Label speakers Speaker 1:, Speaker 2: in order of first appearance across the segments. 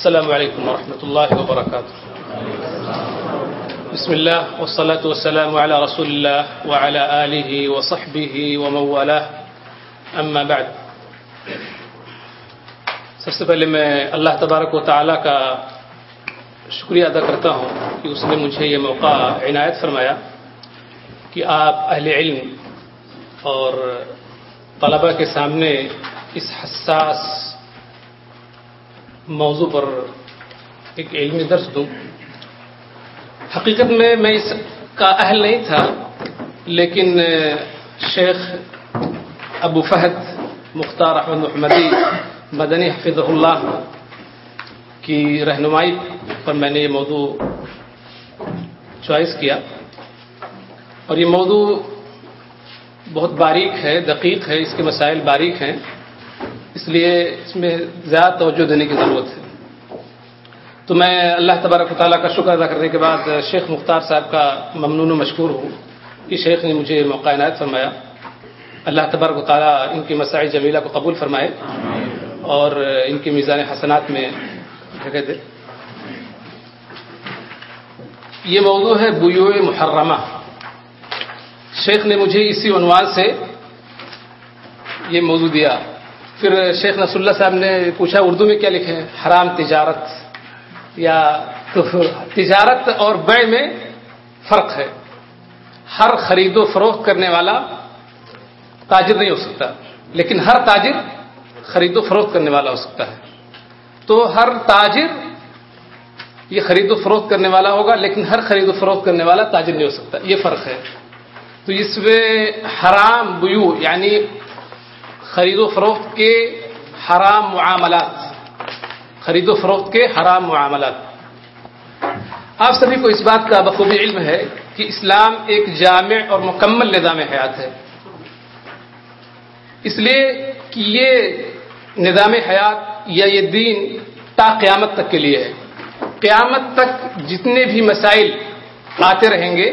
Speaker 1: السلام علیکم ورحمۃ اللہ وبرکاتہ بسم اللہ والصلاة والسلام على رسول اللہ وعلى آلہ وصحبہ ومن والاه. اما بعد. سب سے پہلے میں اللہ تبارک و تعالی کا شکریہ ادا کرتا ہوں کہ اس نے مجھے یہ موقع عنایت فرمایا کہ آپ اہل علم اور طلبہ کے سامنے اس حساس موضوع پر ایک علمی درس دوں۔ حقیقت میں میں اس کا اہل نہیں تھا، لیکن شیخ ابو فہد مختار احمد محمدی مدنی حفظ اللہ کی رہنمائی پر میں نے یہ موضوع چوائس کیا۔ اور یہ موضوع بہت باریک ہے، دقیق ہے، اس کے مسائل باریک ہیں۔ اس لیے اس میں زیادہ توجہ دینے کی ضرورت ہے۔ تو میں اللہ تبارک و تعالیٰ کا شکر ادا کرنے کے بعد شیخ مختار صاحب کا ممنون و مشکور ہوں کہ شیخ نے مجھے موقع عنایت فرمایا۔ اللہ تبارک و تعالیٰ ان کی مسائل جمیلہ کو قبول فرمائے اور ان کی میزان حسنات میں جگہ دے۔ یہ موضوع ہے بیو محرمہ۔ شیخ نے مجھے اسی عنوان سے یہ موضوع دیا۔ پھر شیخ نصر اللہ صاحب نے پوچھا، اردو میں کیا لکھے حرام تجارت یا تو تجارت اور بے میں فرق ہے۔ ہر خرید و فروخت کرنے والا تاجر نہیں ہو سکتا، لیکن ہر تاجر خرید و فروخت کرنے والا ہو سکتا ہے۔ تو ہر تاجر یہ خرید و فروخت کرنے والا ہوگا، لیکن ہر خرید و فروخت کرنے والا تاجر نہیں ہو سکتا۔ یہ فرق ہے۔ تو اس میں حرام بیو یعنی خرید و فروخت کے حرام معاملات، خرید و فروخت کے حرام معاملات۔ آپ سبھی کو اس بات کا بخوبی علم ہے کہ اسلام ایک جامع اور مکمل نظام حیات ہے۔ اس لیے کہ یہ نظام حیات یا یہ دین تا قیامت تک کے لیے ہے۔ قیامت تک جتنے بھی مسائل آتے رہیں گے،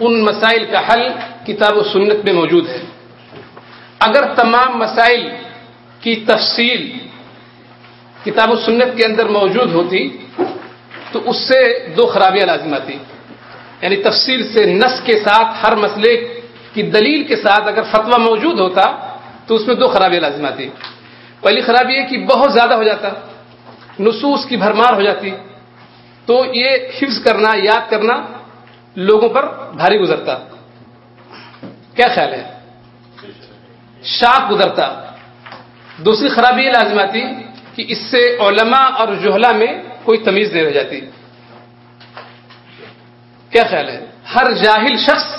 Speaker 1: ان مسائل کا حل کتاب و سنت میں موجود ہے۔ اگر تمام مسائل کی تفصیل کتاب و سنت کے اندر موجود ہوتی تو اس سے دو خرابیاں لازم آتی۔ یعنی تفصیل سے نس کے ساتھ ہر مسئلے کی دلیل کے ساتھ اگر فتویٰ موجود ہوتا تو اس میں دو خرابیاں لازم آتی۔ پہلی خرابی ہے کہ بہت زیادہ ہو جاتا، نصوص کی بھرمار ہو جاتی۔ تو یہ حفظ کرنا، یاد کرنا لوگوں پر بھاری گزرتا۔ کیا خیال ہے؟ شاپ گزرتا۔ دوسری خرابی یہ لازم آتی کہ اس سے علماء اور جوہلا میں کوئی تمیز نہیں رہ جاتی۔ کیا خیال ہے؟ ہر جاہل شخص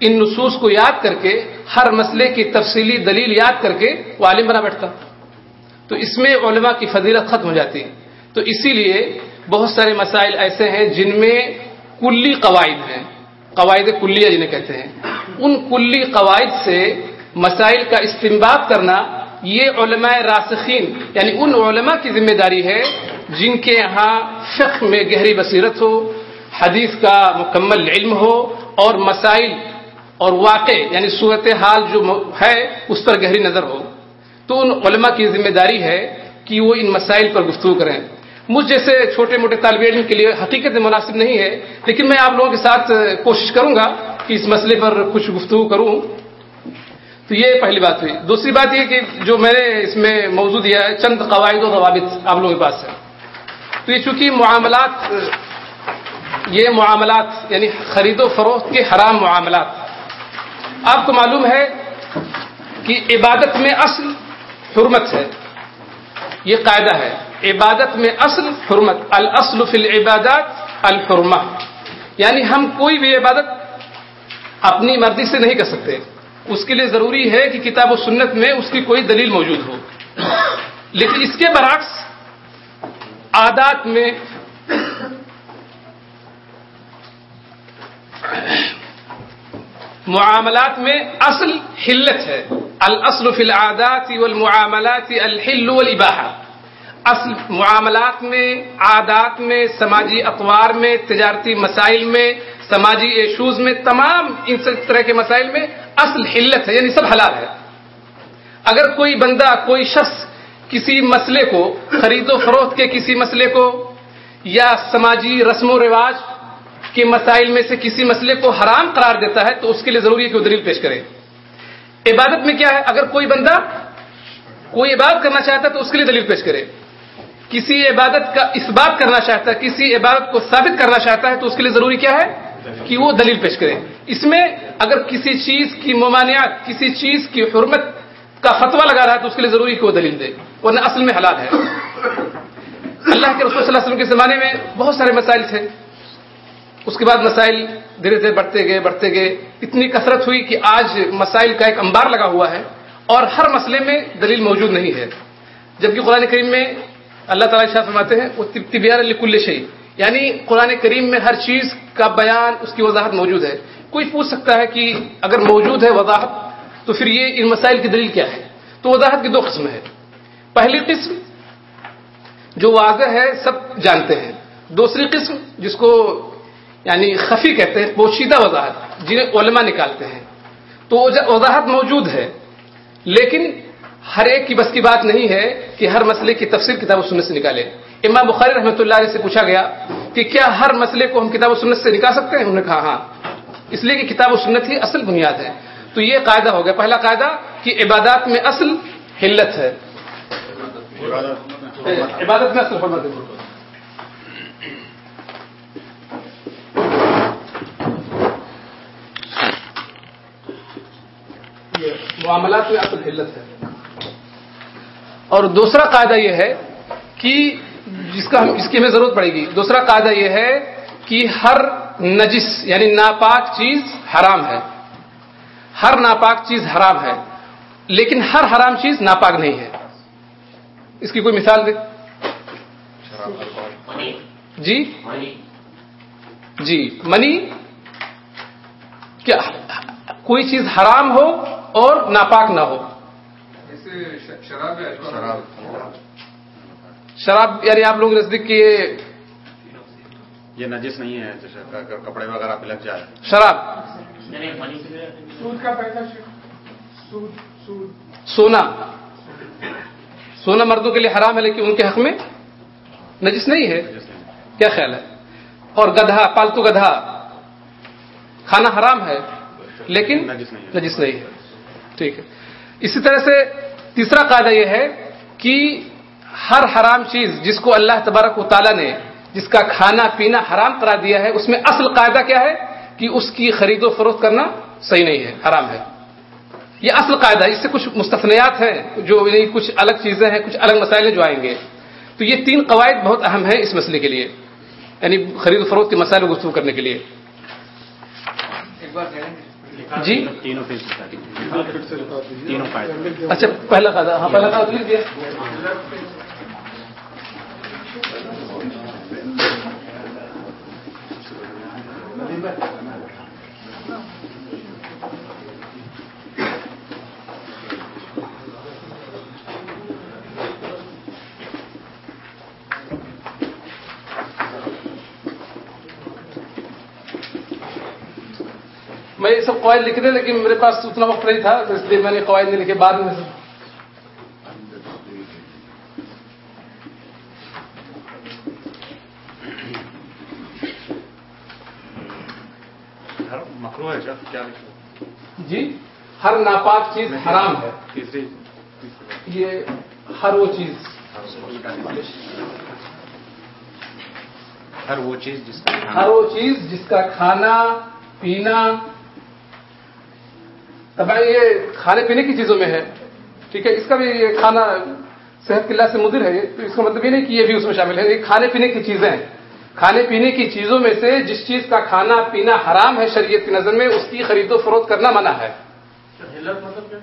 Speaker 1: ان نصوص کو یاد کر کے، ہر مسئلے کی تفصیلی دلیل یاد کر کے وہ عالم بنا بیٹھتا۔ تو اس میں علماء کی فضیلت ختم ہو جاتی۔ تو اسی لیے بہت سارے مسائل ایسے ہیں جن میں کلی قواعد ہیں۔ قواعد کلیہ جنہیں کہتے ہیں۔ ان کلی قواعد سے مسائل کا استمباد کرنا یہ علماء راسخین یعنی ان علماء کی ذمہ داری ہے جن کے یہاں فقہ میں گہری بصیرت ہو، حدیث کا مکمل علم ہو اور مسائل اور واقع یعنی صورت حال جو ہے، اس پر گہری نظر ہو۔ تو ان علماء کی ذمہ داری ہے کہ وہ ان مسائل پر گفتگو کریں۔ مجھ جیسے چھوٹے موٹے طالب علم کے لیے حقیقت مناسب نہیں ہے، لیکن میں آپ لوگوں کے ساتھ کوشش کروں گا کہ اس مسئلے پر کچھ گفتگو کروں۔ تو یہ پہلی بات ہوئی۔ دوسری بات یہ کہ جو میں نے اس میں موضوع دیا ہے، چند قواعد و ضوابط آپ لوگوں کے پاس ہے تو یہ چونکہ معاملات، یہ معاملات یعنی خرید و فروخت کے حرام معاملات۔ آپ کو معلوم ہے کہ عبادت میں اصل حرمت ہے۔ یہ قاعدہ ہے۔ عبادت میں اصل حرمت، الاصل فی العبادات الحرمہ۔ یعنی ہم کوئی بھی عبادت اپنی مرضی سے نہیں کر سکتے۔ اس کے لیے ضروری ہے کہ کتاب و سنت میں اس کی کوئی دلیل موجود ہو۔ لیکن اس کے برعکس عادات میں معاملات میں اصل حلت ہے۔ الاصل فی العادات والمعاملات الحل والاباحہ۔ اصل معاملات میں، عادات میں، سماجی اطوار میں، تجارتی مسائل میں، سماجی ایشوز میں، تمام ان طرح کے مسائل میں اصل حلت ہے یعنی سب حلال ہے۔ اگر کوئی بندہ، کوئی شخص کسی مسئلے کو، خرید و فروخت کے کسی مسئلے کو، یا سماجی رسم و رواج کے مسائل میں سے کسی مسئلے کو حرام قرار دیتا ہے، تو اس کے لیے ضروری ہے کہ وہ دلیل پیش کرے۔ عبادت میں کیا ہے؟ اگر کوئی بندہ کوئی عبادت کرنا چاہتا ہے، تو اس کے لیے دلیل پیش کرے۔ کسی عبادت کا اس بات کرنا چاہتا ہے، کسی عبادت کو ثابت کرنا چاہتا ہے، تو اس کے لیے ضروری کیا ہے؟ کہ وہ دلیل پیش کرے اس میں اگر کسی چیز کی ممانعات کسی چیز کی حرمت کا فتوا لگا رہا ہے تو اس کے لیے ضروری کہ وہ دلیل دے، ورنہ اصل میں حلال ہے۔ اللہ کے رسول صلی اللہ علیہ وسلم کے زمانے میں بہت سارے مسائل تھے۔ اس کے بعد مسائل دھیرے دھیرے بڑھتے گئے بڑھتے گئے۔ اتنی کثرت ہوئی کہ آج مسائل کا ایک انبار لگا ہوا ہے اور ہر مسئلے میں دلیل موجود نہیں ہے۔ جبکہ قرآن کریم میں اللہ تعالیٰ شاہ فرماتے ہیں وہ طبیار لکل شہی یعنی قرآن کریم میں ہر چیز کا بیان اس کی وضاحت موجود ہے۔ کوئی پوچھ سکتا ہے کہ اگر موجود ہے وضاحت، تو پھر یہ ان مسائل کی دلیل کیا ہے؟ تو وضاحت کی دو قسم ہے پہلی قسم، جو واضح ہے، سب جانتے ہیں۔ دوسری قسم، جس کو یعنی خفی کہتے ہیں، پوشیدہ وضاحت، جنہیں علماء نکالتے ہیں۔ تو وضاحت موجود ہے، لیکن ہر ایک کی بس کی بات نہیں ہے کہ ہر مسئلے کی تفصیل کتاب و سنت سے نکالے۔ امام بخاری رحمۃ اللہ علیہ سے پوچھا گیا کہ کیا ہر مسئلے کو ہم کتاب و سنت سے نکال سکتے ہیں؟ انہوں نے کہا ہاں۔ اس لیے کہ کتاب و سنت ہی اصل بنیاد ہے۔ تو یہ قاعدہ ہو گیا۔ پہلا قاعدہ کہ عبادات میں اصل حلت ہے۔ عبادت میں اصل حرمت ہے۔ معاملات میں اصل حلت ہے۔ اور دوسرا قاعدہ یہ ہے کہ جس کا اس کی ہمیں ضرورت پڑے گی۔ دوسرا قاعدہ یہ ہے کہ ہر نجس یعنی ناپاک چیز حرام ہے۔ ہر ناپاک چیز حرام ہے لیکن ہر حرام چیز ناپاک نہیں ہے۔ اس کی کوئی مثال دے۔ جی؟ جی منی کیا؟ کوئی چیز حرام ہو اور ناپاک نہ ہو۔ شراب۔ یعنی آپ لوگ نزدیک کی
Speaker 2: یہ نجس نہیں ہے کپڑے وغیرہ پہ لگ جائے۔
Speaker 1: شراب۔ سونا۔ سونا مردوں کے لیے حرام ہے لیکن ان کے حق میں نجس نہیں ہے۔ کیا خیال ہے؟ اور گدھا پالتو گدھا۔ کھانا حرام ہے لیکن نجس نہیں ہے۔ ٹھیک ہے۔ اسی طرح سے تیسرا قاعدہ یہ ہے کہ ہر حرام چیز جس کو اللہ تبارک و تعالیٰ نے جس کا کھانا پینا حرام قرار دیا ہے اس میں اصل قاعدہ کیا ہے؟ کہ اس کی خرید و فروخت کرنا صحیح نہیں ہے حرام ہے۔ یہ اصل قاعدہ ہے اس سے کچھ مستفنیات ہیں جو یعنی کچھ الگ چیزیں ہیں کچھ الگ مسائل جو آئیں گے۔ تو یہ تین قواعد بہت اہم ہیں اس مسئلے کے لیے یعنی خرید و فروخت کے مسائل گفتگو کرنے کے لیے۔ جی؟ اچھا پہلا قاعدہ ہاں پہلا قاعدہ لکھ دیا میں یہ سب قواعد لکھ لیکن میرے پاس اتنا وقت نہیں تھا، تو اس لیے میں نے قواعد نہیں لکھے، بعد میں
Speaker 2: مکرو ہے کیا
Speaker 1: جی ہر ناپاک چیز حرام ہے۔ یہ ہر وہ چیز۔
Speaker 2: ہر وہ چیز جس کا
Speaker 1: ہر وہ چیز جس کا کھانا پینا۔ یہ کھانے پینے کی چیزوں میں ہے۔ ٹھیک ہے اس کا بھی یہ کھانا صحت کے لحاظ سے مدر ہے۔ تو اس کا مطلب یہ نہیں کہ یہ بھی اس میں شامل ہے۔ یہ کھانے پینے کی چیزیں ہیں۔ کھانے پینے کی چیزوں میں سے جس چیز کا کھانا پینا حرام ہے شریعت کی نظر میں اس کی خرید و فروخت کرنا منع ہے۔ علت مطلب کیا؟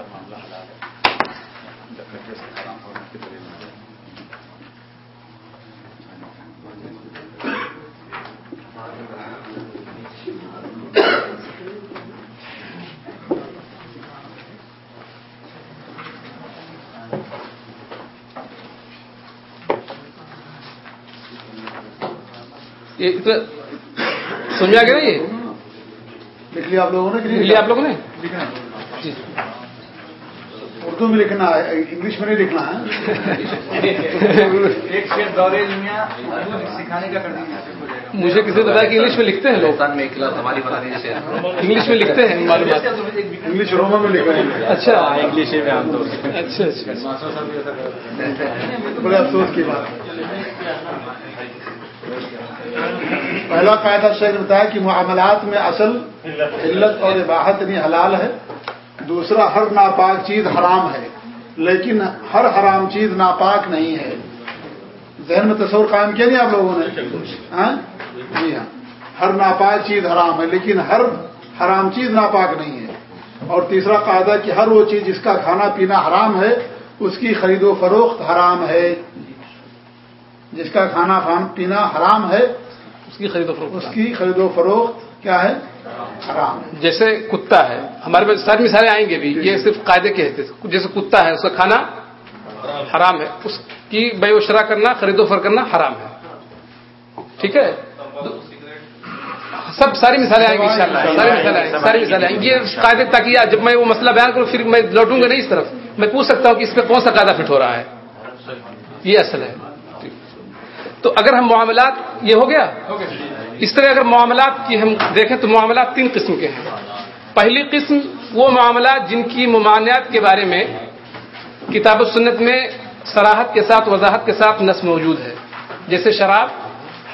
Speaker 1: معاملہ حلال. ہے یہ اتنا سمجھا گیا نا یہ
Speaker 3: لکھ لیا آپ لوگوں نے
Speaker 1: لیا آپ لوگوں نے؟ جی۔
Speaker 3: اردو میں لکھنا ہے انگلش میں نہیں لکھنا ہے۔
Speaker 4: ایک شیر دورے دنیا سکھانے کا
Speaker 1: مجھے کسی نے بتایا کہ انگلش میں لکھتے ہیں لوگ۔
Speaker 5: میں
Speaker 1: انگلش میں لکھتے ہیں معلومات۔
Speaker 3: انگلش روما میں لکھا ہے۔
Speaker 1: اچھا۔
Speaker 5: انگلش میں عام طور سے۔
Speaker 1: اچھا اچھا۔
Speaker 3: بڑے افسوس کی بات۔ پہلا قاعدہ شیخ نے بتایا کہ معاملات میں اصل علت اور اباحت نہیں حلال ہے۔ دوسرا، ہر ناپاک چیز حرام ہے، لیکن ہر حرام چیز ناپاک نہیں ہے۔ ذہن میں تصور قائم کیا نہیں آپ لوگوں نے؟ ہاں؟ جی ہاں۔ ہر ناپاک چیز حرام ہے، لیکن ہر حرام چیز ناپاک نہیں ہے۔ اور تیسرا قاعدہ کہ ہر وہ چیز جس کا کھانا پینا حرام ہے، اس کی خرید و فروخت حرام ہے۔ جس کا کھانا پینا حرام ہے
Speaker 1: اس کی خرید و فروخت
Speaker 3: اس کی خرید و فروخت کیا ہے؟ حرام۔
Speaker 1: جیسے کتا ہے ہمارے پاس ساری مثالیں آئیں گے بھی یہ صرف قاعدے کے ہیں جیسے کتا ہے اس کا کھانا حرام ہے۔ اس کی بے و شرح کرنا خرید و فر کرنا حرام ہے۔ ٹھیک ہے؟ سب ساری مثالیں آئیں گی ساری مثالیں آئیں گی۔ ساری مثالیں آئیں گی۔ یہ قاعدے تاکہ جب میں وہ مسئلہ بیان کروں پھر میں لوٹوں گا نہیں اس طرف۔ میں پوچھ سکتا ہوں کہ اس پہ کون سا قاعدہ فٹ ہو رہا ہے۔ یہ اصل ہے۔ تو اگر ہم معاملات یہ ہو گیا؟ اس طرح اگر معاملات کی ہم دیکھیں تو معاملات تین قسم کے ہیں۔ پہلی قسم وہ معاملات جن کی ممانعات کے بارے میں کتاب و سنت میں سراحت کے ساتھ وضاحت کے ساتھ نس موجود ہے۔ جیسے شراب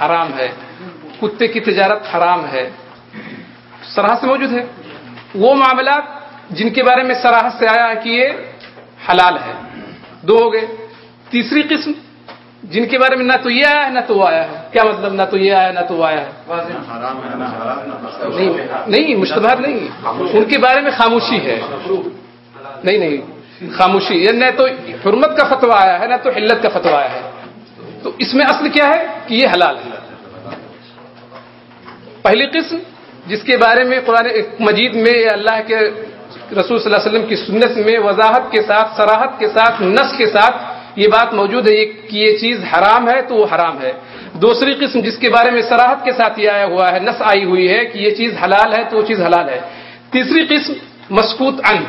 Speaker 1: حرام ہے کتے کی تجارت حرام ہے سراحت سے موجود ہے۔ وہ معاملات جن کے بارے میں سراحت سے آیا ہے کہ یہ حلال ہے۔ دو ہو گئے۔ تیسری قسم جن کے بارے میں نہ تو یہ آیا ہے، نہ تو وہ آیا ہے۔ کیا مطلب نہ تو یہ آیا، نہ تو وہ آیا ہے؟ نہیں نہیں، مشتبہات نہیں۔ ان کے بارے میں خاموشی ہے۔ نہیں نہیں، خاموشی۔ نہ تو حرمت کا فتویٰ آیا ہے، نہ تو حلت کا فتویٰ آیا ہے۔ تو اس میں اصل کیا ہے؟ کہ یہ حلال ہے۔ پہلی قسم، جس کے بارے میں قرآن مجید میں یا اللہ کے رسول صلی اللہ علیہ وسلم کی سنت میں وضاحت کے ساتھ سراحت کے ساتھ نس کے ساتھ یہ بات موجود ہے کہ یہ چیز حرام ہے تو وہ حرام ہے۔ دوسری قسم جس کے بارے میں سراحت کے ساتھ یہ آیا ہوا ہے، نس آئی ہوئی ہے کہ یہ چیز حلال ہے تو وہ چیز حلال ہے۔ تیسری قسم مسکوت ان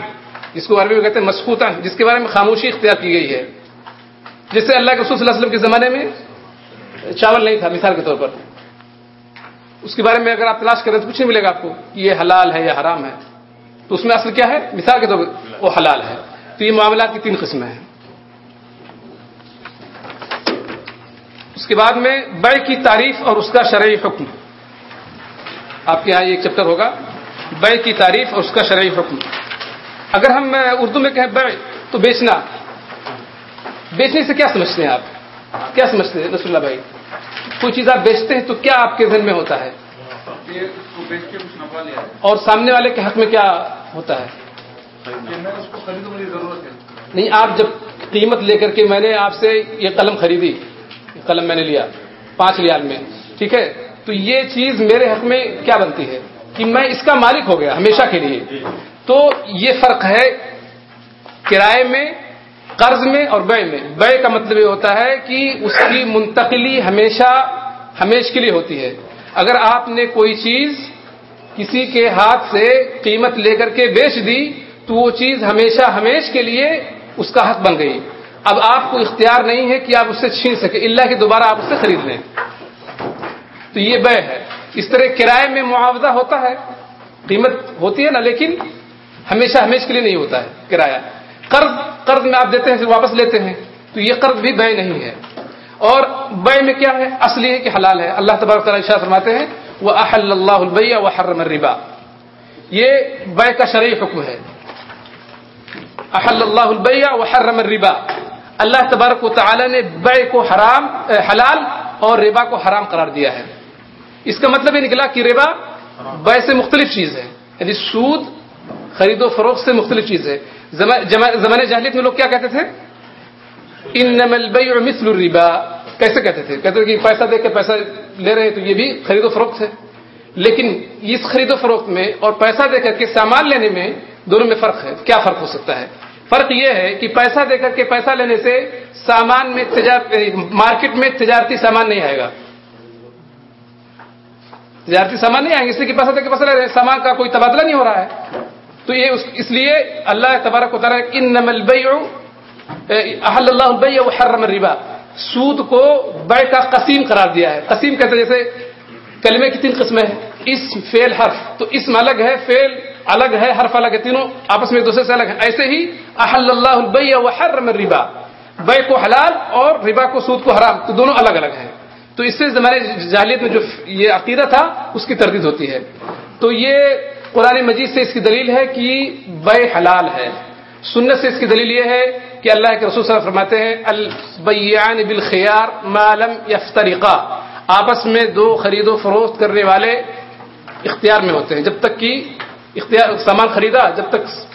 Speaker 1: جس کو عربی میں کہتے ہیں مسکوت ان جس کے بارے میں خاموشی اختیار کی گئی ہے۔ جیسے اللہ کے رسول صلی اللہ علیہ وسلم کے زمانے میں چاول نہیں تھا، مثال کے طور پر۔ اس کے بارے میں اگر آپ تلاش کریں تو کچھ نہیں ملے گا آپ کو کہ یہ حلال ہے یا حرام ہے۔ تو اس میں اصل کیا ہے؟ مثال کے طور پر وہ حلال ہے۔ تو یہ معاملات کی تین قسمیں ہیں۔ اس کے بعد میں بے کی تعریف اور اس کا شرعی حکم۔ آپ کے یہاں یہ ایک چیپٹر ہوگا۔ بے کی تعریف اور اس کا شرعی حکم۔ اگر ہم اردو میں کہیں بے تو بیچنا۔ بیچنے سے کیا سمجھتے ہیں آپ؟ کیا سمجھتے ہیں رسول اللہ بھائی؟ کوئی چیز آپ بیچتے ہیں تو کیا آپ کے ذہن میں ہوتا ہے؟ اور سامنے والے کے حق میں کیا ہوتا ہے
Speaker 4: ضرورت ہے؟
Speaker 1: نہیں، آپ جب قیمت لے کر کے میں نے آپ سے یہ قلم خریدی قلم میں نے لیا، پانچ ریال میں، ٹھیک ہے؟ تو یہ چیز میرے حق میں کیا بنتی ہے؟ کہ میں اس کا مالک ہو گیا ہمیشہ کے لیے۔ تو یہ فرق ہے کرائے میں، قرض میں اور بے میں۔ بے کا مطلب یہ ہوتا ہے کہ اس کی منتقلی ہمیشہ، ہمیش کے لیے ہوتی ہے۔ اگر آپ نے کوئی چیز کسی کے ہاتھ سے قیمت لے کر کے بیچ دی، تو وہ چیز ہمیشہ، ہمیش کے لیے اس کا حق بن گئی۔ اب آپ کو اختیار نہیں ہے کہ آپ اس سے چھین سکے اللہ کہ دوبارہ آپ اس سے خرید لیں۔ تو یہ بے ہے۔ اس طرح کرائے میں معاوضہ ہوتا ہے، قیمت ہوتی ہے نا، لیکن ہمیشہ ہمیش کے لیے نہیں ہوتا ہے کرایہ۔ قرض قرض میں آپ دیتے ہیں واپس لیتے ہیں۔ تو یہ قرض بھی بے نہیں ہے۔ اور بے میں کیا ہے؟ اصلی ہے کہ حلال ہے۔ اللہ تبارک تعالیٰ شاہ فرماتے ہیں وہ احل اللہ البیہ و حرم الربا۔ یہ بے کا شرعی حکم ہے۔ احل اللہ البیہ و حرم الربا۔ اللہ تبارک و تعالی نے بے کو حرام حلال اور ربا کو حرام قرار دیا ہے۔ اس کا مطلب یہ نکلا کہ ربا بے سے مختلف چیز ہے۔ یعنی سود، خرید و فروخت سے مختلف چیز ہے۔ زمانے جاہلیت میں لوگ کیا کہتے تھے؟ ان البیع مثل الربا۔ کیسے کہتے تھے؟ کہتے تھے کہ پیسہ دے کے پیسہ لے رہے ہیں تو یہ بھی خرید و فروخت ہے۔ لیکن اس خرید و فروخت میں اور پیسہ دے کر کے سامان لینے میں دونوں میں فرق ہے۔ کیا فرق ہو سکتا ہے؟ فرق یہ ہے کہ پیسہ دے کر کے پیسہ لینے سے سامان میں تجارت مارکیٹ میں تجارتی سامان نہیں آئے گا۔ تجارتی سامان نہیں آئیں گے اس لیے کہ پیسہ دے کے پیسہ لے رہے ہیں۔ سامان کا کوئی تبادلہ نہیں ہو رہا ہے۔ تو یہ اس, اس لیے اللہ تبارک و تعالیٰ ان نمل احل اللہ البیع وحرم الربا۔ سود کو بے کا قسیم قرار دیا ہے۔ قسیم کہتے ہیں جیسے کلمے کی تین قسمیں ہیں۔ اسم فیل حرف۔ تو اسم الگ ہے فیل الگ ہے، حرف الگ ہے، تینوں آپس میں ایک دوسرے سے الگ ہے ایسے ہی احل اللہ البیع وحرم الربا۔ بے کو حلال اور ربا کو سود کو حرام، تو دونوں الگ الگ ہیں۔ تو اس سے زمانے جاہلیت میں جو یہ عقیدہ تھا، اس کی تردید ہوتی ہے۔ تو یہ قرآن مجید سے اس کی دلیل ہے کہ بے حلال ہے۔ سنت سے اس کی دلیل یہ ہے کہ اللہ کے رسول صلی اللہ علیہ وسلم فرماتے ہیں البیان بالخیار ما لم یفترقا۔ آپس میں دو خرید و فروخت کرنے والے اختیار میں ہوتے ہیں۔ جب تک کہ اختیار سامان خریدا، جب تک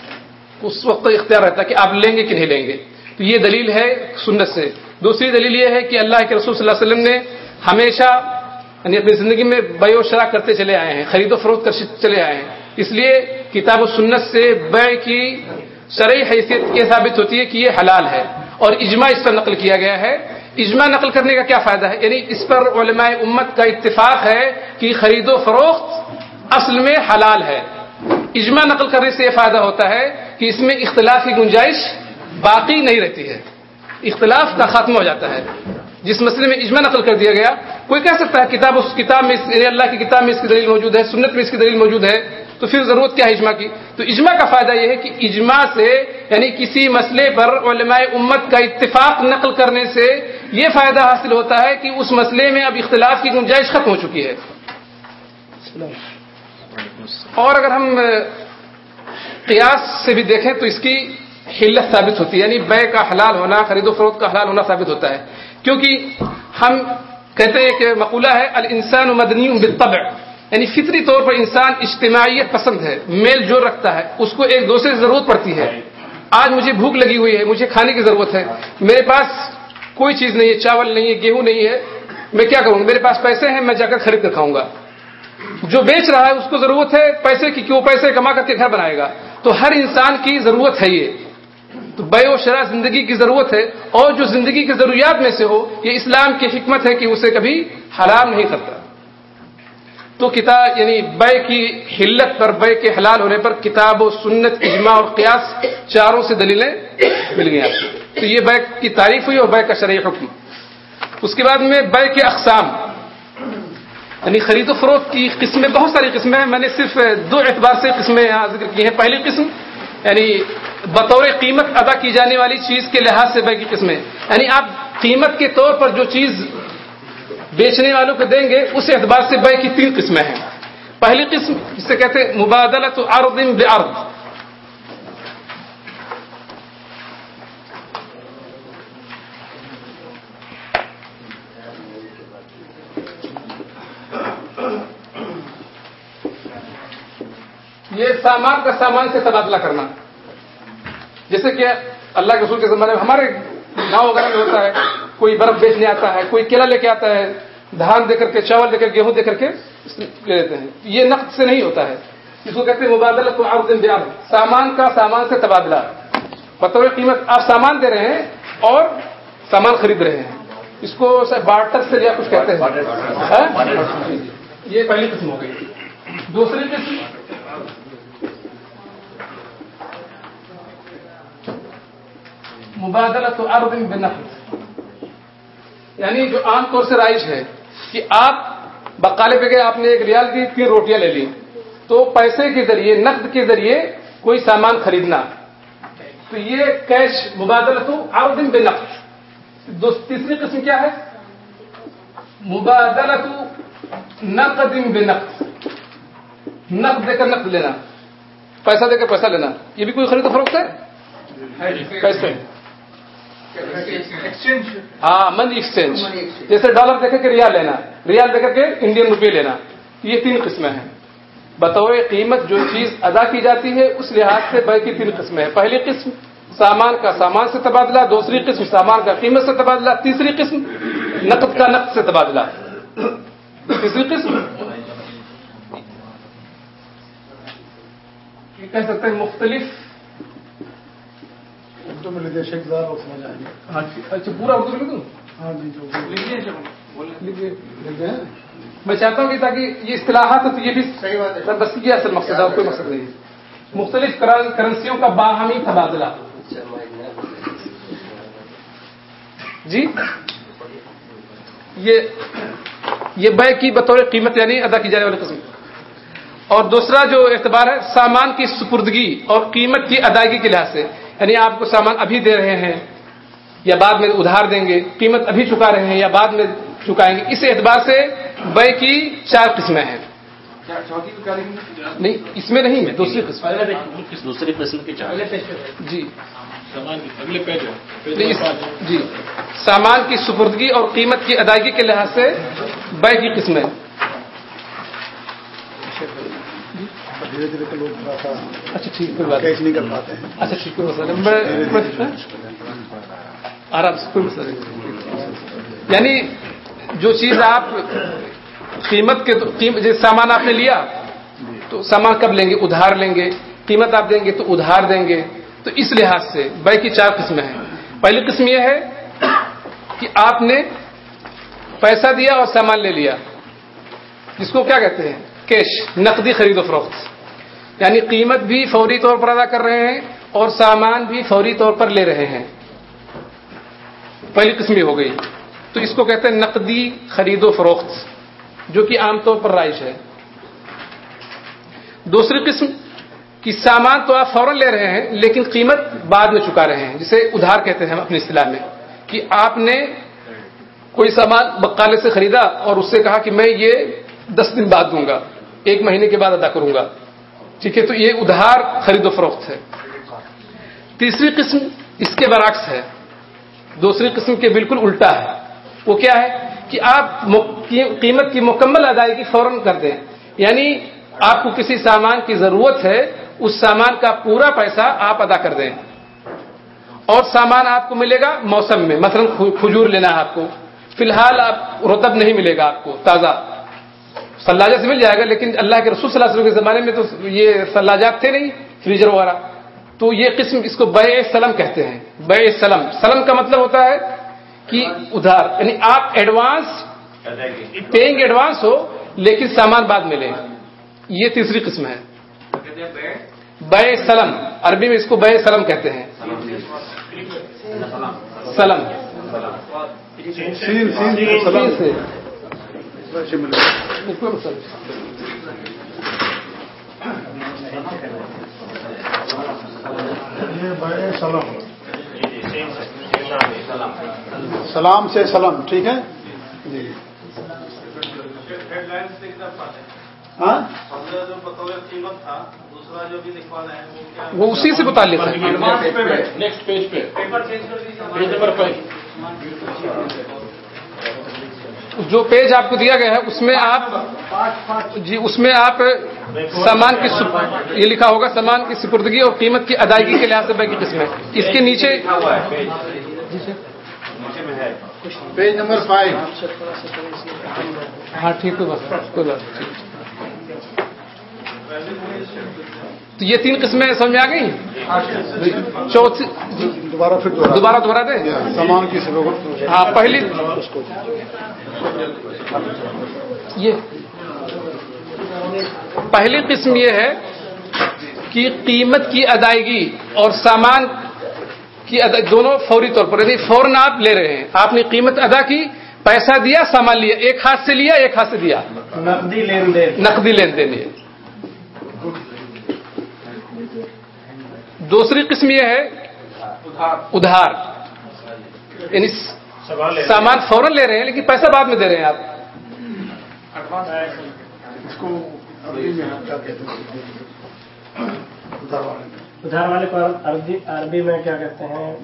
Speaker 1: اس وقت تک اختیار رہتا ہے کہ آپ لیں گے کہ نہیں لیں گے۔ تو یہ دلیل ہے سنت سے۔ دوسری دلیل یہ ہے کہ اللہ کے رسول صلی اللہ علیہ وسلم نے ہمیشہ یعنی اپنی زندگی میں بے و شرح کرتے چلے آئے ہیں، خرید و فروخت کر چلے آئے ہیں۔ اس لیے کتاب و سنت سے بے کی شرعی حیثیت یہ ثابت ہوتی ہے کہ یہ حلال ہے۔ اور اجماع اس پر نقل کیا گیا ہے۔ اجماع نقل کرنے کا کیا فائدہ ہے؟ یعنی اس پر علماء امت کا اتفاق ہے کہ خرید و فروخت اصل میں حلال ہے۔ اجماع نقل کرنے سے یہ فائدہ ہوتا ہے کہ اس میں اختلاف کی گنجائش باقی نہیں رہتی ہے۔ اختلاف کا خاتمہ ہو جاتا ہے۔ جس مسئلے میں اجماع نقل کر دیا گیا، کوئی کہہ سکتا ہے کتاب اس کتاب میں یعنی اللہ کی کتاب میں اس کی دلیل موجود ہے، سنت میں اس کی دلیل موجود ہے، تو پھر ضرورت کیا ہے اجماع کی؟ تو اجماع کا فائدہ یہ ہے کہ اجماع سے یعنی کسی مسئلے پر علماء امت کا اتفاق نقل کرنے سے یہ فائدہ حاصل ہوتا ہے کہ اس مسئلے میں اب اختلاف کی گنجائش ختم ہو چکی ہے۔ اور اگر ہم قیاس سے بھی دیکھیں تو اس کی حلت ثابت ہوتی ہے یعنی بے کا حلال ہونا، خرید و فروخت کا حلال ہونا ثابت ہوتا ہے۔ کیونکہ ہم کہتے ہیں کہ مقولہ ہے، الانسان مدنی بالطبع۔ یعنی فطری طور پر انسان اجتماعیت پسند ہے، میل جول رکھتا ہے، اس کو ایک دوسرے سے ضرورت پڑتی ہے۔ آج مجھے بھوک لگی ہوئی ہے، مجھے کھانے کی ضرورت ہے۔ میرے پاس کوئی چیز نہیں ہے، چاول نہیں ہے، گیہوں نہیں ہے۔ میں کیا کروں؟ گا میرے پاس پیسے ہیں، میں جا کر خرید کر کھاؤں گا۔ جو بیچ رہا ہے، اس کو ضرورت ہے پیسے کی، کیوں پیسے کما کر کے گھر بنائے گا؟ تو ہر انسان کی ضرورت ہے یہ۔ تو بے و شرح زندگی کی ضرورت ہے، اور جو زندگی کی ضروریات میں سے ہو، یہ اسلام کی حکمت ہے کہ اسے کبھی حرام نہیں کرتا۔ تو کتاب یعنی بے کی حلت پر، بے کے حلال ہونے پر کتاب و سنت، اجماع اور قیاس چاروں سے دلیلیں مل گئی آپ کو۔ تو یہ بے کی تعریف ہوئی اور بے کا شرعی حکم۔ اس کے بعد میں بے کے اقسام۔ یعنی خرید و فروخت کی قسمیں بہت ساری قسمیں ہیں۔ میں نے صرف دو اعتبار سے قسمیں یہاں ذکر کی ہیں۔ پہلی قسم یعنی بطور قیمت ادا کی جانے والی چیز کے لحاظ سے بے کی قسمیں یعنی آپ قیمت کے طور پر جو چیز بیچنے والوں کو دیں گے، اس اعتبار سے بے کی تین قسمیں ہیں۔ پہلی قسم، جسے کہتے ہیں مبادلت عرض بعرض۔ یہ سامان کا سامان سے تبادلہ کرنا۔ جیسے کہ اللہ کے رسول کے زمانے میں ہمارے گاؤں وغیرہ میں ہوتا ہے کوئی برف بیچنے آتا ہے کوئی کیلا لے کے آتا ہے دھان دے کر کے چاول دے کر گیہوں دے کر کے لے لیتے ہیں۔ یہ نقد سے نہیں ہوتا ہے۔ اس کو کہتے ہیں مبادلہ تو آپ دن سامان کا سامان سے تبادلہ۔ بطور قیمت آپ سامان دے رہے ہیں اور سامان خرید رہے ہیں۔ اس کو بارٹر سے یا کچھ کہتے ہیں۔ یہ پہلی قسم ہو گئی۔ دوسری قسم مبادلہ تو ارد بنفت یعنی جو عام طور سے رائج ہے کہ آپ بقالے پہ گئے آپ نے ایک ریال کی تین روٹیاں لے لی تو پیسے کے ذریعے نقد کے ذریعے کوئی سامان خریدنا۔ تو یہ کیش مبادلہ تو آردن بے نقد تیسری قسم کیا ہے؟ مبادلہ تو نقد بے نقد نقد دے کر نقد لینا۔ پیسہ دے کر پیسہ لینا۔ یہ بھی کوئی خرید و فروخت ہے؟ کیسے ہاں منی ایکسچینج جیسے ڈالر دے کر کے ریال لینا ریال دے کر کے انڈین روپے لینا یہ تین قسمیں ہیں۔ بطور قیمت جو چیز ادا کی جاتی ہے اس لحاظ سے بے کی تین قسمیں ہیں۔ پہلی قسم سامان کا سامان سے تبادلہ دوسری قسم سامان کا قیمت سے تبادلہ تیسری قسم نقد کا نقد سے تبادلہ۔ تیسری قسم۔ یہ کہہ سکتے ہیں مختلف
Speaker 3: اردو میں لیجیے شیخ صاحب اور سمجھ آئیں گے
Speaker 1: اچھا پورا اردو لکھ دوں میں چاہتا ہوں کہ تاکہ یہ اصطلاحات ہے تو یہ بھی
Speaker 3: صحیح بات ہے۔
Speaker 1: بس یہ اصل مقصد ہے اور کوئی مقصد نہیں ہے۔ مختلف کرن- کرنسیوں کا باہمی تبادلہ۔ جی؟ یہ یہ بے کی بطور قیمت یعنی ادا کی جانے والی قسم اور دوسرا جو اعتبار ہے سامان کی سپردگی اور قیمت کی ادائیگی کے لحاظ سے۔ یعنی آپ کو سامان ابھی دے رہے ہیں یا بعد میں ادھار دیں گے قیمت ابھی چکا رہے ہیں یا بعد میں چکائیں گے اس اعتبار سے بے کی چار قسمیں ہیں۔ نہیں اس میں نہیں دوسری قسم۔
Speaker 5: دوسری قسم کی چار؟
Speaker 1: جی۔ جی۔ سامان کی سپردگی اور قیمت کی ادائیگی کے لحاظ سے بے کی قسمیں۔
Speaker 3: دھیرے دھیرے لوگ
Speaker 1: اچھا ٹھیک کوئی بات
Speaker 3: نہیں۔ کر پاتے ہیں۔
Speaker 1: اچھا ٹھیک کوئی مسئلہ میں- آرام سے کوئی مسئلہ نہیں۔ یعنی جو چیز آپ قیمت کے سامان آپ نے لیا تو سامان کب لیں گے؟ ادھار لیں گے۔ قیمت آپ دیں گے تو ادھار دیں گے۔ تو اس لحاظ سے بے کی چار قسمیں ہیں۔ پہلی قسم یہ ہے کہ آپ نے پیسہ دیا اور سامان لے لیا۔ جس کو کیا کہتے ہیں؟ کیش نقدی خرید و فروخت۔ یعنی قیمت بھی فوری طور پر ادا کر رہے ہیں اور سامان بھی فوری طور پر لے رہے ہیں۔ پہلی قسم یہ ہو گئی۔ تو اس کو کہتے ہیں نقدی خرید و فروخت، جو کہ عام طور پر رائج ہے۔ دوسری قسم، کہ سامان تو آپ فوراً لے رہے ہیں، لیکن قیمت بعد میں چکا رہے ہیں۔ جسے ادھار کہتے ہیں ہم اپنی اصطلاح میں، کہ آپ نے کوئی سامان بقالے سے خریدا اور اس سے کہا کہ میں یہ دس دن بعد دوں گا، ایک مہینے کے بعد ادا کروں گا۔ ٹھیک ہے، تو یہ ادھار خرید و فروخت ہے۔ تیسری قسم اس کے برعکس ہے۔ دوسری قسم کے بالکل الٹا ہے۔ وہ کیا ہے کہ آپ قیمت کی مکمل ادائیگی فوراً کر دیں۔ یعنی آپ کو کسی سامان کی ضرورت ہے، اس سامان کا پورا پیسہ آپ ادا کر دیں۔ اور سامان آپ کو ملے گا موسم میں، مثلا کھجور لینا ہے آپ کو۔ فی الحال آپ رتب نہیں ملے گا آپ کو، تازہ۔ سلاجہ سے مل جائے گا لیکن اللہ کے رسول صلی اللہ علیہ وسلم کے زمانے میں تو یہ سلاجات تھے نہیں فریجر وغیرہ۔ تو یہ قسم اس کو بے سلم کہتے ہیں بے سلم سلم کا مطلب ہوتا ہے کہ ادھار یعنی آپ ایڈوانس پیئنگ ایڈوانس ہو لیکن سامان بعد ملے یہ تیسری قسم ہے۔ بے سلم عربی میں اس کو بے سلم کہتے ہیں۔ سلم
Speaker 3: سین سین سے سلام
Speaker 1: سے
Speaker 3: سلام سلام سے سلام ٹھیک ہے؟ جی۔ ہاں؟
Speaker 1: وہ اسی سے متعلق ہے۔
Speaker 6: نیکسٹ پیج پہ۔ پیج نمبر فائیو
Speaker 1: جو پیج آپ کو دیا گیا ہے اس میں آپ جی اس میں آپ سامان کی یہ لکھا ہوگا سامان کی سپردگی اور قیمت کی ادائیگی کے لحاظ سے بے کی قسم ہے اس کے نیچے
Speaker 3: پیج نمبر فائیو
Speaker 1: ہاں ٹھیک بات نہیں، کوئی بات۔ تو یہ تین قسمیں سمجھ میں آ گئی چوتھی
Speaker 3: دوبارہ پھر دوبارہ
Speaker 1: دوبارہ دوبارہ دیں
Speaker 3: سامان کی
Speaker 1: ہاں پہلی یہ پہلی قسم یہ ہے کہ قیمت کی ادائیگی اور سامان کی دونوں فوری طور پر یعنی فوراً آپ لے رہے ہیں۔ آپ نے قیمت ادا کی پیسہ دیا سامان لیا ایک ہاتھ سے لیا ایک ہاتھ سے دیا۔
Speaker 4: نقدی لین دین۔
Speaker 1: نقدی لین دین۔ دوسری قسم یہ ہے ادھار۔ یعنی سامان فوراً لے رہے ہیں لیکن پیسہ بعد میں دے رہے ہیں آپ۔
Speaker 7: ادھار والے۔ کو عربی عربی میں کیا کہتے ہیں؟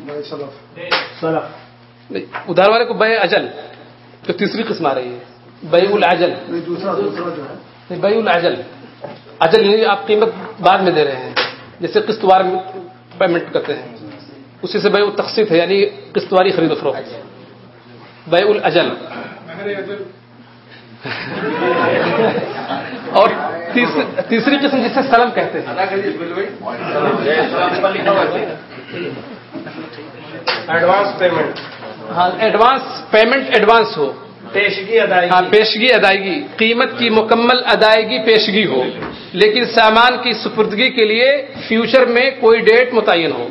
Speaker 1: ادھار والے کو بے اجل۔ جو تیسری قسم آ رہی ہے۔ بے العجل
Speaker 3: نہیں دوسرا دوسرا جو ہے۔
Speaker 1: بے العجل اجل یعنی آپ قیمت بعد میں دے رہے ہیں۔ جیسے قسط وار پیمنٹ کرتے ہیں۔ اسی سے بے تقسیط ہے یعنی قسط واری خرید و فروخت۔ بے العجل۔ اور تیسری قسم جسے سلم کہتے ہیں۔
Speaker 7: ایڈوانس پیمنٹ
Speaker 1: ہاں ایڈوانس پیمنٹ ایڈوانس ہو۔
Speaker 7: پیشگی
Speaker 1: ہاں
Speaker 7: ادائیگی
Speaker 1: پیشگی ادائیگی۔ قیمت کی مکمل ادائیگی پیشگی ہو۔ لیکن سامان کی سپردگی کے لیے فیوچر میں کوئی ڈیٹ متعین ہو۔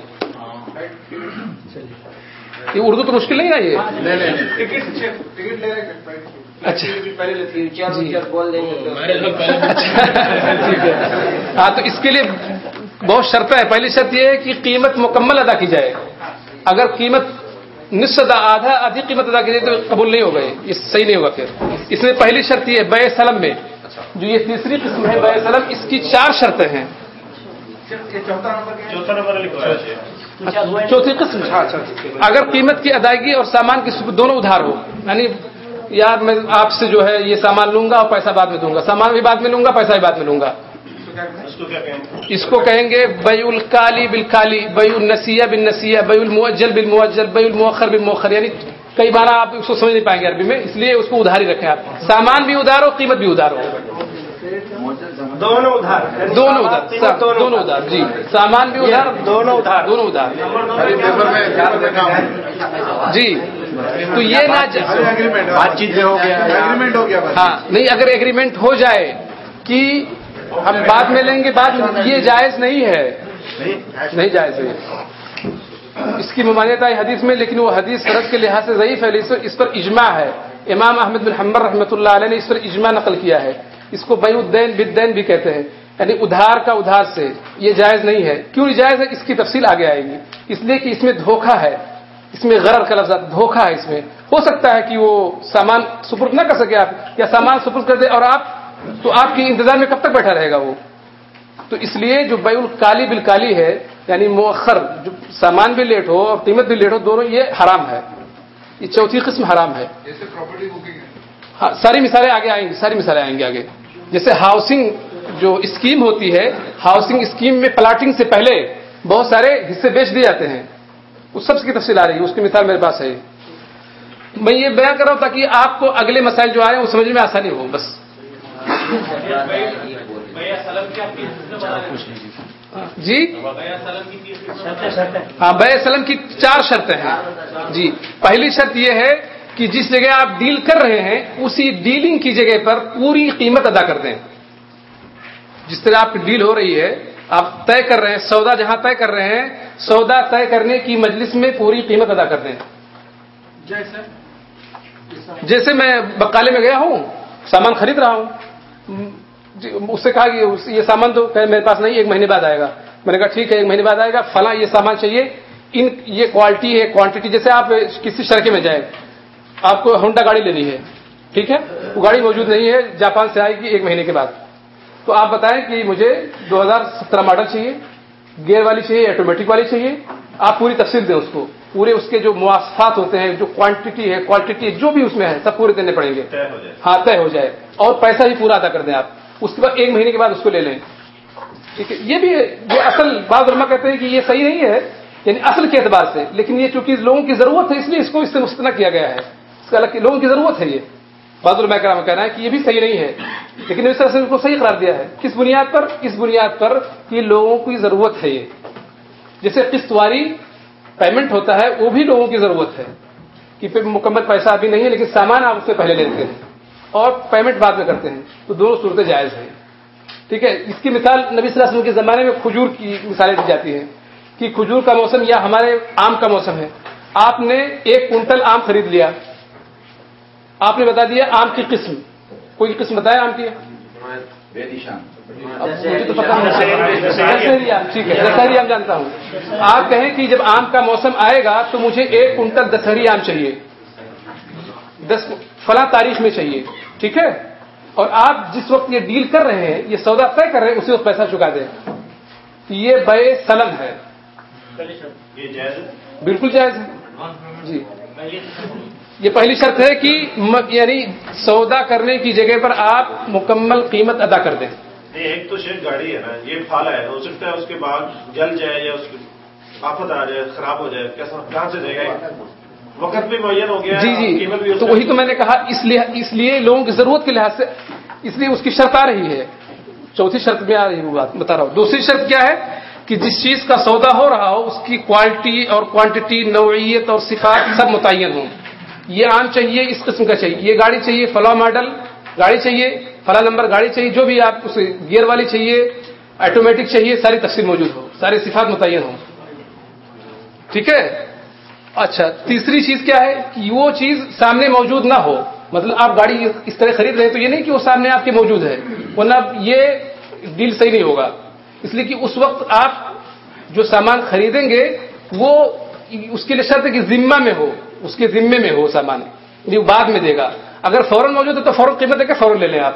Speaker 1: یہ اردو تو مشکل نہیں نا یہ؟
Speaker 4: ٹکٹ ٹکٹ لے رہے ہیں۔
Speaker 1: اچھا۔
Speaker 4: پہلے لیتے بول دیں گے
Speaker 6: ہمارے گھر پہلے۔
Speaker 1: ٹھیک ہے۔ ہاں تو اس کے لیے بہت شرطیں ہیں پہلی شرط یہ ہے کہ قیمت مکمل ادا کی جائے۔ اگر قیمت نصف ادا آدھا آدھی قیمت ادا کی تو قبول نہیں ہوگا یہ۔ یہ صحیح نہیں ہوگا پھر۔ اس میں پہلی شرط یہ ہے بے سلم میں۔ جو یہ تیسری قسم ہے بے سلم اس کی چار شرطیں ہیں۔
Speaker 4: ہے
Speaker 1: چوتھی قسم۔ اگر قیمت کی ادائیگی اور سامان کی سب- دونوں ادھار ہو یعنی یار میں آپ سے جو ہے یہ سامان لوں گا اور پیسہ بعد میں دوں گا۔ سامان بھی بعد میں لوں گا پیسہ بھی بعد میں لوں گا۔
Speaker 6: اس کو کہیں گے
Speaker 1: بی الکالی بالکالی بی النسیہ بن نسیہ بی الموجل بالموجل بی المؤخر بالمؤخر یعنی کئی بار آپ اس کو سمجھ نہیں پائیں گے عربی میں اس لیے اس کو ادھار ہی رکھیں آپ۔ سامان بھی ادھار ہو قیمت بھی ادھار ہو
Speaker 7: دونوں ادھار۔
Speaker 1: دونوں ادھار دونوں ادھار جی۔ سامان بھی ادھار
Speaker 7: دونوں ادھار۔
Speaker 1: دونوں ادھار۔ جی۔ تو یہ نہ
Speaker 2: بات چیت ہو گیا۔
Speaker 3: اگریمنٹ ہو گیا بس
Speaker 1: ہاں نہیں اگر ایگریمنٹ ہو جائے کہ ہم بعد میں لیں گے بعد یہ جائز نہیں ہے۔ نہیں جائز ہے۔ اس کی ممانعت آئی حدیث میں لیکن وہ حدیث سرد کے لحاظ سے ضعیف ہے اس پر اجماع ہے۔ امام احمد بن حمبر رحمۃ اللہ علیہ نے اس پر اجماع نقل کیا ہے۔ اس کو بی الدین بدین بھی کہتے ہیں۔ یعنی ادھار کا ادھار سے یہ جائز نہیں ہے۔ کیوں جائز ہے؟ اس کی تفصیل آگے آئے گی۔ اس لیے کہ اس میں دھوکہ ہے۔ اس میں غرر کا لفظ دھوکہ ہے اس میں۔ ہو سکتا ہے کہ وہ سامان سپرد نہ کر سکے آپ یا سامان سپرد کر دے اور آپ تو آپ کی انتظار میں کب تک بیٹھا رہے گا وہ؟ تو اس لیے جو بی الکالی بالکالی ہے یعنی مؤخر جو سامان بھی لیٹ ہو اور قیمت بھی لیٹ ہو دونوں یہ حرام ہے۔ یہ چوتھی قسم حرام ہے۔
Speaker 3: جیسے پراپرٹی
Speaker 1: ہاں ساری مثالیں آگے آئیں گی ساری مثالیں آئیں گی آگے۔ جیسے ہاؤسنگ جو اسکیم ہوتی ہے ہاؤسنگ اسکیم میں پلاٹنگ سے پہلے بہت سارے حصے بیچ دیے جاتے ہیں۔ اس سب کی تفصیل آ رہی ہے اس کی مثال میرے پاس ہے۔ میں یہ بیان کر رہا ہوں تاکہ آپ کو اگلے مسائل جو آئے ہیں وہ سمجھ میں آسانی ہو بس۔ جی؟ ہاں بے سلم کی چار شرطیں ہیں۔ جی پہلی شرط یہ ہے کہ جس جگہ آپ ڈیل کر رہے ہیں اسی ڈیلنگ کی جگہ پر پوری قیمت ادا کر دیں۔ جس طرح آپ کی ڈیل ہو رہی ہے آپ طے کر رہے ہیں سودا جہاں طے کر رہے ہیں سودا طے کرنے کی مجلس میں پوری قیمت ادا کر دیں۔ جیسے میں بکالے میں گیا ہوں سامان خرید رہا ہوں۔ جی، جی، اس سے کہا کہ یہ سامان تو کہ میرے پاس نہیں ایک مہینے بعد آئے گا۔ میں نے کہا ٹھیک ہے، ایک مہینے بعد آئے گا، فلاں یہ سامان چاہیے۔ ان یہ کوالٹی ہے کوانٹٹی جیسے آپ کسی شرکے میں جائیں، آپ کو ہونڈا گاڑی لینی ہے، ٹھیک ہے؟ وہ گاڑی موجود نہیں ہے، جاپان سے آئے گی ایک مہینے کے بعد۔ تو آپ بتائیں کہ مجھے دو ہزار سترہ ماڈل چاہیے گیئر والی چاہیے آٹومیٹک والی چاہیے، آپ پوری تفصیل دیں اس کو۔ پورے اس کے جو مواصفات ہوتے ہیں جو کوانٹٹی ہے کوالٹی جو بھی اس میں ہے سب پورے دینے پڑیں گے۔ ہاں طے ہو جائے۔ اور پیسہ ہی پورا ادا کر دیں آپ۔ اس کے بعد ایک مہینے کے بعد اس کو لے لیں۔ ٹھیک ہے؟ یہ بھی جو اصل بعض علماء کہتے ہیں کہ یہ صحیح نہیں ہے یعنی اصل کے اعتبار سے۔ لیکن یہ چونکہ لوگوں کی ضرورت ہے اس لیے اس کو اس سے مستنا کیا گیا ہے۔ اس کا الگ لوگوں کی ضرورت ہے یہ۔ بعض علماء کرام کہنا ہے کہ یہ بھی صحیح نہیں ہے۔ لیکن اس طرح سے اس کو صحیح قرار دیا ہے۔ کس بنیاد پر؟ اس بنیاد پر کہ لوگوں کی ضرورت ہے یہ۔ جیسے قسط واری پیمنٹ ہوتا ہے، وہ بھی لوگوں کی ضرورت ہے کہ پھر مکمل پیسہ ابھی نہیں ہے، لیکن سامان آپ اس سے پہلے لیتے ہیں اور پیمنٹ بعد میں کرتے ہیں۔ تو دونوں صورتیں جائز ہیں۔ ٹھیک ہے؟ اس کی مثال نبی صلی اللہ علیہ وسلم کے زمانے میں کھجور کی مثالیں دی جاتی ہیں کہ کھجور کا موسم یا ہمارے آم کا موسم ہے۔ آپ نے ایک کنٹل آم خرید لیا۔ آپ نے بتا دیا آم کی قسم۔ کوئی قسم بتایا آم کی؟ ٹھیک ہے دسہری آم جانتا ہوں۔ آپ کہیں کہ جب آم کا موسم آئے گا تو مجھے ایک کنٹل دسہری آم چاہیے۔ دس فلاں تاریخ میں چاہیے۔ ٹھیک ہے؟ اور آپ جس وقت یہ ڈیل کر رہے ہیں یہ سودا طے کر رہے ہیں اسی وقت پیسہ چکا دیں۔ یہ بے سلم ہے۔ بالکل جائز ہے۔ جی۔ یہ پہلی شرط ہے کہ یعنی سودا کرنے کی جگہ پر آپ مکمل قیمت ادا کر دیں۔
Speaker 6: نہیں ایک تو شیخ گاڑی ہے نا یہ پھالا ہے ہو سکتا ہے اس کے بعد جل جائے یا اس کی آفت آ جائے خراب ہو جائے کیسا کہاں سے جائے گا؟ وقت بھی معین ہو گیا
Speaker 1: جی جی
Speaker 6: بھی
Speaker 1: تو وہی تو میں نے کہا اس لیے اس لیے لوگوں کی ضرورت کے لحاظ سے اس لیے اس کی شرط آ رہی ہے۔ چوتھی شرط میں آ رہی ہے وہ بات بتا رہا ہوں۔ دوسری شرط کیا ہے؟ کہ جس چیز کا سودا ہو رہا ہو اس کی کوالٹی اور کوانٹٹی نوعیت اور صفات سب متعین ہوں۔ یہ عام چاہیے اس قسم کا چاہیے۔ یہ گاڑی چاہیے فلاں ماڈل گاڑی چاہیے۔ فلاں نمبر گاڑی چاہیے، جو بھی آپ اسے گیئر والی چاہیے آٹومیٹک چاہیے، ساری تفصیل موجود ہو ساری صفات متعین ہوں۔ ٹھیک ہے؟ اچھا تیسری چیز کیا ہے کہ وہ چیز سامنے موجود نہ ہو۔ مطلب آپ گاڑی اس طرح خرید رہے ہیں تو یہ نہیں کہ وہ سامنے آپ کے موجود ہے، ورنہ یہ ڈیل صحیح نہیں ہوگا۔ اس لیے کہ اس وقت آپ جو سامان خریدیں گے، وہ اس کے لیے شرط ہے کہ ذمہ میں ہو، اس کے ذمے میں ہو سامان۔ بعد میں دے گا۔ اگر فوراً موجود ہے تو فوراً قیمت دے کے فوراً لے لیں آپ۔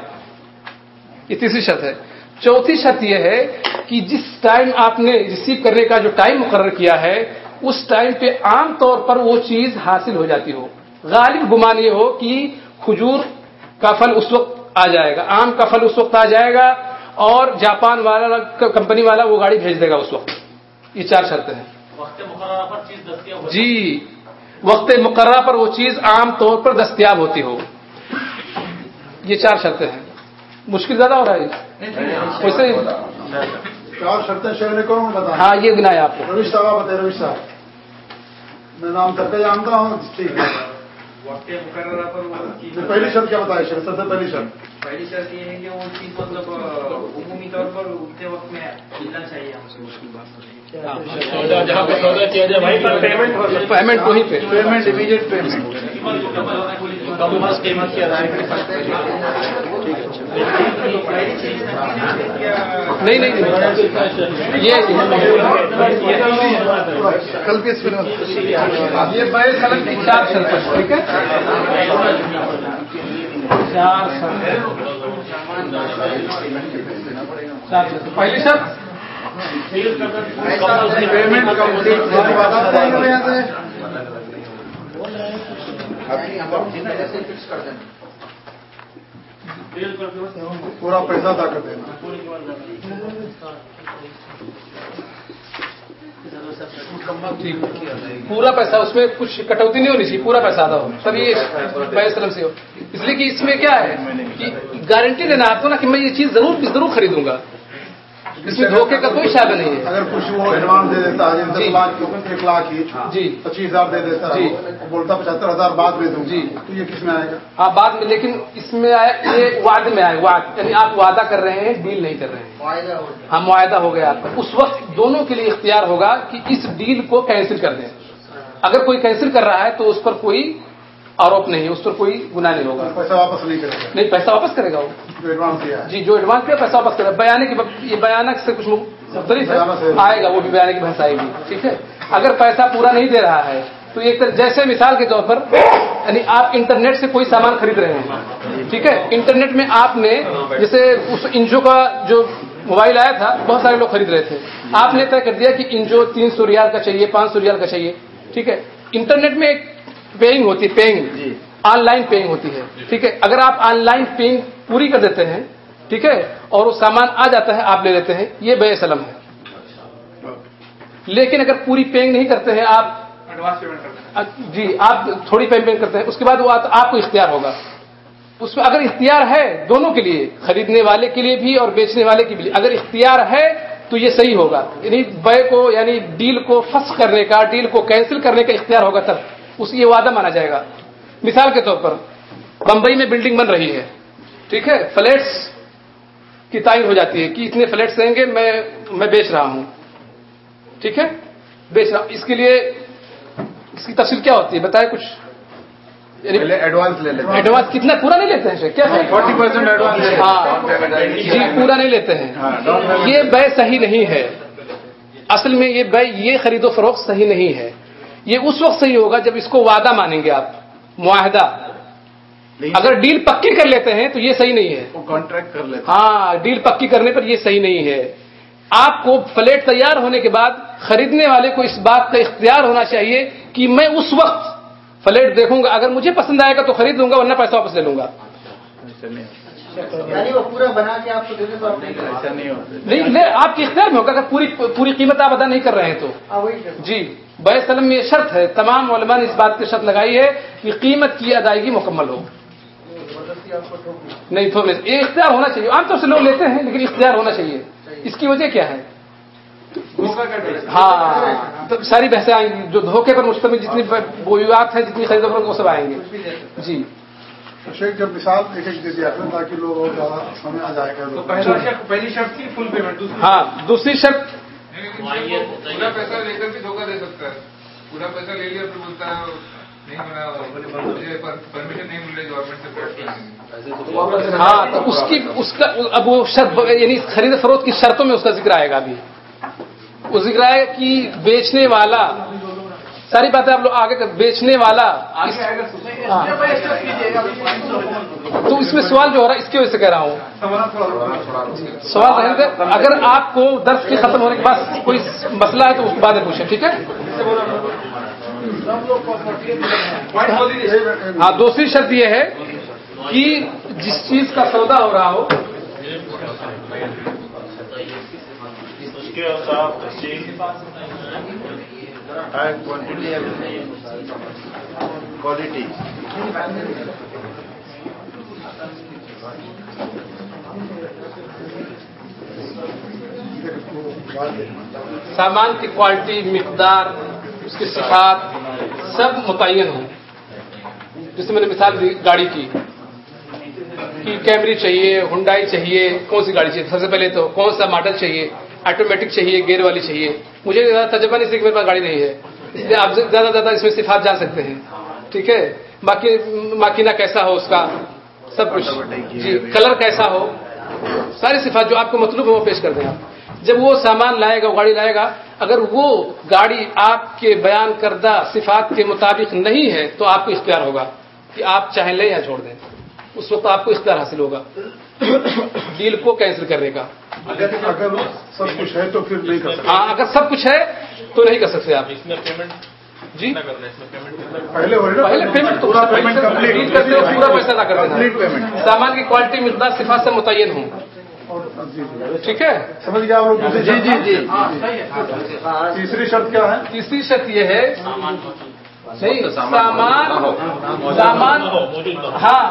Speaker 1: یہ تیسری شرط ہے۔ چوتھی شرط یہ ہے کہ جس ٹائم آپ نے ریسیو کرنے کا جو ٹائم مقرر کیا ہے اس ٹائم پہ عام طور پر وہ چیز حاصل ہو جاتی ہو۔ غالب گمان یہ ہو کہ کھجور کا پھل اس وقت آ جائے گا آم کا پھل اس وقت آ جائے گا اور جاپان والا کمپنی والا وہ گاڑی بھیج دے گا اس وقت۔ یہ چار شرطیں ہیں۔
Speaker 5: وقت مقررہ پر چیز دستیاب ہو
Speaker 1: جی۔ وقت مقررہ پر وہ چیز عام طور پر دستیاب ہوتی ہو۔ یہ چار شرطیں ہیں۔ مشکل زیادہ ہو رہا ہے ویسے
Speaker 3: چار شرطیں شیخ نے کون بتا
Speaker 1: ہاں یہ گنا ہے آپ کو
Speaker 3: رویش صاحب بتائے صاحب۔ میں نام تک جانتا ہوں۔ ٹھیک ہے۔ پہلی شرط کیا بتایا سب سے پہلی شرط۔
Speaker 4: پہلی شرط یہ ہے کہ وہ چیز مطلب عمومی طور پر اگتے وقت میں ملنا چاہیے ہم سے مشکل بات
Speaker 5: پر پیمنٹ ہو
Speaker 1: پیمنٹ وہیں پہ۔
Speaker 3: پیمنٹ امیڈیٹ پیمنٹ
Speaker 5: کم از قیمت کی ادائیگی
Speaker 1: نہیں نہیں
Speaker 3: کل فلم
Speaker 1: یہ بڑے سلم کی چار ٹھیک ہے۔ چار پہلی شرط
Speaker 3: پیمنٹ کا پورا پیسہ ادا کر دینا۔
Speaker 1: پورا پیسہ اس میں کچھ کٹوتی نہیں ہونی چاہیے، پورا پیسہ ادا ہو تب یہ بھائی سلم سے ہو۔ اس لیے کہ اس میں کیا ہے کہ گارنٹی دینا آپ کو نا کہ میں یہ چیز ضرور ضرور خریدوں گا۔ اس میں دھوکے کا کوئی شابہ نہیں ہے۔
Speaker 3: اگر کچھ وہ ایڈوانس دے دیتا ہے
Speaker 1: جی۔
Speaker 3: دس لاکھ کی ایک لاکھ کی۔
Speaker 1: جی۔
Speaker 3: پچیس ہزار دے دیتا۔ ہے
Speaker 1: جی۔
Speaker 3: بولتا پچہتر ہزار بعد میں دوں
Speaker 1: جی۔
Speaker 3: تو یہ کس میں آئے گا؟
Speaker 1: ہاں بعد میں لیکن اس میں آیا یہ وعدے میں آئے۔ وعد یعنی آپ وعدہ کر رہے ہیں ڈیل نہیں کر رہے ہیں۔ ہاں معاہدہ ہو گیا۔ آپ کا اس وقت دونوں کے لیے اختیار ہوگا کہ اس ڈیل کو کینسل کر دیں۔ اگر کوئی کینسل کر رہا ہے تو اس پر کوئی آروپ نہیں ہے اس پر کوئی گناہ نہیں ہوگا۔
Speaker 3: پیسہ واپس نہیں کرے گا۔
Speaker 1: نہیں پیسہ واپس کرے گا وہ۔ جی جو ایڈوانس کیا پیسہ واپس کرے گا۔ بیانے کی یہ بیانک سے کچھ مختلف ہے۔ آئے گا وہ بھی بیانے کی بحث آئے گی۔ ٹھیک ہے؟ اگر پیسہ پورا نہیں دے رہا ہے تو ایک طرح جیسے مثال کے طور پر یعنی آپ انٹرنیٹ سے کوئی سامان خرید رہے ہیں۔ ٹھیک ہے؟ انٹرنیٹ میں آپ نے جیسے اس انجو کا جو موبائل آیا تھا بہت سارے لوگ خرید رہے تھے۔ آپ نے طے کر دیا کہ انجو تین سو ریال کا چاہیے پانچ سو ریال کا چاہیے۔ ٹھیک ہے؟ انٹرنیٹ میں ایک پیئنگ ہوتی ہے پیئنگ آن لائن پیئنگ ہوتی ہے ٹھیک ہے؟ اگر آپ آن لائن پیئنگ پوری کر دیتے ہیں ٹھیک ہے؟ اور وہ سامان آ جاتا ہے آپ لے لیتے ہیں یہ بے سلم ہے۔ لیکن اگر پوری پیئنگ نہیں کرتے ہیں آپ
Speaker 4: ایڈوانس پیمنٹ
Speaker 1: جی آپ تھوڑی پیمنٹ کرتے ہیں اس کے بعد وہ آپ آپ کو اختیار ہوگا۔ اس میں اگر اختیار ہے دونوں کے لیے خریدنے والے کے لیے بھی اور بیچنے والے کے لیے اگر اختیار ہے تو یہ صحیح ہوگا۔ یعنی بے کو یعنی ڈیل کو فس کرنے کا ڈیل کو کینسل کرنے کا اختیار ہوگا تب۔ اس یہ وعدہ مانا جائے گا۔ مثال کے طور پر بمبئی میں بلڈنگ بن رہی ہے۔ ٹھیک ہے؟ فلیٹس کی تعین ہو جاتی ہے کہ اتنے فلیٹس دیں گے میں میں بیچ رہا ہوں۔ ٹھیک ہے؟ بیچ رہا ہوں۔ اس کے لیے اس کی تفصیل کیا ہوتی ہے؟ بتائیں کچھ۔ یعنی
Speaker 3: ایڈوانس لے لیتے
Speaker 1: ایڈوانس کتنا پورا نہیں لیتے ہیں؟ کیا
Speaker 3: فورٹی پرسینٹ ایڈوانس
Speaker 1: ہاں۔ جی پورا نہیں لیتے ہیں۔ یہ بے صحیح نہیں ہے۔ اصل میں یہ بے یہ خرید و فروخت صحیح نہیں ہے۔ یہ اس وقت صحیح ہوگا جب اس کو وعدہ مانیں گے آپ معاہدہ۔ اگر ڈیل پکی کر لیتے ہیں تو یہ صحیح نہیں ہے۔
Speaker 3: کانٹریکٹ کر لیتے
Speaker 1: ہاں ڈیل پکی کرنے پر یہ صحیح نہیں ہے۔ آپ کو فلیٹ تیار ہونے کے بعد خریدنے والے کو اس بات کا اختیار ہونا چاہیے کہ میں اس وقت فلیٹ دیکھوں گا۔ اگر مجھے پسند آئے گا تو خرید لوں گا ورنہ پیسہ واپس لے لوں گا۔
Speaker 7: یعنی وہ پورا بنا کے آپ کو دے دیں تو آپ نہیں
Speaker 1: لے آپ کے اختیار میں ہوگا۔ اگر پوری پوری قیمت آپ ادا نہیں کر رہے ہیں تو۔
Speaker 7: ہاں
Speaker 1: جی۔ بے سلم میں یہ شرط ہے تمام علماء نے اس بات کی شرط لگائی ہے کہ قیمت کی ادائیگی مکمل ہو۔ نہیں تو یہ اختیار ہونا چاہیے۔ عام طور سے لوگ لیتے ہیں لیکن اختیار ہونا چاہیے۔ اس کی وجہ کیا ہے؟ ہاں تو ساری بحثیں آئیں گی۔ جو دھوکے پر مشتمل جتنی بویات ہیں جتنی خرید وہ سب آئیں گے۔ جی۔
Speaker 3: شیخ جب مثال ایک ایک دے دیا کریں تاکہ لوگ اور زیادہ سمجھ آ جائے۔ گا
Speaker 5: پہلی شرط تھی فل پیمنٹ
Speaker 1: ہاں دوسری شرط
Speaker 8: پورا پیسہ لے کر بھی دھوکہ دے سکتا ہے۔ پورا پیسہ لے لیا پھر بولتا ہے نہیں بنا مجھے پرمیشن نہیں مل رہی گورنمنٹ سے
Speaker 1: ہاں تو اس کی اس کا اب وہ شرط یعنی خرید فروخت کی شرطوں میں اس کا ذکر آئے گا ابھی۔ وہ ذکر آئے کہ بیچنے والا ساری باتیں آپ لوگ آگے بیچنے والا ہاں۔ تو اس میں سوال جو ہو رہا ہے اس کی وجہ سے کہہ رہا ہوں۔ سوال رہنے۔ اگر آپ کو درس کی ختم ہونے کے بعد کوئی مسئلہ ہے تو اس کے بعد میں پوچھیں ٹھیک ہے؟ ہاں دوسری شرط یہ ہے کہ جس چیز کا سودا ہو رہا ہو
Speaker 6: اس کے
Speaker 2: کوالٹی
Speaker 1: سامان کی کوالٹی مقدار، اس کی صفات سب متعین ہوں۔ جیسے میں نے مثال دی، گاڑی کی۔ کہ کیمری چاہیے، ہنڈائی چاہیے، کون سی گاڑی چاہیے؟ سب سے پہلے تو کون سا ماڈل چاہیے؟ آٹومیٹک چاہیے گیئر والی چاہیے۔ مجھے زیادہ تجربہ نہیں سے میرے پاس گاڑی نہیں ہے۔ اس لیے آپ زیادہ زیادہ اس میں صفات جان سکتے ہیں۔ ٹھیک ہے؟ باقی ماکینہ کیسا ہو اس کا؟ سب کچھ۔ جی کلر کیسا ہو؟ ساری صفات جو آپ کو مطلوب ہے وہ پیش کر دیں آپ۔ جب وہ سامان لائے گا وہ گاڑی لائے گا، اگر وہ گاڑی آپ کے بیان کردہ صفات کے مطابق نہیں ہے، تو آپ کو اختیار ہوگا کہ آپ چاہیں لیں یا چھوڑ دیں۔ اس وقت آپ کو اختیار حاصل ہوگا۔ ڈیل کو کینسل کرنے کا۔
Speaker 3: اگر سب کچھ ہے تو پھر نہیں کر سکتے۔
Speaker 1: ہاں اگر سب کچھ ہے تو نہیں کر سکتے آپ۔ جی؟
Speaker 3: پہلے ہو رہی نا
Speaker 1: پہلے پیمنٹ تو
Speaker 3: پیمنٹ
Speaker 1: ڈیل کرتے ہو پورا پیسہ ادا کر
Speaker 3: کمپلیٹ
Speaker 1: دینا
Speaker 3: پیمنٹ
Speaker 1: سامان کی کوالٹی مقدار صفات سے متعین ہوں۔
Speaker 3: جی جی
Speaker 1: ٹھیک ہے؟
Speaker 3: سمجھ گیا آپ لوگ؟ دوسری
Speaker 2: جی
Speaker 3: شرط؟
Speaker 2: جی جی۔
Speaker 3: تیسری شرط کیا ہے؟
Speaker 1: تیسری شرط یہ ہے۔ سامان سامان ہاں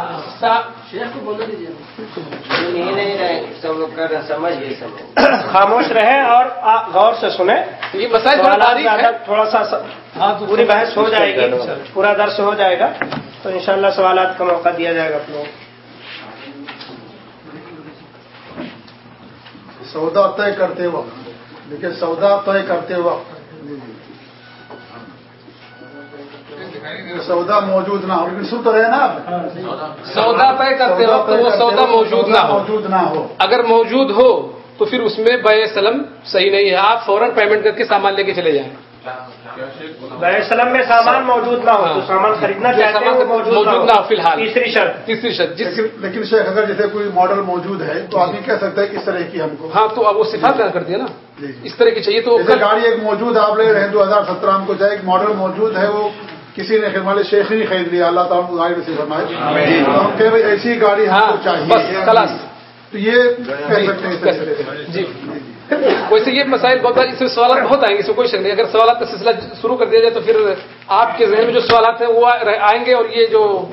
Speaker 9: خاموش رہیں اور غور سے سنیں۔
Speaker 1: یہ مسائل
Speaker 9: تھوڑا سا
Speaker 1: ہاں
Speaker 9: پوری بحث ہو جائے گی۔ پورا درس ہو جائے گا۔ تو انشاءاللہ سوالات کا موقع دیا جائے گا آپ لوگوں کو۔
Speaker 3: سودا طے کرتے وقت۔ دیکھیے سودا طے کرتے وقت سودا موجود نہ ہو لیکن سن تو رہے نا۔ آپ
Speaker 1: سودا طے کرتے وقت وہ سودا موجود نہ ہو۔
Speaker 3: موجود نہ ہو۔
Speaker 1: اگر موجود ہو تو پھر اس میں بے سلم صحیح نہیں ہے۔ آپ فوراً پیمنٹ کر کے سامان لے کے چلے جائیں۔
Speaker 9: بھائی سلم میں سامان موجود نہ ہو تو سامان خریدنا چاہتے ہیں موجود
Speaker 1: نہ ہو۔ فی الحال۔
Speaker 9: تیسری شرط۔
Speaker 1: تیسری شرط۔ جس
Speaker 3: لیکن شیخ اگر جیسے کوئی ماڈل موجود ہے تو آدمی کہہ سکتا ہے کس طرح کی ہم کو۔
Speaker 1: ہاں تو اب وہ صفات بیان کر دیا نا۔
Speaker 3: جی جی۔
Speaker 1: اس طرح کی چاہیے تو
Speaker 3: گاڑی ایک موجود آپ لے رہے ہیں دو ہزار سترہ ہم کو چاہے ایک ماڈل موجود ہے وہ کسی نے ہمارے شیخ نے خرید لیا اللہ تعالیٰ نصیب فرمائے۔ تو ہم کہہ رہے ایسی گاڑی ہم
Speaker 1: ہاں
Speaker 3: کو چاہیے۔
Speaker 1: بس خلاص۔
Speaker 3: تو یہ کہہ سکتے ہیں اس طرح سے۔
Speaker 1: جی۔ ویسے یہ مسائل بہت اس میں سوالات بہت آئیں گے اس میں کوئی شک نہیں۔ اگر سوالات کا سلسلہ شروع کر دیا جائے تو پھر آپ کے ذہن میں جو سوالات ہیں وہ آئیں گے اور یہ جو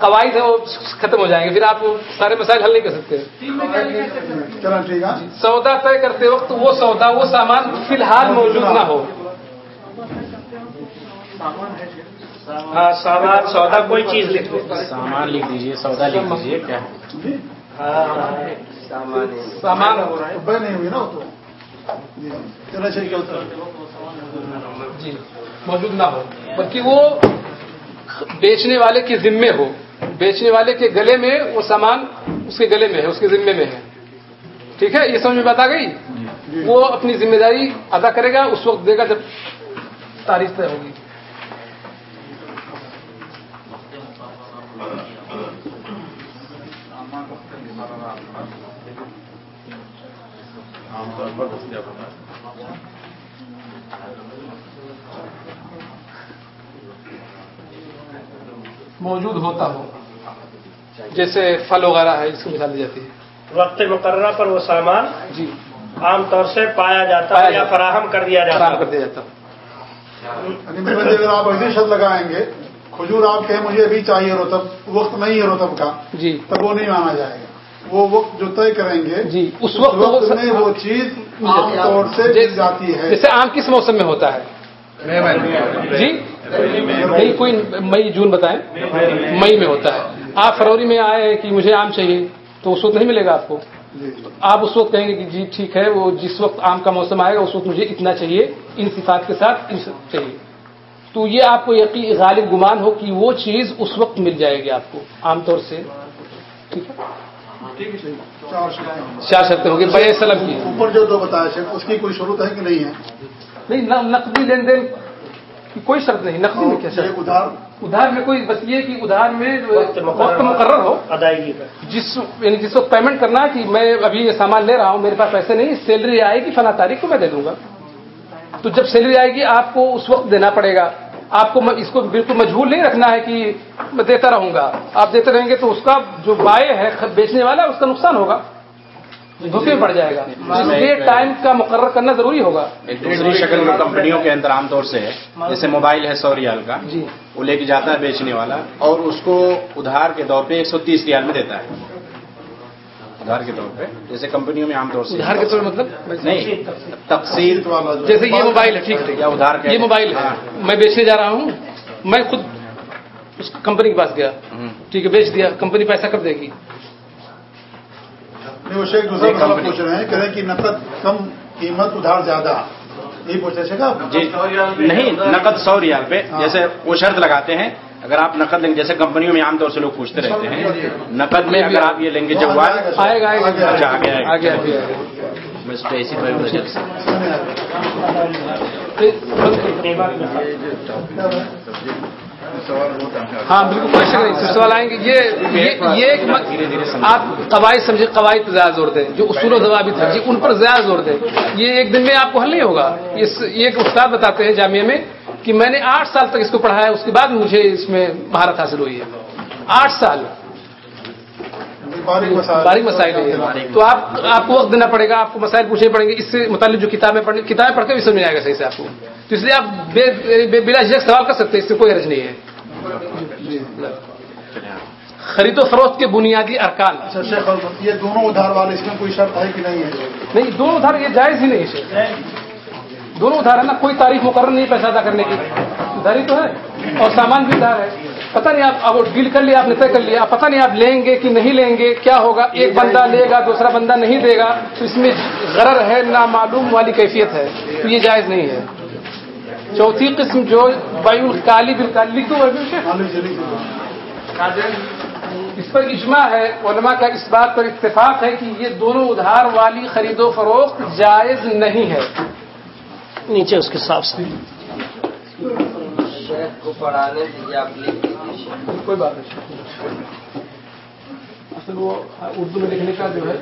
Speaker 1: قواعد ہیں وہ ختم ہو جائیں گے۔ پھر آپ سارے مسائل حل نہیں کر سکتے۔
Speaker 3: چلو ٹھیک ہے۔
Speaker 1: سودا طے کرتے وقت وہ سودا وہ سامان فی الحال موجود نہ ہو۔
Speaker 9: ہاں سامان سودا کوئی چیز لکھ دو۔
Speaker 5: سامان لکھ دیجیے سودا لکھ دیجیے کیا؟
Speaker 1: سامان
Speaker 3: نہیں ہوئی نا جی جی۔ چلو اتر
Speaker 1: جی موجود نہ ہو۔ بلکہ وہ بیچنے والے کے ذمے ہو۔ بیچنے والے کے گلے میں وہ سامان اس کے گلے میں ہے اس کے ذمے میں ہے۔ ٹھیک ہے؟ یہ سمجھ میں بات آ گئی؟ وہ اپنی ذمہ داری ادا کرے گا اس وقت دے گا جب تاریخ طے ہوگی۔
Speaker 2: عام طور پر دستیاب ہوتا ہے
Speaker 1: موجود ہوتا ہو۔ جیسے پھل وغیرہ ہے اس کی مثال دی جاتی ہے۔
Speaker 9: وقت مقررہ پر وہ سامان
Speaker 1: جی۔
Speaker 9: عام طور سے پایا جاتا ہے یا
Speaker 1: ہے۔
Speaker 9: فراہم کر دیا جاتا
Speaker 1: آرام کر
Speaker 9: ہے
Speaker 1: دیا جاتا
Speaker 3: یعنی مثلاً اگر آپ ایسی شرط لگائیں گے کھجور آپ کہیں مجھے ابھی چاہیے رتب وقت نہیں ہے رتب کا
Speaker 1: جی۔
Speaker 3: تب وہ نہیں مانا جائے گا۔ وہ وقت جو طے کریں گے
Speaker 1: جی، اس وقت وہ-
Speaker 3: میں وہ چیز عام طور سے مل جاتی ہے۔
Speaker 1: جیسے آم کس موسم میں ہوتا ہے؟ جی؟ نہیں کوئی مئی جون بتائیں؟ مئی میں ہوتا ہے۔ آپ فروری میں آئے ہیں کہ مجھے آم چاہیے تو اس وقت نہیں ملے گا آپ کو؟
Speaker 3: جی
Speaker 1: آپ اس وقت کہیں گے کہ جی ٹھیک ہے وہ جس وقت آم کا موسم آئے گا اس وقت مجھے اتنا چاہیے ان صفات کے ساتھ چاہیے۔ تو یہ آپ کو یقین غالب گمان ہو کہ وہ چیز اس وقت مل جائے گی آپ کو عام طور سے۔ ٹھیک ہے؟
Speaker 3: چار شرطیں
Speaker 1: ہوگی بے سلم کی۔
Speaker 3: اوپر جو دو بتایا شیخ اس کی کوئی شروط ہے کہ نہیں ہے؟
Speaker 1: نہیں نہ- نقدی لین دین کی کوئی شرط نہیں۔ نقدی میں کیا شرط؟
Speaker 3: ادھار۔
Speaker 1: ادھار میں کوئی بس یہ کہ ادھار میں
Speaker 9: وقت
Speaker 1: مقرر ہو
Speaker 9: ادائیگی کا
Speaker 1: جس یعنی جس وقت پیمنٹ کرنا ہے کہ میں ابھی یہ سامان لے رہا ہوں میرے پاس پیسے نہیں سیلری آئے گی فلاں تاریخ کو میں دے دوں گا۔ تو جب سیلری آئے گی آپ کو اس وقت دینا پڑے گا۔ آپ کو اس کو بالکل مجبور نہیں رکھنا ہے کہ میں دیتا رہوں گا۔ آپ دیتے رہیں گے تو اس کا جو بائے ہے بیچنے والا اس کا نقصان ہوگا۔ دھوکے میں پڑ جائے گا۔ اس لیے ٹائم کا مقرر کرنا ضروری ہوگا۔
Speaker 5: ایک دوسری شکل میں کمپنیوں کے اندر عام طور سے ہے۔ جیسے موبائل ہے سو ریال کا
Speaker 1: جی۔
Speaker 5: وہ لے کے جاتا ہے بیچنے والا اور اس کو ادھار کے طور پہ ایک سو تیس ریال میں دیتا ہے۔ ادھار کے طور پہ جیسے کمپنیوں میں عام طور سے
Speaker 1: ادھار کے طور پر مطلب؟
Speaker 5: نہیں
Speaker 3: جو
Speaker 1: جیسے یہ موبائل ہے ٹھیک ہے
Speaker 5: یا ادھار
Speaker 1: یہ موبائل ہے۔ میں بیچنے جا رہا ہوں میں خود اس کمپنی کے پاس گیا۔ ٹھیک ہے بیچ دیا کمپنی پیسہ کب دے گی؟
Speaker 3: نہیں وہ شیخ دوسرا مسئلہ پوچھ رہے ہیں کہ نقد کم قیمت ادھار زیادہ۔ یہی پوچھ رہے
Speaker 5: جی نہیں نقد سو ریال پہ۔ جیسے وہ شرط لگاتے ہیں اگر آپ نقد لیں گے جیسے کمپنیوں میں عام طور سے لوگ پوچھتے رہتے ہیں نقد میں اگر آپ یہ لیں گے جوال
Speaker 1: آئے گا
Speaker 5: اچھا آگے آئے
Speaker 1: ہاں بالکل کوئی شک نہیں سوال آئیں گے۔ یہ آپ قواعد سمجھے قواعد پہ زیادہ زور دیں۔ جو اصول و ضوابط ہیں جی ان پر زیادہ زور دیں۔ یہ ایک دن میں آپ کو حل نہیں ہوگا۔ یہ ایک استاد بتاتے ہیں جامعہ میں۔ کہ میں نے آٹھ سال تک اس کو پڑھایا اس کے بعد مجھے اس میں مہارت حاصل ہوئی ہے۔ آٹھ سال۔
Speaker 3: باریک مسائل۔
Speaker 1: یہ۔ تو آپ آپ کو وقت دینا پڑے گا آپ کو مسائل پوچھنے پڑیں گے۔ اس سے متعلق جو کتابیں پڑھنی کتابیں پڑھ کے بھی سمجھ میں آئے گا صحیح سے آپ کو۔ تو اس لیے آپ بلا جھجک سوال کر سکتے ہیں اس سے کوئی حرج نہیں ہے۔ خرید و فروخت کے بنیادی ارکان۔
Speaker 3: اچھا یہ دونوں ادھار والے اس میں کوئی شرط ہے کہ نہیں ہے؟
Speaker 1: نہیں دونوں ادھار یہ جائز ہی نہیں ہے دونوں ادھار ہے نا کوئی تاریخ مقرر نہیں پیسہ ادا کرنے کی۔ ادھار ہی تو ہے اور سامان بھی ادھار ہے۔ پتہ نہیں آپ اب ڈیل کر لیا آپ نے طے کر لیا پتہ نہیں آپ لیں گے کہ نہیں لیں گے کیا ہوگا؟ ایک بندہ لے گا دوسرا بندہ نہیں دے گا تو اس میں غرر ہے نامعلوم والی کیفیت ہے۔ تو یہ جائز نہیں ہے۔ چوتھی قسم جو بایو کالی بل کالی لکھ دو بایو شیخ؟
Speaker 3: معلوم چلی گئی۔
Speaker 1: اس پر اجماع ہے علماء کا اس بات پر اتفاق ہے کہ یہ دونوں ادھار والی خرید و فروخت جائز نہیں ہے۔
Speaker 9: نیچے اس کے صاف سے۔
Speaker 7: شیخ کو پڑھانے دیجیے آپ لکھ دیجیے
Speaker 1: کوئی بات نہیں۔ اصل وہ اردو میں لکھنے کا جو ہے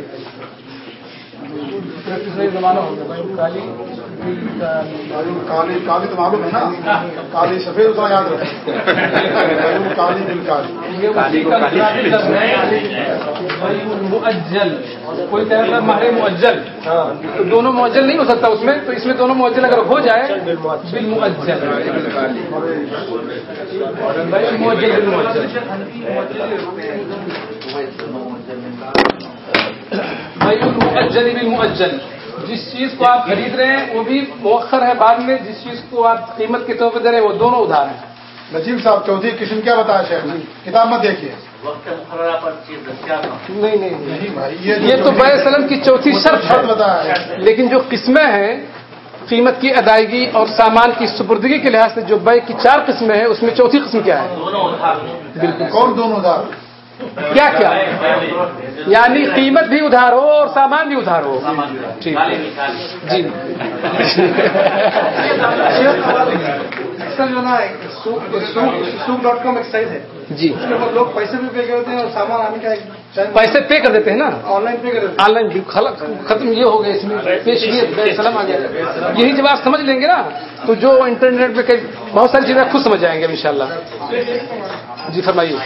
Speaker 1: کالی۔
Speaker 3: معلوم کالی کالی تو معلوم ہے نا۔ کالی سفید اتنا یاد کالی دل کالی۔
Speaker 1: مطلب مؤجل۔ کوئی کہہ رہا ماہر مؤجل۔ تو دونوں مؤجل نہیں ہو سکتا اس میں تو اس میں دونوں مؤجل اگر ہو جائے بل مؤجل۔ مؤجل بل مؤجل المؤجل بالمؤجل جس چیز کو آپ خرید رہے ہیں وہ بھی مؤخر ہے بعد میں جس چیز کو آپ قیمت کے طور پہ دے رہے ہیں وہ دونوں ادھار ہیں۔
Speaker 3: نجیب صاحب چوتھی قسم کیا بتایا شیخ نے؟ کتاب میں دیکھیے۔
Speaker 1: نہیں نہیں۔
Speaker 3: نہیں بھائی یہ
Speaker 1: تو بے سلم کی چوتھی شرط
Speaker 3: شرط
Speaker 1: ہے۔
Speaker 3: بتایا ہے۔
Speaker 1: لیکن جو قسمیں ہیں قیمت کی ادائیگی اور سامان کی سپردگی کے لحاظ سے جو بے کی چار قسمیں ہیں اس میں چوتھی قسم کیا ہے؟
Speaker 3: کون دونوں ادھار؟
Speaker 1: کیا کیا؟ یعنی قیمت بھی ادھار ہو اور سامان بھی ادھار ہو ٹھیک۔ جی۔
Speaker 7: جو نا سوپ ڈاٹ کام ایک سائٹ ہے۔
Speaker 1: جی۔
Speaker 7: لوگ پیسے بھی پے کرتے ہیں اور سامان آنے کا
Speaker 1: پیسے پے کر دیتے ہیں نا۔
Speaker 7: آن لائن پے کر دیتے
Speaker 1: آن لائن ختم یہ ہو گیا اس میں۔ پیشگیت بے سلم آ گیا۔ یہی جب آپ سمجھ لیں گے نا۔ تو جو انٹرنیٹ پہ بہت ساری چیزیں خود سمجھ جائیں گے انشاءاللہ۔ جی فرمائیے۔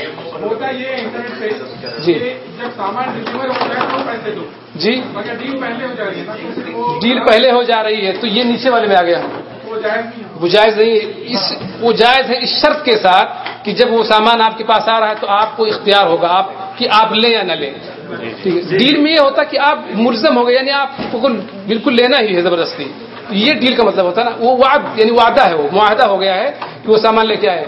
Speaker 8: ہوتا یہ انٹرنیٹ پہ
Speaker 1: جی۔
Speaker 8: کہ جب سامان ڈلیور ہو جائے تو پیسے دو۔
Speaker 1: جی۔
Speaker 8: مگر ڈیل پہلے ہو جا رہی ہے تو پھر وہ
Speaker 1: ڈیل پہلے ہو جا رہی ہے تو یہ نیچے والے میں آ گیا۔
Speaker 8: وہ جائز نہیں ہے۔
Speaker 1: وہ جائز نہیں ہے اس وہ جائز ہے اس شرط کے ساتھ کہ جب وہ سامان آپ کے پاس آ رہا ہے تو آپ کو اختیار ہوگا آپ کہ آپ لیں یا نہ لیں۔ ٹھیک ہے۔ ڈیل میں یہ ہوتا کہ آپ ملزم ہو گئے یعنی آپ کو بالکل لینا ہی ہے زبردستی۔ یہ ڈیل کا مطلب ہوتا ہے نا، وہ وعد یعنی وعدہ ہے وہ، معاہدہ ہو گیا ہے کہ وہ سامان لے کے آئے۔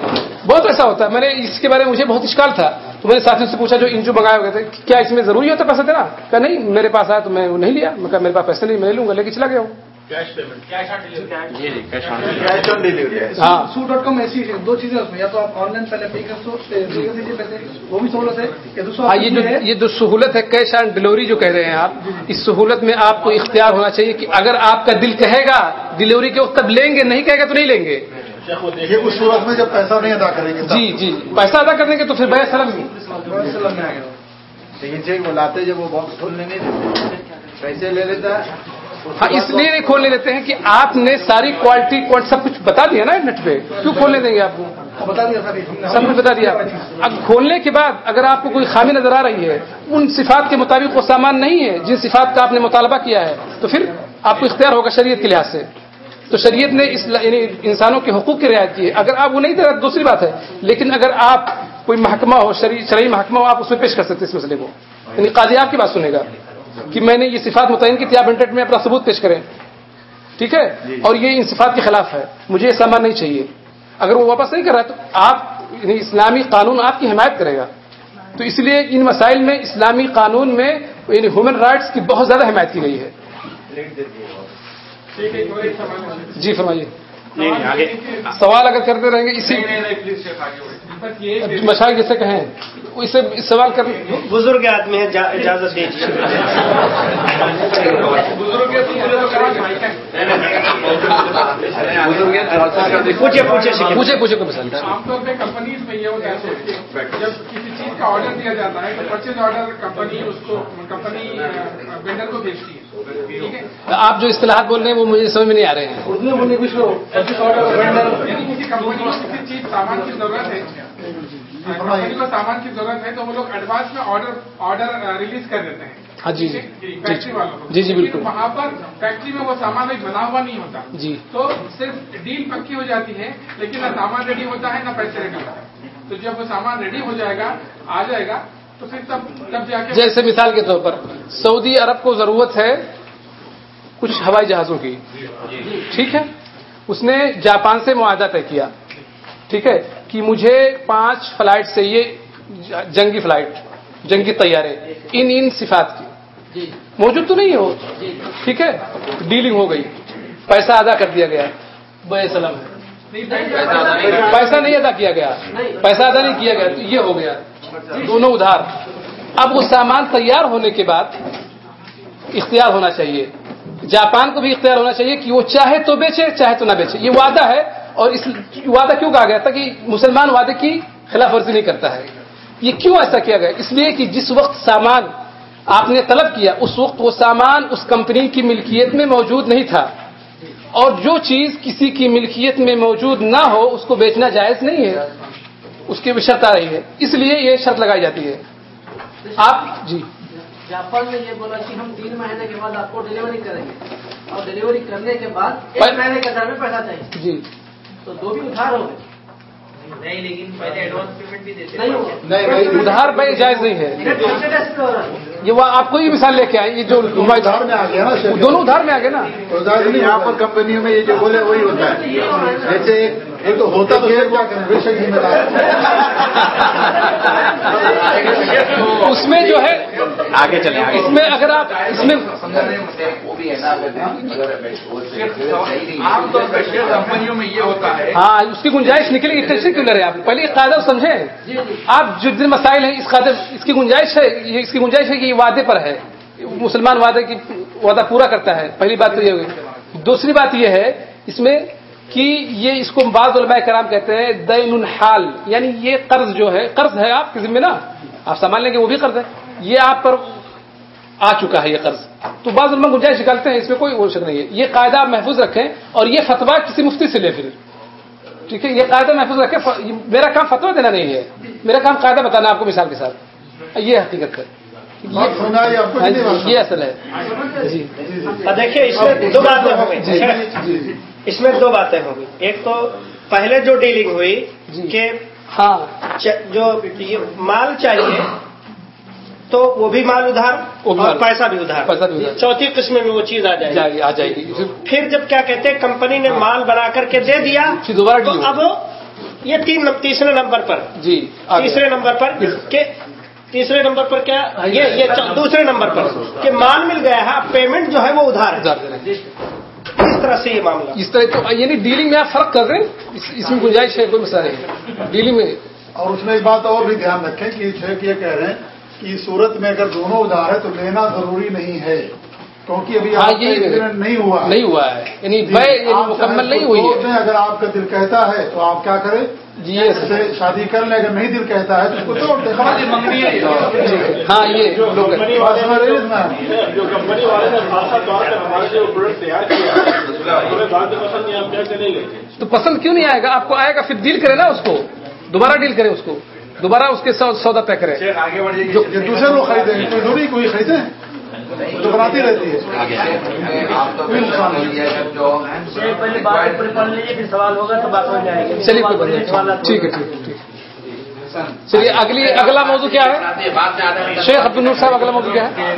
Speaker 1: بہت ایسا ہوتا ہے۔ میں نے اس کے بارے میں مجھے بہت اشکال تھا۔ تو میں نے ساتھیوں سے پوچھا، جو انجو منگائے ہوئے تھے، کیا اس میں ضروری ہوتا ہے پیسہ دینا؟ کہا، نہیں، میرے پاس آیا تو میں وہ نہیں لیا۔ میں کہا، میرے پاس پیسے نہیں، میں لوں گا، لے کے چلا گیا ہوں۔
Speaker 5: جی جی cash on
Speaker 3: cash on delivery
Speaker 1: ہاں۔
Speaker 7: سو ڈاٹ کام ایسی دو چیزیں اس میں یا تو آپ آن لائن پہلے پے کر دیجیے پیسے وہ بھی سہولت ہے یا دوسرا
Speaker 1: ہاں یہ جو یہ جو سہولت ہے کیش آن ڈلیوری جو کہہ رہے ہیں آپ اس سہولت میں آپ کو اختیار ہونا چاہیے کہ اگر آپ کا دل کہے گا ڈلیوری کے وقت تب لیں گے نہیں کہے گا تو نہیں لیں گے۔
Speaker 3: یہ اس صورت میں جب پیسہ نہیں ادا کریں گے۔
Speaker 1: جی جی پیسہ ادا کرنے کے تو پھر بے سلم
Speaker 3: لیکن چیک وہ لاتے جب وہ باکس کھولنے نہیں دیتے۔ پیسے لے لیتا ہے۔
Speaker 1: ہاں اس لیے نہیں کھولنے دیتے ہیں کہ آپ نے ساری کوالٹی سب کچھ بتا دیا نا نیٹ پہ۔ کیوں کھولنے دیں گے آپ کو؟ سب کچھ بتا دیا۔ اب کھولنے کے بعد اگر آپ کو کوئی خامی نظر آ رہی ہے ان صفات کے مطابق وہ سامان نہیں ہے جن صفات کا آپ نے مطالبہ کیا ہے تو پھر آپ کو اختیار ہوگا شریعت کے لحاظ سے۔ تو شریعت نے اس یعنی انسانوں کے حقوق کی رعایت کی ہے۔ اگر آپ وہ نہیں دے رہے دوسری بات ہے۔ لیکن اگر آپ کوئی محکمہ ہو شرعی شرعی محکمہ ہو آپ اس میں پیش کر سکتے اس مسئلے کو۔ یعنی قاضی آپ کی بات سنے گا۔ کہ میں نے یہ صفات متعین کی تھی آپ انٹرنیٹ میں اپنا ثبوت پیش کریں۔ ٹھیک ہے؟ اور یہ ان صفات کے خلاف ہے۔ مجھے یہ سامان نہیں چاہیے۔ اگر وہ واپس نہیں کر رہا تو آپ یعنی اسلامی قانون آپ کی حمایت کرے گا۔ تو اس لیے ان مسائل میں اسلامی قانون میں یعنی ہیومن رائٹس کی بہت زیادہ حمایت کی گئی ہے۔ جی فرمائیے۔ سوال اگر کرتے رہیں گے اسی مشاغ جیسے کہیں؟ اسے سوال کر
Speaker 9: بزرگ آدمی ہے جا- اجازت دیجیے پوچھے پوچھے
Speaker 1: پوچھے پوچھے کو پسند ہے
Speaker 8: عام طور پہ کمپنیز میں یہ ہوتا ہے جب کسی چیز کا آرڈر دیا جاتا ہے تو پرچیز آرڈر کمپنی اس کو کمپنی وینڈر کو بھیجتی ہے۔ ٹھیک ہے؟
Speaker 1: آپ جو اصطلاحات بول رہے ہیں وہ مجھے سمجھ میں نہیں آ رہے ہیں۔
Speaker 7: اردو میں بولنے کچھ
Speaker 8: یعنی کسی کمپنی کو کسی چیز سامان کی ضرورت ہے کو سامان کی ضرورت ہے تو وہ لوگ ایڈوانس میں آرڈر آرڈر ریلیز کر دیتے ہیں
Speaker 1: ہاں جی جی
Speaker 8: فیکٹری والوں کو
Speaker 1: جی جی بالکل
Speaker 8: وہاں پر فیکٹری میں وہ سامان ایک بنا ہوا نہیں ہوتا
Speaker 1: جی
Speaker 8: تو صرف ڈیل پکی ہو جاتی ہے لیکن نہ سامان ریڈی ہوتا ہے نہ پیسے ریڈی ہوتا ہے تو جب وہ سامان ریڈی ہو جائے گا آ جائے گا تو پھر تب تب جا کے
Speaker 1: جیسے مثال کے طور پر سعودی عرب کو ضرورت ہے کچھ ہوائی جہازوں کی ٹھیک ہے اس نے جاپان سے معاہدہ طے کیا ٹھیک ہے کہ مجھے پانچ فلائٹ سے یہ جنگی فلائٹ جنگی طیارے ان ان صفات کی۔ موجود تو نہیں ہو ٹھیک ہے؟ ڈیلنگ ہو گئی۔ پیسہ ادا کر دیا گیا۔ بے سلام۔ پیسہ نہیں ادا کیا گیا۔ پیسہ ادا نہیں کیا گیا تو یہ ہو گیا۔ دونوں ادھار۔ اب وہ سامان تیار ہونے کے بعد اختیار ہونا چاہیے۔ جاپان کو بھی اختیار ہونا چاہیے کہ وہ چاہے تو بیچے چاہے تو نہ بیچے۔ یہ وعدہ ہے۔ اور اس وعدہ کیوں کہا گیا تھا کہ مسلمان وعدے کی خلاف ورزی نہیں کرتا ہے؟ یہ کیوں ایسا کیا گیا؟ اس لیے کہ جس وقت سامان آپ نے طلب کیا اس وقت وہ سامان اس کمپنی کی ملکیت میں موجود نہیں تھا۔ اور جو چیز کسی کی ملکیت میں موجود نہ ہو اس کو بیچنا جائز نہیں ہے۔ اس کی بھی شرط آ رہی ہے۔ اس لیے یہ شرط لگائی جاتی ہے۔ آپ جی۔
Speaker 10: جاپان نے یہ بولا کہ ہم تین مہینے کے بعد آپ کو ڈلیوری کریں گے۔ اور ڈلیوری کرنے کے بعد ایک مہینے کے اندر میں پیسہ چاہیے۔
Speaker 1: جی۔
Speaker 10: تو دو بھی ادھار ہو گئے۔
Speaker 4: نہیں لیکن پہلے ایڈوانس پیمنٹ بھی دیتے
Speaker 10: نہیں ہوا
Speaker 3: نہیں نہیں
Speaker 1: ادھار بھائی جائز نہیں ہے۔
Speaker 10: یہ پہ
Speaker 1: وہ آپ کو یہ مثال لے کے آئے یہ جو
Speaker 3: ادھار میں آ گیا نا
Speaker 1: دونوں ادھار میں آ گئے نا
Speaker 3: یہاں پر کمپنیوں میں یہ جو بولے وہی ہوتا ہے۔ جیسے ایک تو ہوتا
Speaker 1: اس میں جو ہے
Speaker 5: آگے چلیں
Speaker 1: اس میں اگر آپ اس میں
Speaker 8: کمپنیوں میں یہ ہوتا ہے
Speaker 1: ہاں اس کی گنجائش نکلے گی کیسے کیوں ہیں آپ؟ پہلے یہ قاعدہ سمجھیں۔ آپ جو جن مسائل ہیں اس قاعدے اس کی گنجائش ہے یہ اس کی گنجائش ہے کہ یہ وعدے پر ہے۔ مسلمان وعدے کی وعدہ پورا کرتا ہے۔ پہلی بات تو یہ ہوگی دوسری بات یہ ہے اس میں کہ یہ اس کو بعض علماء کرام کہتے ہیں دین الحال یعنی یہ قرض جو ہے قرض ہے آپ کے ذمہ نا؟ آپ سامان لیں گے وہ بھی قرض ہے۔ یہ آپ پر آ چکا ہے یہ قرض۔ تو بعض علماء گنجائش نکالتے ہیں اس میں کوئی وہ شک نہیں ہے۔ یہ قاعدہ آپ محفوظ رکھیں اور یہ فتویٰ کسی مفتی سے لے پھر۔ ٹھیک ہے؟ یہ قاعدہ محفوظ رکھیں ف- میرا کام فتویٰ دینا نہیں ہے۔ میرا کام قاعدہ بتانا آپ کو مثال کے ساتھ۔ یہ حقیقت ہے۔
Speaker 3: یہ
Speaker 1: ہاں جی، اصل ہے۔ جی۔
Speaker 9: اور دیکھیے اس میں دو باتیں ہوں گی اس میں دو باتیں ہوں گی۔ ایک تو پہلے جو ڈیلنگ ہوئی
Speaker 1: جی۔
Speaker 9: کہ
Speaker 1: ہاں۔
Speaker 9: جو مال چاہیے
Speaker 1: تو وہ بھی مال ادھار اور پیسہ
Speaker 3: بھی ادھار۔ چوتھی قسم میں وہ چیز آ جائے گی۔ آ جائے گی۔ پھر جب کیا کہتے ہیں کمپنی نے ہاں۔ مال بنا کر کے دے دیا تو
Speaker 1: اب
Speaker 3: یہ
Speaker 1: تین تیسرے
Speaker 3: نمبر پر۔ جی تیسرے
Speaker 1: نمبر پر کہ تیسرے
Speaker 3: نمبر
Speaker 1: پر کیا؟
Speaker 3: یہ
Speaker 1: دوسرے
Speaker 3: نمبر
Speaker 1: پر۔
Speaker 3: کہ
Speaker 1: مال
Speaker 3: مل
Speaker 1: گیا
Speaker 3: ہے پیمنٹ جو ہے وہ ادھار جی۔ اس طرح سے
Speaker 1: یہ معاملہ۔
Speaker 3: اس طرح تو یعنی ڈیلنگ میں آپ فرق کر رہے ہیں؟ اس میں
Speaker 4: گنجائش ہے
Speaker 1: کوئی مسئلہ نہیں۔
Speaker 3: ڈیلنگ میں اور اس میں
Speaker 6: ایک بات اور بھی دھیان رکھیں کہ شیخ یہ کہہ رہے ہیں کہ صورت میں اگر دونوں ادھار ہے تو
Speaker 1: لینا ضروری نہیں ہے۔ کیونکہ ابھی ہاں، آپ نہیں ہوا نہیں ہوا ہے۔ یعنی, جی، یعنی مکمل نہیں ہوئی اگر آپ کا
Speaker 6: دل کہتا
Speaker 3: ہے تو آپ کیا کریں؟ جی سے شادی کر لے اگر نہیں دل کہتا ہے تو ہاں،,
Speaker 10: جی، ہاں یہ جو کمپنی والے نے خاصا طور پر ہمارے جو
Speaker 1: پروڈکٹ تیار کیا تو پسند کیوں نہیں آئے گا؟ آپ کو آئے گا پھر ڈیل کرے نا اس کو۔ دوبارہ ڈیل کرے اس کو۔ دوبارہ اس کے ساتھ سودا طے کرے۔ جو دوسرے لوگ خریدیں کوئی خریدے گھبراتی رہتی ہے۔ کوئی نقصان نہیں۔ بات چلیے ٹھیک ہے، ٹھیک چلیے، اگلی، اگلا موضوع کیا ہے؟ شیخ عبد النور صاحب، اگلا موضوع کیا ہے؟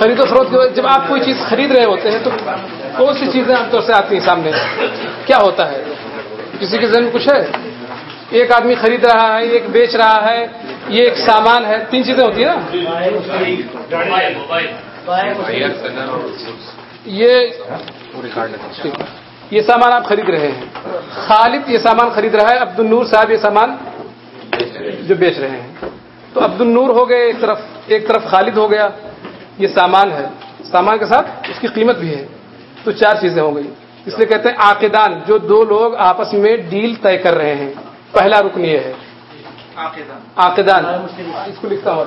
Speaker 1: خرید و فروخت کی جب آپ کوئی چیز خرید رہے ہوتے ہیں تو کون سی چیزیں عام طور سے آتی ہیں سامنے؟ کیا ہوتا ہے؟ کسی کے ذہن میں کچھ ہے؟ ایک آدمی خرید رہا ہے، ایک بیچ رہا ہے یہ ایک سامان ہے، تین چیزیں ہوتی ہیں نا؟ یہ یہ سامان آپ خرید رہے ہیں۔ خالد یہ سامان خرید رہا ہے عبد النور صاحب یہ سامان جو بیچ رہے ہیں۔ تو عبد النور ہو گئے، ایک طرف ایک طرف خالد ہو گیا۔ یہ سامان ہے۔ سامان کے ساتھ اس کی قیمت بھی ہے۔ تو چار چیزیں ہو گئی۔ اس لیے کہتے ہیں آقدان جو دو لوگ آپس میں ڈیل طے کر رہے ہیں۔ پہلا رکن
Speaker 3: یہ ہے۔ آقدان
Speaker 9: اس کو لکھتا ہوا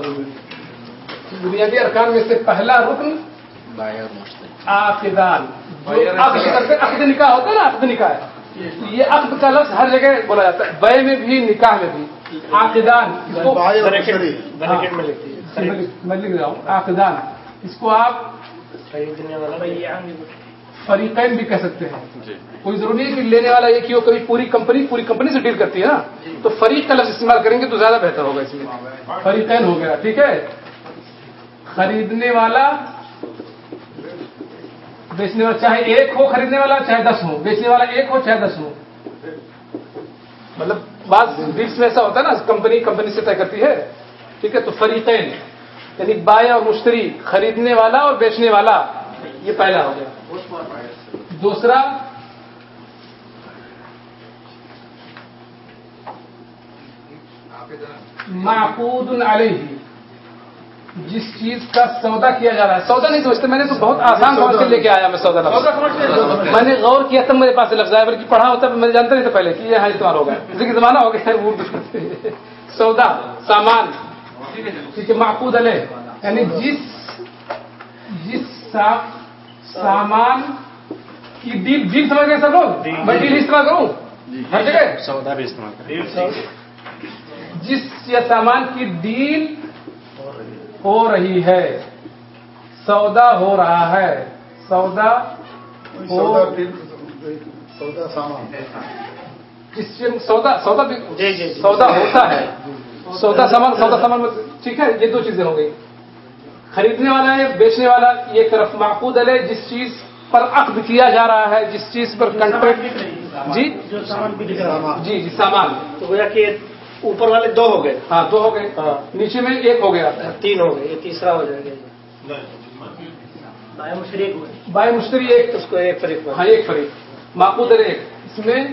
Speaker 1: بنیادی ارکان میں سے پہلا رکن آقدان عقد نکاح
Speaker 9: ہوتا ہے
Speaker 1: نا عقد نکاح یہ عقد کا لفظ ہر جگہ بولا جاتا ہے۔ بے میں بھی نکاح میں بھی۔ آقدان ہاں۔ میں لکھ رہا ہوں۔ آقدان اس کو آپ فریقین بھی کہہ سکتے ہیں۔ جی۔ کوئی ضروری ہے کہ لینے والا یہ کہ ہو کبھی پوری کمپنی پوری کمپنی سے ڈیل کرتی ہے نا۔ جی۔ تو فریق کا لفظ استعمال کریں گے تو زیادہ بہتر ہوگا اس میں۔ فریقین ہو گیا ٹھیک ہے۔ خریدنے والا بیچنے والا چاہے ایک ہو خریدنے والا چاہے دس ہو۔ بیچنے والا ایک ہو چاہے دس ہو۔ مطلب بعض ڈیلس میں ایسا ہوتا ہے نا کمپنی کمپنی سے طے کرتی ہے۔ ٹھیک ہے تو فریقین یعنی بائیں اور مشتری خریدنے والا اور بیچنے والا۔ یہ پہلا ہو گیا۔ دوسرا۔ معقود علیہ۔ جس چیز کا سودا کیا جا رہا ہے۔ سودا نہیں سوچتے میں نے تو بہت آسان طور سے لے کے آیا میں سودا لفظ میں نے غور کیا تب میرے پاس لفظ آیا بلکہ پڑھا ہوتا میں جانتا نہیں تھا پہلے کہ یہ حج تمہارا
Speaker 5: ہوگا۔ کے زمانہ ہو
Speaker 1: گیا اردو سودا سامان۔ ٹھیک ہے۔ معقود علیہ۔ یعنی جس جس سامان کی دیپ
Speaker 3: ڈیپ سمجھ گئے سب
Speaker 1: لوگ؟ میں ڈیل استعمال کروں؟
Speaker 9: ہر جگہ؟ سودا
Speaker 1: بھی استعمال جس یا سامان کی ڈیل ہو رہی ہے سودا ہو رہا ہے سودا سودا سامان۔ سودا جی، جی، جی۔ سودا ہوتا ہے۔ سودا سامان سودا سامان ٹھیک ہے یہ دو چیزیں ہو گئی۔ خریدنے والا
Speaker 9: ہے بیچنے والا یہ طرف
Speaker 1: معقود ہے جس
Speaker 9: چیز پر عقد کیا جا رہا ہے جس چیز
Speaker 1: پر کنٹریکٹ جی؟ جو
Speaker 9: سامان
Speaker 1: جی جی سامان۔ تو گویا
Speaker 9: کہ اوپر والے دو ہو گئے۔ ہاں
Speaker 10: دو ہو گئے۔
Speaker 1: ہاں۔ نیچے میں
Speaker 9: ایک ہو گیا۔
Speaker 1: تین ہو گئے تیسرا ہو جائے گا۔ بائیں مشتری ایک بائیں مشتری ایک۔ اس کو ایک فریق ہاں ایک فریق۔ معقود ہے ایک۔ اس میں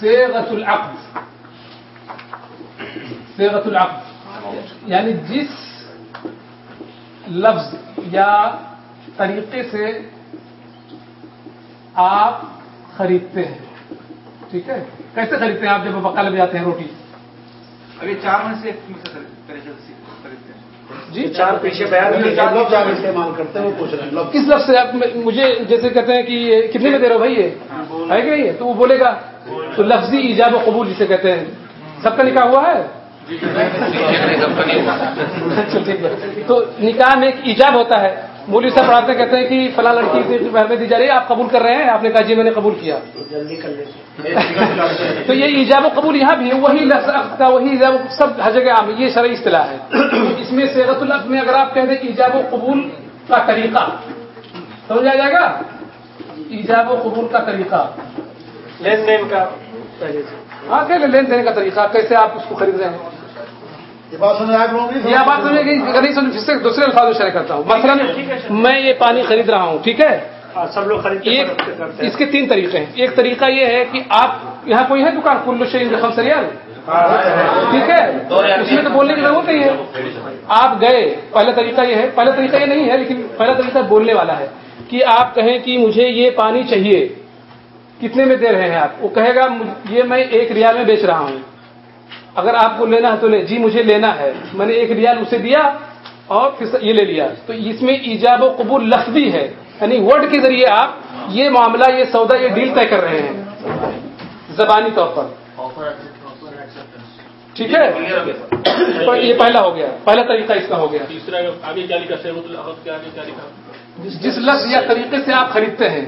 Speaker 1: سیغت العقد۔ سیغت العقد۔ یعنی جس لفظ
Speaker 4: یا طریقے سے آپ خریدتے ہیں۔ ٹھیک ہے؟ کیسے
Speaker 1: خریدتے
Speaker 9: ہیں آپ جب بکال
Speaker 3: میں جاتے ہیں روٹی؟ ابھی چار مہینے سے جی؟ چار پیچھے
Speaker 1: استعمال کرتے ہیں وہ کس لفظ سے آپ مجھے جیسے کہتے ہیں کہ کتنے میں دے رہے ہو بھائی یہ؟ ہے کہ نہیں؟ ہے تو وہ بولے گا۔ تو لفظی ایجاب و قبول جسے کہتے ہیں۔ سب کا نکاح ہوا ہے؟ تو نکاح میں ایک ایجاب ہوتا ہے۔ مولوی صاحب آپ کہتے ہیں کہ فلاں لڑکی کی محبت دی جا رہی ہے آپ قبول کر رہے ہیں؟ آپ نے کہا جی میں
Speaker 9: نے قبول کیا۔
Speaker 1: تو یہ ایجاب و قبول یہاں بھی ہے۔ وہی وہی ایجاب سب ہر جگہ عام یہ شرعی اصطلاح ہے۔ اس میں سیرت الفظ میں اگر آپ کہہ دیں کہ ایجاب و قبول کا طریقہ سمجھا جائے گا؟ ایجاب و قبول کا طریقہ۔
Speaker 9: لین دین کا۔
Speaker 1: ہاں کہ لین دین کا طریقہ کیسے آپ اس کو خرید رہے ہیں؟
Speaker 3: یہ بات سمجھ
Speaker 1: نہیں پھر سے دوسرے الفاظ میں شرح کرتا ہوں۔ مثلا میں یہ پانی خرید رہا ہوں ٹھیک ہے؟
Speaker 9: ہاں، سب لوگ خرید
Speaker 1: اس کے تین طریقے ہیں۔ ایک طریقہ یہ ہے کہ آپ یہاں کوئی ہے دکان؟ کلو شہید رقم سریال؟ ٹھیک ہے؟ اس میں تو بولنے کی ضرورت نہیں ہے۔ آپ گئے پہلا طریقہ یہ ہے۔ پہلا طریقہ یہ نہیں ہے لیکن پہلا طریقہ بولنے والا ہے کہ آپ کہیں کہ مجھے یہ پانی چاہیے۔ کتنے میں دے رہے ہیں آپ؟ وہ کہے گا یہ میں ایک ریال میں بیچ رہا ہوں۔ اگر آپ کو لینا ہے تو لے جی مجھے لینا ہے۔ میں نے ایک ریال اسے دیا اور پھر یہ لے لیا۔ تو اس میں ایجاب و قبول لفظی ہے۔ یعنی ورڈ کے ذریعے آپ یہ معاملہ یہ سودا یہ ڈیل طے کر رہے ہیں۔ زبانی طور پر۔ ٹھیک ہے؟ یہ پہلا ہو گیا۔ پہلا طریقہ اس کا ہو گیا۔
Speaker 11: تیسرا آگے کیا لکھا
Speaker 1: جس لفظ یا طریقے سے آپ خریدتے ہیں۔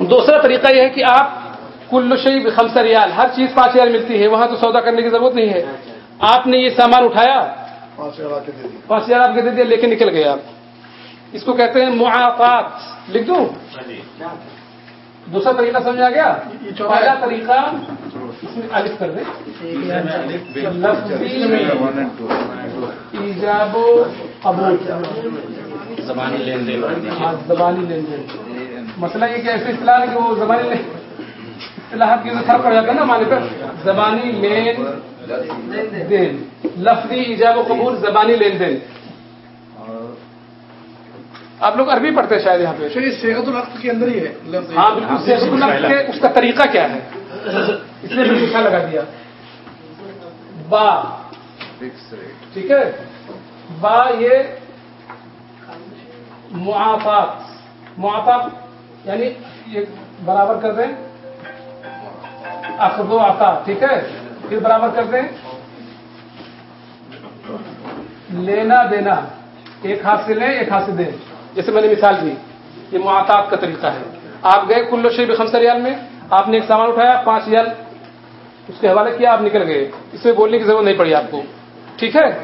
Speaker 1: دوسرا طریقہ یہ ہے کہ آپ کل شعیب خمس ریال ہر چیز پانچ ریال ملتی ہے وہاں تو سودا کرنے کی ضرورت نہیں ہے۔ آپ نے یہ سامان اٹھایا؟
Speaker 3: پانچ ہزار
Speaker 1: ہزار آپ کے دے دیا لے کے نکل گئے آپ اس کو کہتے ہیں معافات۔ لکھ دوں؟ دوسرا طریقہ سمجھ آ گیا؟ پہلا طریقہ اس میں الف کر دیں۔ لفظی ایجاب و قبول۔
Speaker 5: زبانی لین دین۔
Speaker 1: ہاں، زبانی لین دین۔ مسئلہ یہ کہ ایسے اصطلاح ہے کہ وہ زبانی لین اصطلاحات کی فرق پڑ جاتا ہے نا ہمارے پہ زبانی لین دین۔ لفظی ایجاب و قبول زبانی لین دین۔ آپ لوگ عربی پڑھتے ہیں شاید یہاں پہ۔
Speaker 7: یہ صحت العقد کے اندر ہی ہے
Speaker 1: ہاں بالکل صحت النفس کے اس کا طریقہ کیا ہے؟ اس نے بھی لکھا لگا دیا۔ با۔ ٹھیک ہے؟ با یہ معافات۔ معافات یعنی یہ برابر کر دیں اخذ و عطا ٹھیک ہے؟ پھر برابر کر دیں۔ لینا دینا، ایک ہاتھ سے لیں، ایک ہاتھ سے دیں۔ جیسے میں نے مثال دی، یہ معاطات کا طریقہ ہے۔ آپ گئے کلو شیب خمس ریال میں، آپ نے ایک سامان اٹھایا، پانچ ریال، اس کے حوالے کیا، آپ نکل گئے۔ اس میں بولنے کی ضرورت نہیں پڑی آپ کو۔ ٹھیک ہے؟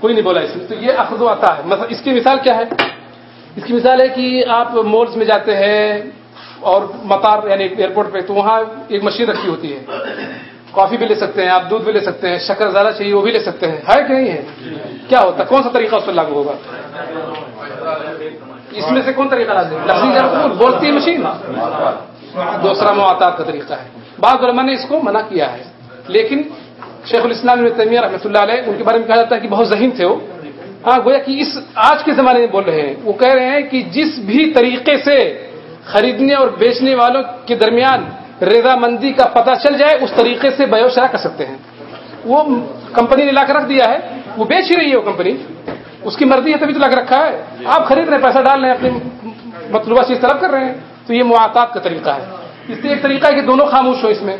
Speaker 1: کوئی نہیں بولا اس میں۔ تو یہ اخذ و عطا ہے۔ مطلب اس کی مثال کیا ہے؟ اس کی مثال ہے کہ آپ مالز میں جاتے ہیں اور مطار یعنی ایئرپورٹ پہ، تو وہاں ایک مشین رکھی ہوتی ہے۔ کافی بھی لے سکتے ہیں، آپ دودھ بھی لے سکتے ہیں، شکر زیادہ چاہیے، وہ بھی لے سکتے ہیں۔ ہے کہ نہیں ہے۔ کیا ہوتا؟ ہے کون سا طریقہ اس پر لاگو ہوگا؟ اس میں سے کون طریقہ لازم لفظی بولتی ہے مشین۔ دوسرا معطات کا طریقہ ہے۔ بعض علماء نے اس کو منع کیا ہے۔ لیکن شیخ الاسلام تیمیہ رحمۃ اللہ علیہ، ان کے بارے میں کہا جاتا ہے کہ بہت ذہین تھے وہ۔ ہاں گویا کہ اس آج کے زمانے میں بول رہے ہیں۔ وہ کہہ رہے ہیں کہ جس بھی طریقے سے خریدنے اور بیچنے والوں کے درمیان رضامندی کا پتہ چل جائے، اس طریقے سے بیو شرح کر سکتے ہیں۔ وہ کمپنی نے لا کر رکھ دیا ہے، وہ بیچ ہی رہی ہے وہ کمپنی۔ اس کی مرضی ہے تبھی تو لا کے رکھا ہے۔ آپ خرید رہے ہیں، پیسہ ڈال رہے ہیں، اپنی مطلوبہ چیز طلب کر رہے ہیں۔ تو یہ مواقعات کا طریقہ ہے۔ اس سے ایک طریقہ ہے کہ دونوں خاموش ہو اس میں۔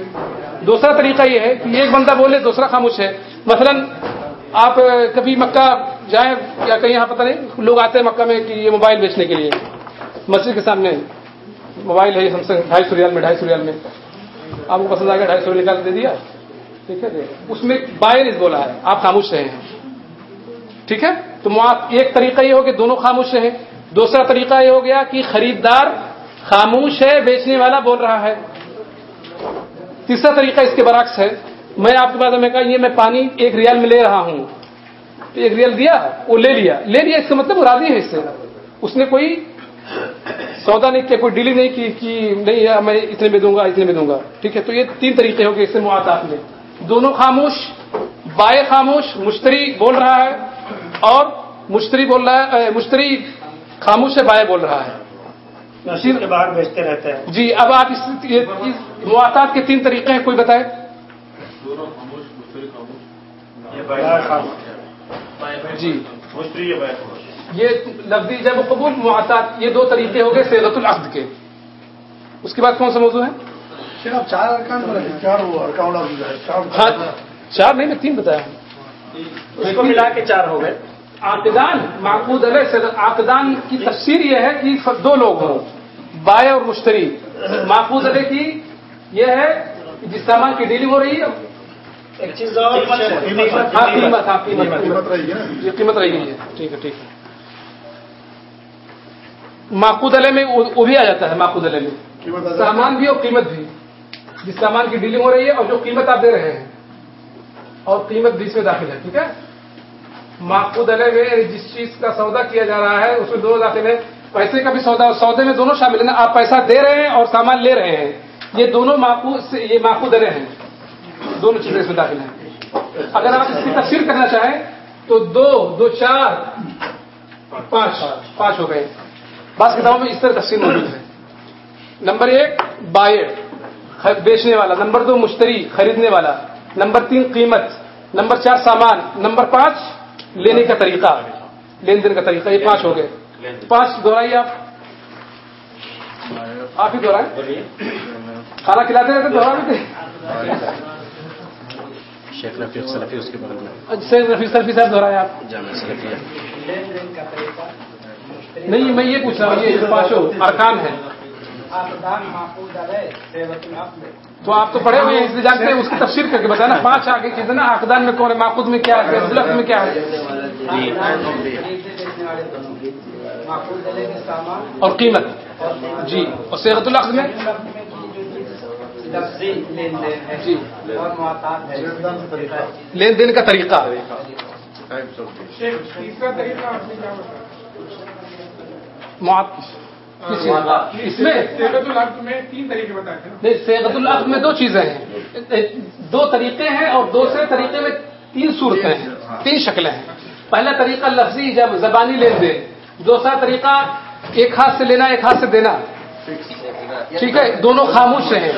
Speaker 1: دوسرا طریقہ یہ ہے کہ ایک بندہ بولے، دوسرا خاموش ہے۔ مثلا آپ کبھی مکہ جائیں یا کہیں یہاں پتہ نہیں، لوگ آتے ہیں مکہ میں کہ یہ موبائل بیچنے کے لیے۔ مسجد کے سامنے۔ موبائل ہے سمسنگ ڈھائی سو ریال میں، ڈھائی سو ریال میں۔ آپ کو پسند آ گیا، ڈھائی سو نکال دے دیا۔ ٹھیک ہے جی۔ اس میں بائر بولا ہے، آپ خاموش رہے ہیں ٹھیک ہے؟ تو ایک طریقہ یہ ہو کہ دونوں خاموش رہے دوسرا طریقہ یہ ہو گیا کہ خریدار خاموش ہے، بیچنے والا بول رہا ہے۔ تیسرا طریقہ اس کے برعکس ہے۔ میں آپ کے پاس میں کہا، یہ میں پانی ایک ریال میں لے رہا ہوں۔ ایک ریال دیا، وہ لے لیا۔ لے لیا، اس کا مطلب راضی ہے اس سے۔ اس نے کوئی سودا نہیں کیا کوئی ڈیلی نہیں کی کہ نہیں یار میں اتنے میں دوں گا اتنے میں دوں گا۔ ٹھیک ہے تو یہ تین طریقے ہو گئے اس سے معاطات میں۔ دونوں خاموش بائے خاموش مشتری بول رہا ہے اور مشتری بول رہا ہے مشتری خاموش ہے بائے بول رہا ہے۔
Speaker 9: باہر بیچتے رہتے ہیں۔
Speaker 1: جی اب آپ اس مواقعات کے تین طریقے ہیں کوئی بتائے؟ جی۔
Speaker 6: مشتری یہ
Speaker 1: لفظی جب قبول معطات یہ دو طریقے ہو گئے سیرت العقد کے۔ اس کے بعد کون سا موضوع ہے؟
Speaker 7: چار ارکان
Speaker 1: ہاں چار نہیں میں تین بتایا۔
Speaker 9: اس کو ملا کے چار ہو گئے۔
Speaker 1: آقدان معقود علیہ سے آقدان کی تفسیر یہ ہے کہ دو لوگ ہوں بائے اور مشتری۔ معقود علیہ کی یہ ہے کہ جس سامان کی ڈیلنگ ہو رہی ہے۔
Speaker 9: ایک چیز اور۔
Speaker 1: ہاں قیمت ہاں قیمت۔
Speaker 3: قیمت رہی ہے۔ نا
Speaker 1: یہ قیمت رہی ہے ٹھیک ہے ٹھیک ہے۔ ماقود علیہ میں وہ بھی آ جاتا ہے ماقود علیہ میں سامان بھی اور قیمت بھی۔ جس سامان کی ڈیلنگ ہو رہی ہے اور جو قیمت آپ دے رہے ہیں۔ اور قیمت بیچ میں داخل ہے ٹھیک ہے؟ ماقود علیہ میں جس چیز کا سودا کیا جا رہا ہے اس میں دونوں داخل ہے پیسے کا بھی سودا سودے میں دونوں شامل ہیں۔ آپ پیسہ دے رہے ہیں اور سامان لے رہے ہیں۔ یہ دونوں ماقود سے یہ ماقود علیہ ہیں۔ دونوں چیزیں اس میں داخل ہیں۔ اگر آپ اس کی تفسیر کرنا چاہیں تو دو دو چار پانچ پانچ ہو گئے۔ بعض کتابوں میں اس طرح تفصیل موجود ہے۔ نمبر ایک بائر بیچنے والا۔ نمبر دو مشتری خریدنے والا۔ نمبر تین قیمت۔ نمبر چار سامان۔ نمبر پانچ لینے کا طریقہ۔ لین دین کا طریقہ یہ پانچ ہو گئے۔ پانچ دوہرائیے آپ۔ آپ ہی دوہرائیں۔ کھانا کھلاتے رہتے دوہرا دیتے
Speaker 5: شیخ رفیق سلفی اس کے بغل میں۔
Speaker 1: سید رفیع سرفی صاحب دوہرائے آپ۔
Speaker 5: سلفیہ
Speaker 1: نہیں، میں یہ پوچھ رہا ہوں، یہ پانچوں ارکان ہیں۔ تو آپ تو پڑھے ہوئے ہیں، اس لیے جانتے ہیں، اس کی تفسیر کر کے بتانا۔ پانچ آگے کتنا آکدان میں کون ہے ماخود میں کیا ہے ضلع میں کیا ہے؟ اور قیمت۔ جی اور صحت العقد میں؟ جی۔ لین دین کا طریقہ۔
Speaker 8: تیسرا طریقہ آپ نے کیا بتایا
Speaker 1: معاف- کس چیز کا؟ اس میں
Speaker 8: تین طریقے بتائے
Speaker 1: نہیں العقد میں دو چیزیں ہیں۔ دو طریقے ہیں اور دوسرے طریقے میں تین صورتیں ہیں تین شکلیں ہیں۔ پہلا طریقہ لفظی جب زبانی لین دین دوسرا طریقہ ایک ہاتھ سے لینا ایک ہاتھ سے دینا۔ ٹھیک ہے؟ دونوں خاموش ہیں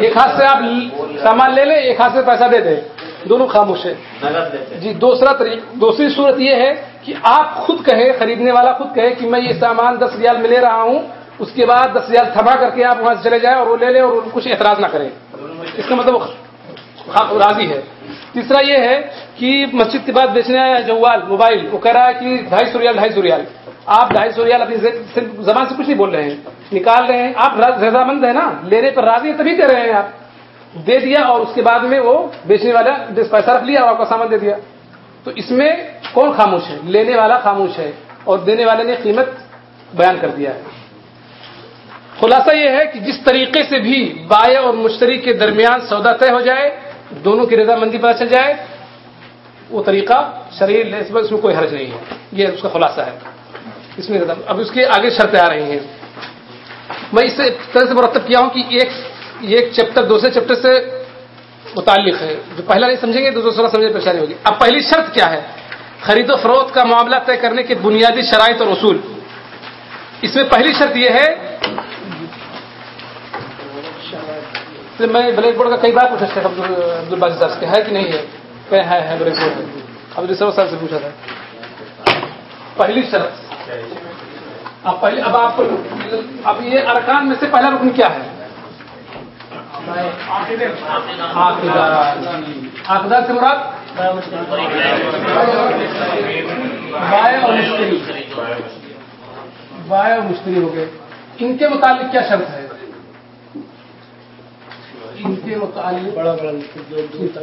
Speaker 1: ایک ہاتھ سے آپ سامان لے لیں ایک ہاتھ سے پیسہ دے دیں۔ دونوں خاموش ہیں۔ جی دوسرا طریقہ دوسری صورت یہ ہے کہ آپ خود کہیں خریدنے والا خود کہے کہ میں یہ سامان دس ریال میں لے رہا ہوں اس کے بعد دس ریال تھما کر کے آپ وہاں سے چلے جائیں اور وہ لے لیں اور کچھ اعتراض نہ کریں۔ اس کا مطلب راضی ہے۔ تیسرا یہ ہے کہ مسجد کے بعد بیچنے آیا جوال موبائل وہ کہہ رہا ہے کہ ڈھائی سو ریال ڈھائی سو ریال۔ آپ ڈھائی سو ریال اپنی زبان سے کچھ نہیں بول رہے ہیں نکال رہے ہیں۔ آپ رضامند ہیں نا لینے پر راضی ہیں تبھی دے رہے ہیں آپ۔ دے دیا اور اس کے بعد میں وہ بیچنے والا پیسہ رکھ لیا اور آپ کا سامان دے دیا۔ تو اس میں کون خاموش ہے؟ لینے والا خاموش ہے اور دینے والے نے قیمت بیان کر دیا ہے۔ خلاصہ یہ ہے کہ جس طریقے سے بھی بائیں اور مشتری کے درمیان سودا طے ہو جائے، دونوں کی رضامندی پتہ چل جائے، وہ طریقہ شریر اس میں کوئی حرج نہیں ہے۔ یہ اس کا خلاصہ ہے۔ اس میں اب اس کے آگے شرطیں آ رہی ہیں۔ میں اس طرح سے مرتب کیا ہوں کہ ایک ایک چیپٹر، دوسرے چیپٹر سے متعلق ہے۔ جو پہلا نہیں سمجھیں گے تو دوسرا سمجھنے پریشانی ہوگی۔ اب پہلی شرط کیا ہے؟ خرید و فروخت کا معاملہ طے کرنے کے بنیادی شرائط اور اصول۔ اس میں پہلی شرط یہ ہے میں بلیک بورڈ کا کئی بار پوچھا عبد الباز صاحب سے ہے کہ نہیں ہے؟ کہ ہے ہے بلیک بورڈ۔ اب ریسرو صاحب سے پوچھا تھا۔ پہلی شرط۔ اب پہلے اب آپ اب یہ ارکان میں سے پہلا رکن کیا ہے؟ آکدار سے مراد بائیں اور مشتری بائیں اور مشتری ہو گئے ان کے متعلق کیا شرط ہے ان کے متعلق بڑا بڑا متعلق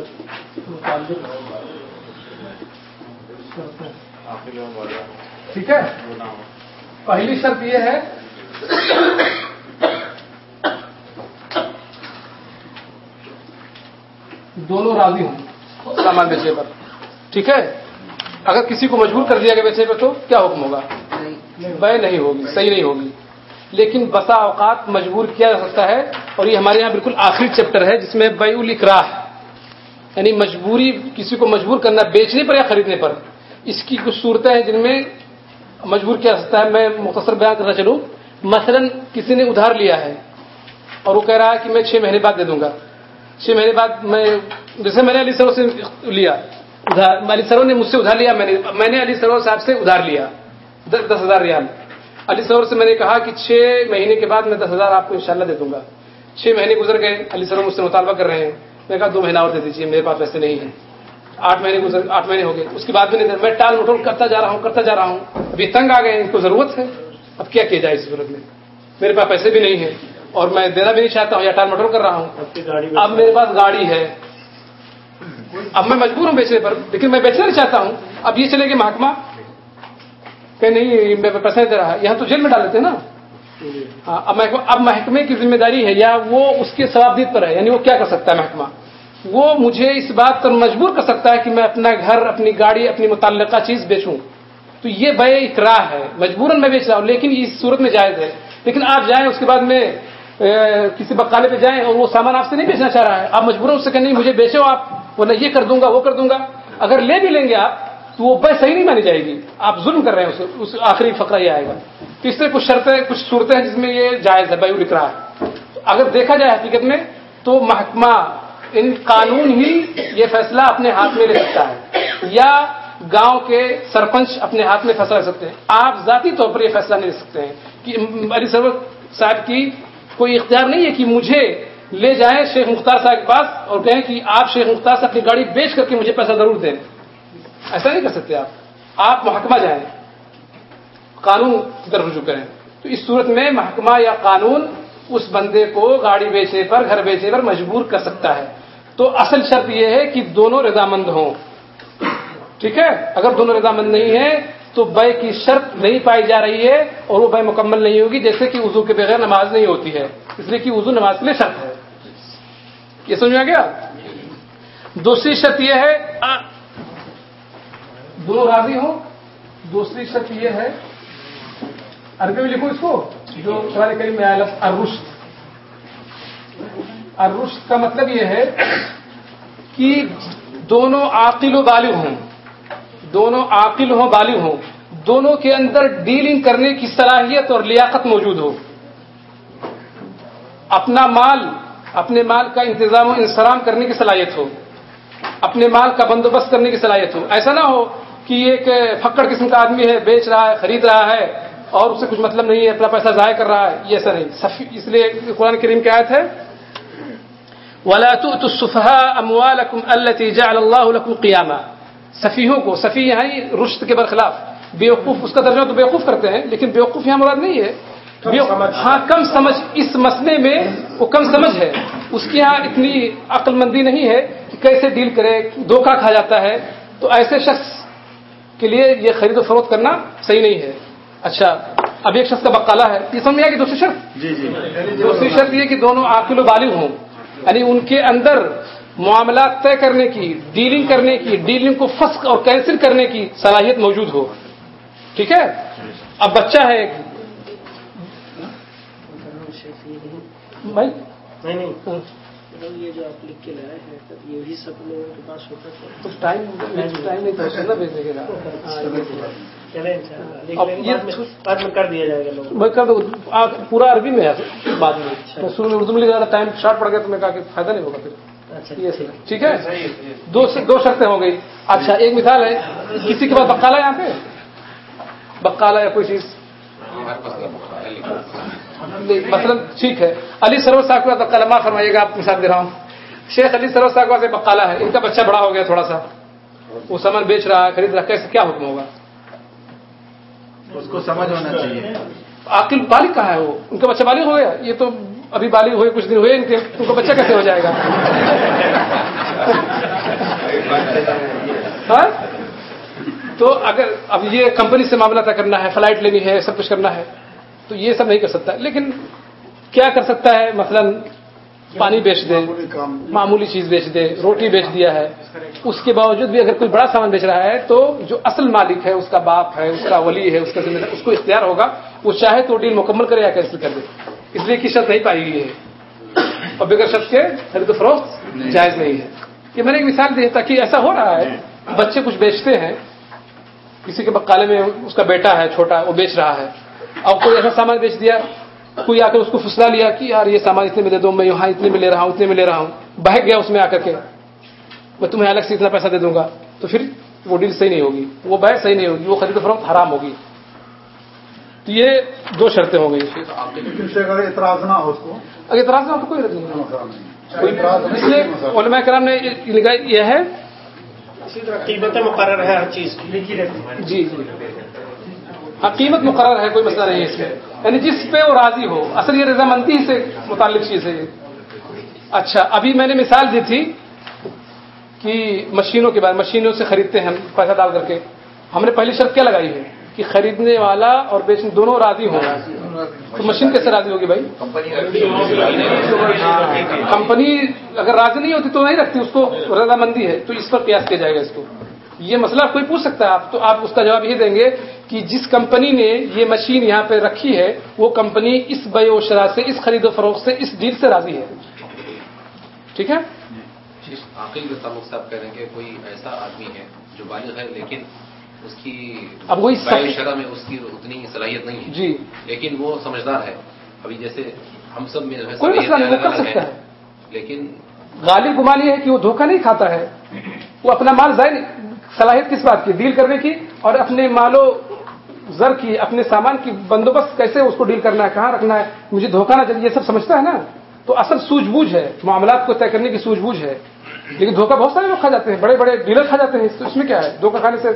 Speaker 1: ٹھیک ہے۔ پہلی شرط یہ ہے دونوں راضی ہوں۔ سامان بیچنے پر۔ ٹھیک ہے؟ اگر کسی کو مجبور کر دیا گیا بیچنے پر تو کیا حکم ہوگا؟ بے نہیں ہوگی، صحیح نہیں ہوگی۔ لیکن بسا اوقات مجبور کیا جا سکتا ہے، اور یہ ہمارے یہاں بالکل آخری چیپٹر ہے، جس میں بے الاکراہ یعنی مجبوری کسی کو مجبور کرنا بیچنے پر یا خریدنے پر۔ اس کی کچھ صورتیں ہیں جن میں مجبور کیا جا سکتا ہے۔ میں مختصر بیان کرنا چلوں۔ مثلا کسی نے ادھار لیا ہے اور وہ کہہ رہا ہے کہ میں چھ مہینے بعد دے دوں گا۔ جی، چھ مہینے بعد میں جیسے میں نے علی سرو سے لیا علی سرو نے مجھ سے ادھار لیا، میں نے میں نے علی سرو صاحب سے ادھار لیا، دس ہزار ریال۔ علی سرور سے میں نے کہا کہ چھ مہینے کے بعد میں دس ہزار آپ کو انشاءاللہ دے دوں گا۔ چھ مہینے گزر گئے، علی سرور مجھ سے مطالبہ کر رہے ہیں۔ میں کہا دو مہینہ اور دے دیجیے میرے پاس پیسے نہیں ہیں۔ آٹھ مہینے گزر آٹھ مہینے ہو گئے۔ اس کے بعد بھی نہیں میں ٹال مٹول کرتا جا رہا ہوں، کرتا جا رہا ہوں۔ ابھی تنگ آ گئے ان کو ضرورت ہے۔ اب کیا کیا جائے اس صورت میں؟ میرے پاس پیسے بھی نہیں ہیں۔ اور میں دینا بھی نہیں چاہتا ہوں یا مٹول کر رہا ہوں۔ اب میرے پاس گاڑی ہے۔ اب میں مجبور ہوں بیچنے پر لیکن میں بیچنا نہیں چاہتا ہوں۔ اب یہ چلے گی محکمہ۔ کہ نہیں میں پیسہ نہیں دے رہا یہاں تو جیل میں ڈال دیتے ہیں نا۔ ہاں اب محکمہ اب محکمے کی ذمہ داری ہے یا وہ اس کے ثوابدید پر ہے۔ یعنی وہ کیا کر سکتا ہے محکمہ؟ وہ مجھے اس بات پر مجبور کر سکتا ہے کہ میں اپنا گھر اپنی گاڑی اپنی متعلقہ چیز بیچوں۔ تو یہ بے اقرا ہے۔ مجبوراً میں بیچ رہا ہوں لیکن اس صورت میں جائز ہے۔ لیکن آپ جائیں اس کے بعد میں کسی بکالے پہ جائیں اور وہ سامان آپ سے نہیں بیچنا چاہ رہا ہے۔ آپ مجبور اس سے کہ نہیں، مجھے بیچو آپ، ورنہ یہ کر دوں گا، وہ کر دوں گا۔ اگر لے بھی لیں گے آپ، تو وہ بے صحیح نہیں مانی جائے گی۔ آپ ظلم کر رہے ہیں، اسے، اس آخری فقرہ یہ آئے گا۔ تو اس طرح کچھ شرطیں، کچھ صورتیں ہیں جس میں یہ جائز ہے بھائی لکھ رہا ہے اگر دیکھا جائے حقیقت میں، تو محکمہ، ان قانون ہی یہ فیصلہ اپنے ہاتھ میں لے سکتا ہے۔ یا گاؤں کے سرپنچ اپنے ہاتھ میں فیصلہ لے سکتے ہیں۔ آپ ذاتی طور پر یہ فیصلہ نہیں لے سکتے ہیں کہ علی سرور صاحب کی کوئی اختیار نہیں ہے کہ مجھے لے جائیں شیخ مختار صاحب کے پاس اور کہیں کہ آپ شیخ مختار صاحب کی گاڑی بیچ کر کے مجھے پیسہ ضرور دیں۔ ایسا نہیں کر سکتے آپ۔ آپ محکمہ جائیں۔ قانون کی طرف رجوع کریں۔ تو اس صورت میں محکمہ یا قانون اس بندے کو گاڑی بیچنے پر، گھر بیچنے پر مجبور کر سکتا ہے۔ تو اصل شرط یہ ہے کہ دونوں رضامند ہوں۔ ٹھیک ہے؟ اگر دونوں رضامند نہیں ہیں تو بے کی شرط نہیں پائی جا رہی ہے اور وہ بے مکمل نہیں ہوگی، جیسے کہ وضو کے بغیر نماز نہیں ہوتی ہے۔ اس لیے کہ وضو نماز کے لیے شرط ہے۔ یہ سمجھ میں گیا؟ دوسری شرط یہ ہے دونوں راضی ہوں۔ دوسری شرط یہ ہے، عربی میں لکھو اس کو، جو قرآن کریم میں آیا ارشت ارشت کا مطلب یہ ہے کہ دونوں عاقل و بالغ ہوں۔ دونوں عاقل ہوں، بالغ ہوں۔ دونوں کے اندر ڈیلنگ کرنے کی صلاحیت اور لیاقت موجود ہو۔ اپنا مال، اپنے مال کا انتظام و انسرام کرنے کی صلاحیت ہو۔ اپنے مال کا بندوبست کرنے کی صلاحیت ہو۔ ایسا نہ ہو کہ ایک پھکڑ قسم کا آدمی ہے، بیچ رہا ہے، خرید رہا ہے اور اسے کچھ مطلب نہیں ہے، اپنا پیسہ ضائع کر رہا ہے۔ یہ ایسا نہیں۔ اس لیے قرآن کریم کی آیت ہے ولاۃ الصفہ اموال التی جعل اللہ لكم قیامہ سفیحوں کو سفی یہاں رشت کے برخلاف۔ بیوقوف اس کا درجہ تو بیوقوف کرتے ہیں لیکن بیوقوف یہاں مراد نہیں ہے۔ ہاں کم سمجھ اس مسئلے میں وہ کم سمجھ ہے۔ اس کی یہاں اتنی عقل مندی نہیں ہے کہ کیسے ڈیل کرے دھوکہ کھا جاتا ہے۔ تو ایسے شخص کے لیے یہ خرید و فروخت کرنا صحیح نہیں ہے۔ اچھا اب ایک شخص کا بقالہ ہے۔ یہ سمجھ آیا کہ دوسری شرط؟
Speaker 5: جی جی۔
Speaker 1: دوسری شرط یہ کہ دونوں عاقل و بالغ ہوں۔ یعنی ان کے اندر معاملات طے کرنے کی ڈیلنگ کرنے کی ڈیلنگ کو فسق اور کینسل کرنے کی صلاحیت موجود ہو۔ ٹھیک ہے؟ اب بچہ ہے۔ ایک بھائی؟
Speaker 9: نہیں نہیں۔ یہ جو آپ لکھ کے لائے ہیں یہ بھی سب لوگوں کے پاس ہوتا
Speaker 1: تو ٹائم ٹائم نہیں پہنچا نا بھیجنے کے
Speaker 9: چلیں بعد میں کر دیا جائے گا لوگ
Speaker 1: میں کر دوں پورا عربی میں ہے۔ بعد میں۔ میں اردو میں لکھا تھا ٹائم شارٹ پڑ گیا تو میں کہا کہ فائدہ نہیں ہوگا پھر۔ ٹھیک۔ ہے؟ دو دو شرطیں ہو گئی۔ اچھا ایک مثال ہے کسی کے پاس بکالا یہاں پہ؟ بکالا یا کوئی چیز؟ مثلاً ٹھیک ہے۔ علی سرور صاحب کے پاس بکالا فرمائیے گا آپ مثال دے رہا ہوں۔ شیخ علی سرور صاحب کے پاس بکالا ہے ان کا بچہ بڑا ہو گیا تھوڑا سا۔ وہ سامان بیچ رہا ہے خرید رہا کیسے کیا حکم ہوگا؟
Speaker 3: اس کو سمجھ ہونا چاہیے۔
Speaker 1: عاقل بالغ کہاں ہے وہ؟ ان کا بچہ بالغ ہو گیا؟ یہ تو ابھی بالغ ہوئے کچھ دن ہوئے ان کے۔ ان کا بچہ کیسے ہو جائے گا؟ ہاں؟ تو اگر اب یہ کمپنی سے معاملہ طے کرنا ہے، فلائٹ لینی ہے، سب کچھ کرنا ہے، تو یہ سب نہیں کر سکتا۔ لیکن کیا کر سکتا ہے؟ مثلا پانی بیچ دے، معمولی چیز بیچ دے، روٹی بیچ دیا ہے۔ اس کے باوجود بھی اگر کوئی بڑا سامان بیچ رہا ہے، تو جو اصل مالک ہے، اس کا باپ ہے، اس کا ولی ہے، اس کا ذمہ اس کو اختیار ہوگا۔ وہ چاہے تو ڈیل مکمل کرے یا کینسل کر دے۔ اس لیے کی شرط نہیں پائی گئی ہے۔ اور بغیر شرط کے خرید و فروخت جائز نہیں ہے۔ یہ میں نے ایک مثال دی تاکہ ایسا ہو رہا ہے بچے کچھ بیچتے ہیں کسی کے بکالے میں اس کا بیٹا ہے چھوٹا وہ بیچ رہا ہے۔ اور کوئی ایسا سامان بیچ دیا کوئی آ کر اس کو فسلا لیا کہ یار یہ سامان اتنے میں دے دو میں یہاں اتنے میں لے رہا ہوں اتنے میں لے رہا ہوں۔ بہک گیا اس میں آ کر کے۔ میں تمہیں الگ سے اتنا پیسہ دے دوں گا۔ تو پھر وہ ڈیل صحیح نہیں ہوگی۔ وہ بحث صحیح نہیں ہوگی وہ خرید و فروخت حرام ہوگی۔ تو یہ دو شرطیں ہو گئی
Speaker 3: اگر اعتراض نہ ہو اس کو
Speaker 1: اگر اعتراض نہ ہو تو کوئی نہیں۔ اس لیے علماء کرام نے یہ ہے۔
Speaker 9: قیمتیں مقرر ہے ہر چیز
Speaker 1: جی جی۔ ہاں قیمت مقرر ہے کوئی مسئلہ نہیں ہے اس میں۔ یعنی جس پہ وہ راضی ہو اصل یہ رضامندی سے متعلق چیز ہے یہ۔ اچھا ابھی میں نے مثال دی تھی کہ مشینوں کے بعد مشینوں سے خریدتے ہیں ہم پیسہ ڈال کر کے۔ ہم نے پہلی شرط کیا لگائی ہے؟ کہ خریدنے والا اور بیچنے دونوں راضی ہوں۔ تو مشین کیسے راضی ہوگی بھائی؟ کمپنی اگر راضی نہیں ہوتی تو نہیں رکھتی، اس کو رضامندی ہے۔ تو اس پر قیاس کیا جائے گا اس کو؟ یہ مسئلہ کوئی پوچھ سکتا ہے آپ، تو آپ اس کا جواب یہ دیں گے کہ جس کمپنی نے یہ مشین یہاں پہ رکھی ہے، وہ کمپنی اس بے و شرح سے، اس خرید و فروخت سے، اس ڈیل سے راضی ہے۔ ٹھیک ہے؟
Speaker 12: جی، عقل کے تعلق سے آپ کہہ رہے ہیں کہ کوئی ایسا آدمی ہے جو بالغ ہے، لیکن اس کی
Speaker 1: اب وہی
Speaker 12: شرح میں اس کی اتنی صلاحیت نہیں ہے۔
Speaker 1: جی۔
Speaker 12: لیکن وہ سمجھدار ہے۔ ابھی جیسے ہم سب میں
Speaker 1: کوئی مسئلہ نہیں وہ کر سکتا ہے۔
Speaker 12: لیکن
Speaker 1: غالب گمان یہ ہے کہ وہ دھوکہ نہیں کھاتا ہے۔ وہ اپنا مال ضائع صلاحیت کس بات کی؟ ڈیل کرنے کی اور اپنے مالو زر کی اپنے سامان کی بندوبست کیسے اس کو ڈیل کرنا ہے؟ کہاں رکھنا ہے؟ مجھے دھوکہ نہ چاہیے یہ سب سمجھتا ہے نا۔ تو اصل سوجھ بوجھ ہے۔ معاملات کو طے کرنے کی سوجھ بوجھ ہے۔ لیکن دھوکہ بہت سارے لوگ کھا جاتے ہیں بڑے بڑے ڈیلر کھا جاتے ہیں۔ اس اس میں کیا ہے؟ دھوکہ کھانے سے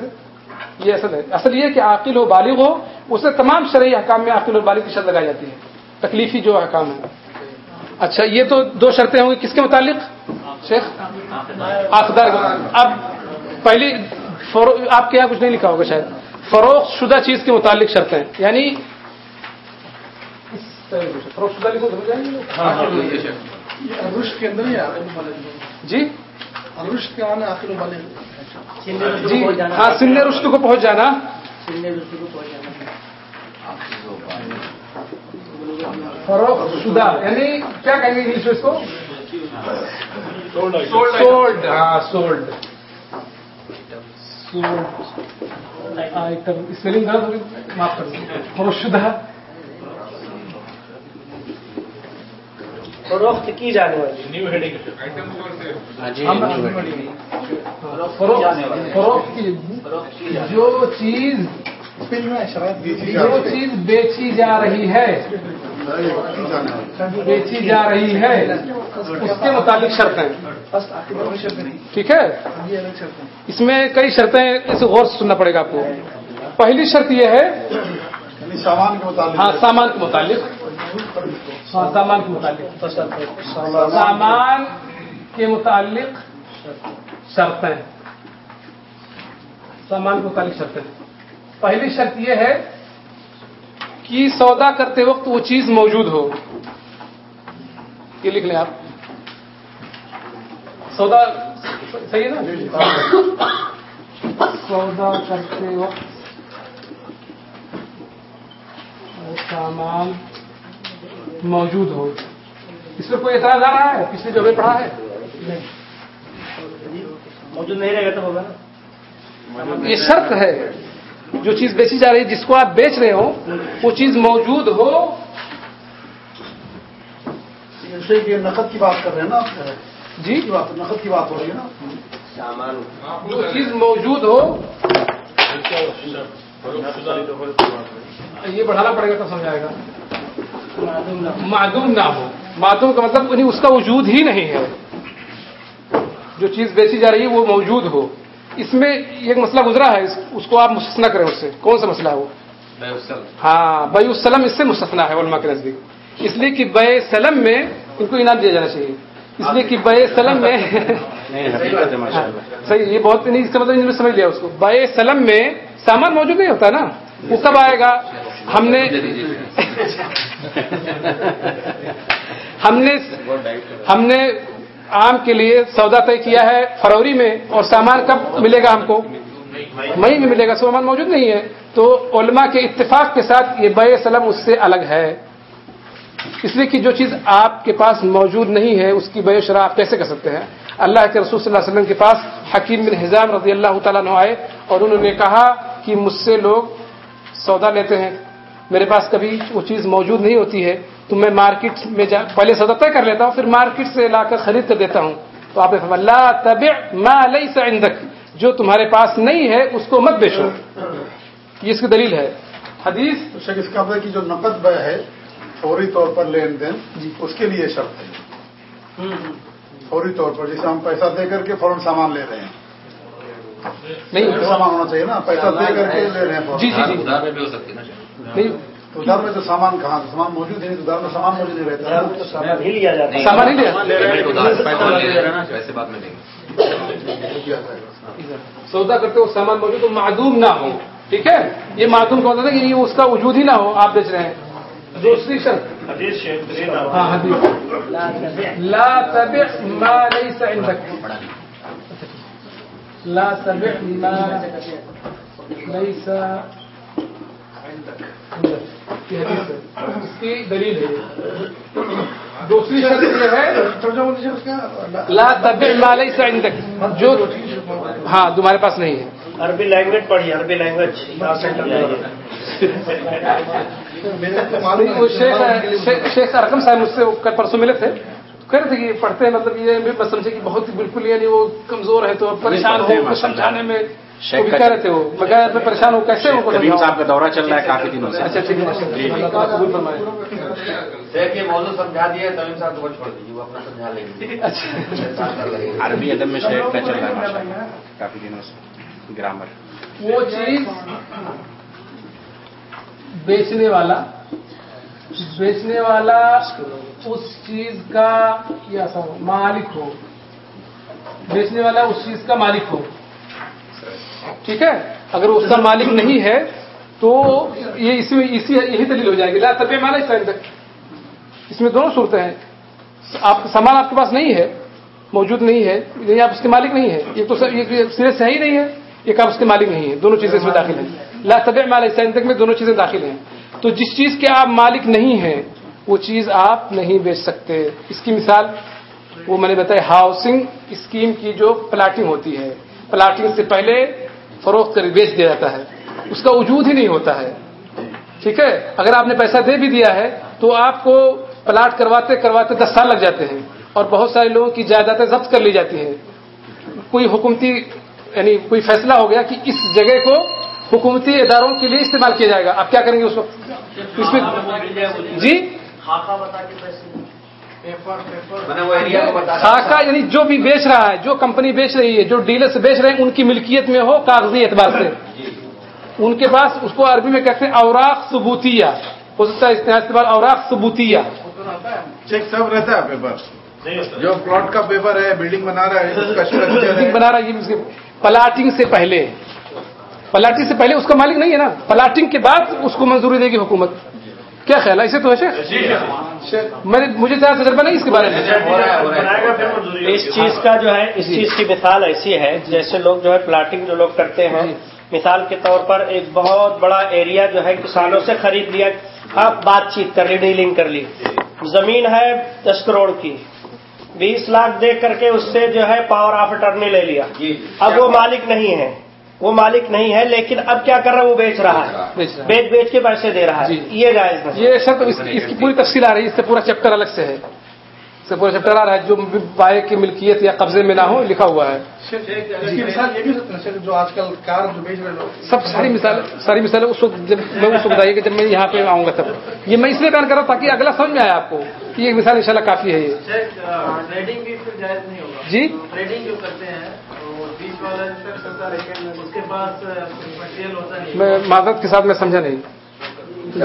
Speaker 1: یہ اصل ہے۔ اصل یہ کہ عاقل ہو بالغ ہو اسے تمام شرعی حکام میں عاقل و بالغ کی شرط لگائی جاتی ہے۔ تکلیفی جو حکام ہے اچھا یہ تو دو شرطیں ہوں گی۔ کس کے متعلق؟ شیخ؟ آخدار اب پہلی. آپ کے یہاں کچھ نہیں لکھا ہوگا شاید۔ فروخت شدہ چیز کے متعلق شرطیں۔ یعنی فروخت شدہ لکھو؟
Speaker 7: یہ رشت کے اندر
Speaker 1: جی؟
Speaker 7: رشت کے آنے آخر والے
Speaker 1: جی ہاں سن رشت کو پہنچ جانا۔ فروخت شدہ یعنی کیا کہیں گے انگلش میں اس کو؟ سولڈ۔ ہاں سولڈ۔ آئٹم۔ اسپیلنگ غلط ہوگی معاف کر دیں فروخت شدہ۔
Speaker 9: فروخت کی جانے والی۔
Speaker 11: نیو ہیڈنگ آئٹم
Speaker 1: فروخت فروخت کی۔ جو چیز جو چیز بیچی جا رہی ہے بیچی جا رہی ہے اس کے متعلق شرطیں ٹھیک ہے؟ اس میں کئی شرطیں اسے غور سے سننا پڑے گا آپ کو۔ پہلی شرط یہ ہے
Speaker 3: یعنی سامان کے متعلق۔
Speaker 1: ہاں سامان کے متعلق۔ ہاں سامان کے متعلق۔ سامان کے متعلق شرطیں۔ سامان کے متعلق شرطیں۔ پہلی شرط یہ ہے کہ سودا کرتے وقت وہ چیز موجود ہو۔ یہ لکھ لیں آپ۔ سودا صحیح ہے نا؟ سودا کرتے وقت سامان موجود ہو۔ اس میں کوئی اعتراض آ رہا ہے؟ پچھلے جو ہمیں پڑھا ہے۔
Speaker 9: موجود نہیں رہے گا تو ہوگا نا۔
Speaker 1: یہ شرط ہے۔ جو چیز بیچی جا رہی ہے جس کو آپ بیچ رہے ہو وہ چیز موجود ہو۔
Speaker 3: نقد کی بات کر رہے ہیں نا آپ۔
Speaker 1: جی؟
Speaker 3: بات نقد کی بات ہو رہی ہے نا۔
Speaker 1: وہ چیز موجود ہو۔ یہ بڑھانا پڑے گا تو سمجھائے گا۔ معدوم نہ ہو۔ معدوم کا مطلب انہیں اس کا وجود ہی نہیں ہے۔ جو چیز بیچی جا رہی ہے وہ موجود ہو۔ اس میں ایک مسئلہ گزرا ہے۔ اس کو آپ مستثنا کریں اس سے۔ کون سا مسئلہ ہے وہ؟ ہاں بے السلم اس سے مستثنا ہے علماء کے نزدیک۔ اس لیے کہ بے سلم میں ان کو انعام دیا جانا چاہیے۔ اس لیے کہ بے سلم میں
Speaker 5: اللہ
Speaker 1: صحیح یہ بہت نہیں اس کا مطلب سمجھ لیا اس کو۔ بے سلم میں سامان موجود نہیں ہوتا نا۔ وہ کب آئے گا؟ ہم نے ہم نے ہم نے آم کے لیے سودا طے کیا ہے فروری میں اور سامان کب ملے گا ہم کو؟ مئی میں ملے گا، سامان موجود نہیں ہے۔ تو علماء کے اتفاق کے ساتھ یہ بے سلم اس سے الگ ہے۔ اس لیے کہ جو چیز آپ کے پاس موجود نہیں ہے، اس کی بے شرح آپ کیسے کر سکتے ہیں؟ اللہ کے رسول صلی اللہ علیہ وسلم کے پاس حکیم بن حزام رضی اللہ تعالیٰ عنہ آئے اور انہوں نے کہا کہ مجھ سے لوگ سودا لیتے ہیں۔ میرے پاس کبھی وہ چیز موجود نہیں ہوتی ہے۔ تو میں مارکیٹ میں جا پہلے سودا طے کر لیتا ہوں پھر مارکیٹ سے لا کر خرید کر دیتا ہوں۔ تو آپ لا تبع ما ليس عندك جو تمہارے پاس نہیں ہے اس کو مت بیچو۔ یہ اس کی دلیل ہے۔ حدیث
Speaker 3: کا مطلب کہ جو نقد بے ہے فوری طور پر لین دین اس کے لیے شرط ہے۔ فوری طور پر جیسے ہم پیسہ دے کر کے فوراً سامان لے رہے ہیں۔
Speaker 1: نہیں
Speaker 3: سامان ہونا چاہیے نا پیسہ دے کر کے لے رہے ہیں
Speaker 1: جی جی جی۔
Speaker 12: ادھار میں بھی ہو سکتی نا
Speaker 1: نہیں
Speaker 3: تو در میں تو سامان کہاں سامان موجود ہے در میں سامان موجود نہیں رہتا۔
Speaker 9: سامان ہی لیا جاتا۔ ہے
Speaker 1: سامان ہی لیا
Speaker 12: پیمنٹ ادھار پیسہ لے رہے ہیں نا ویسے بعد میں دیں گے۔
Speaker 1: سودا کرتے ہو سامان موجود تو معدوم نہ ہو ٹھیک ہے؟ یہ معدوم ہوتا ہے کہ یہ اس کا وجود ہی نہ ہو آپ بیچ رہے ہیں۔ دوسری شرط۔ ہاں حدیث۔ لا تبع ما ليس عندك۔ لا تبع ما ليس عندك اس کی دلیل ہے دوسری شرط یہ ہے لا تبع ما ليس عندك۔ جو ہاں تمہارے پاس نہیں ہے۔
Speaker 9: عربی لینگویج پڑھیے عربی لینگویج یہاں سے کر جائیے
Speaker 7: میرے کو معلوم ہے۔
Speaker 1: وہ شیخ ارکم صاحب مجھ سے پرسوں ملے تھے۔ کہہ رہے تھے کہ پڑھتے ہیں مطلب یہ بھی بس سمجھے کہ بہت ہی بالکل یعنی وہ کمزور ہے تو پریشان ہو کو سمجھانے میں کہہ رہے تھے وہ۔ میں رہا تھا پریشان ہو کیسے کو
Speaker 5: کریم؟ صاحب کا دورہ چل رہا ہے کافی دنوں سے۔
Speaker 1: اچھا ٹھیک ہے
Speaker 12: شیخ یہ موضوع سمجھا دیا تمیم صاحب کو چھوڑ دیجیے وہ اپنا سمجھا لیں گے۔
Speaker 1: اچھا۔
Speaker 5: عربی ادب میں شیخ کا چل رہا ہے کافی دنوں سے۔ گرامر۔
Speaker 1: وہ چیز بیچنے والا بیچنے والا اس چیز کا یا مالک ہو۔ بیچنے والا اس چیز کا مالک ہو۔ ٹھیک ہے؟ اگر اس کا مالک نہیں ہے تو یہ اس میں اسی یہی دلیل ہو جائے گی۔ لا مالا اس تک اس میں دونوں صورتیں ہیں۔ آپ سامان آپ کے پاس نہیں ہے، موجود نہیں ہے یعنی آپ اس کے مالک نہیں ہے یہ تو یہ سرے سے ہی نہیں ہے، ایک آپ اس کے مالک نہیں ہے دونوں چیزیں اس میں داخل ہیں۔ لا طب مال تک میں دونوں چیزیں داخل ہیں۔ تو جس چیز کے آپ مالک نہیں ہیں، وہ چیز آپ نہیں بیچ سکتے۔ اس کی مثال وہ میں نے بتایا ہاؤسنگ اسکیم کی جو پلاٹنگ ہوتی ہے۔ پلاٹنگ سے پہلے فروخت کر بیچ دیا جاتا ہے۔ اس کا وجود ہی نہیں ہوتا ہے۔ ٹھیک ہے؟ اگر آپ نے پیسہ دے بھی دیا ہے، تو آپ کو پلاٹ کرواتے کرواتے دس سال لگ جاتے ہیں۔ اور بہت سارے لوگوں کی جائیدادیں ضبط کر لی جاتی ہیں۔ کوئی حکومتی یعنی کوئی فیصلہ ہو گیا کہ اس جگہ کو حکومتی اداروں کے لیے استعمال کیا جائے گا؟ آپ کیا کریں گے اس وقت اس میں جی؟
Speaker 12: میں نے وہ ایریا کو بتا
Speaker 1: خاکہ یعنی جو بھی بیچ رہا ہے جو کمپنی بیچ رہی ہے جو ڈیلر سے بیچ رہے ہیں ان کی ملکیت میں ہو کاغذی اعتبار سے۔ ان کے پاس اس کو عربی میں کہتے ہیں اوراق ثبوتیہ۔ ہو سکتا ہے استعمال اوراق ثبوتیہ۔
Speaker 3: چیک سب رہتا ہے پیپر۔ جو پلاٹ کا پیپر ہے بلڈنگ بنا رہا ہے اس کا structure
Speaker 1: بلڈنگ بنا رہا ہے یہ اس کے پلاٹنگ سے پہلے۔ پلاٹنگ سے پہلے اس کا مالک نہیں ہے نا۔ پلاٹنگ کے بعد اس کو منظوری دے گی حکومت۔ کیا خیال ہے؟ اسے تو ہے شیخ؟ میں نے مجھے زیادہ تجربہ نہیں اس کے بارے میں۔
Speaker 9: اس چیز کا جو ہے اس چیز کی مثال ایسی ہے جیسے لوگ جو ہے پلاٹنگ جو لوگ کرتے ہیں مثال کے طور پر ایک بہت بڑا ایریا جو ہے کسانوں سے خرید لیا آپ بات چیت کر لی ڈیلنگ کر لی۔ زمین ہے دس کروڑ کی۔ بیس لاکھ دے کر کے اس سے جو ہے پاور آف اٹرنی لے لیا۔ اب وہ مالک نہیں ہے۔ وہ مالک نہیں ہے لیکن اب کیا کر رہا ہے؟ وہ بیچ رہا ہے۔
Speaker 1: بیچ۔
Speaker 9: بیچ کے پیسے دے رہا ہے۔
Speaker 1: جی۔
Speaker 9: یہ جائز
Speaker 1: یہ سر تو اس, کی پوری تفصیل آ رہی ہے اس سے پورا چیپٹر الگ سے ہے۔ اس سے پورا چیپٹر آ رہا ہے۔ جو بائے کی ملکیت یا قبضے میں نہ ہو لکھا ہوا ہے۔
Speaker 7: شیخ، جو آج کل کار جو بیچ رہے
Speaker 1: سب ساری مثال ساری مثالیں اس وقت جب میں اس وقت آئیے کہ جب میں یہاں پہ آؤں گا تب۔ یہ میں اس لیے بیان کر رہا ہوں تاکہ اگلا سمجھ میں آئے آپ کو کہ یہ مثال انشاءاللہ کافی ہے یہ۔
Speaker 4: ٹریڈنگ بھی پھر جائز نہیں ہوگا۔
Speaker 1: جی؟
Speaker 4: ٹریڈنگ جو کرتے ہیں
Speaker 1: میں معذرت کے ساتھ میں سمجھا نہیں۔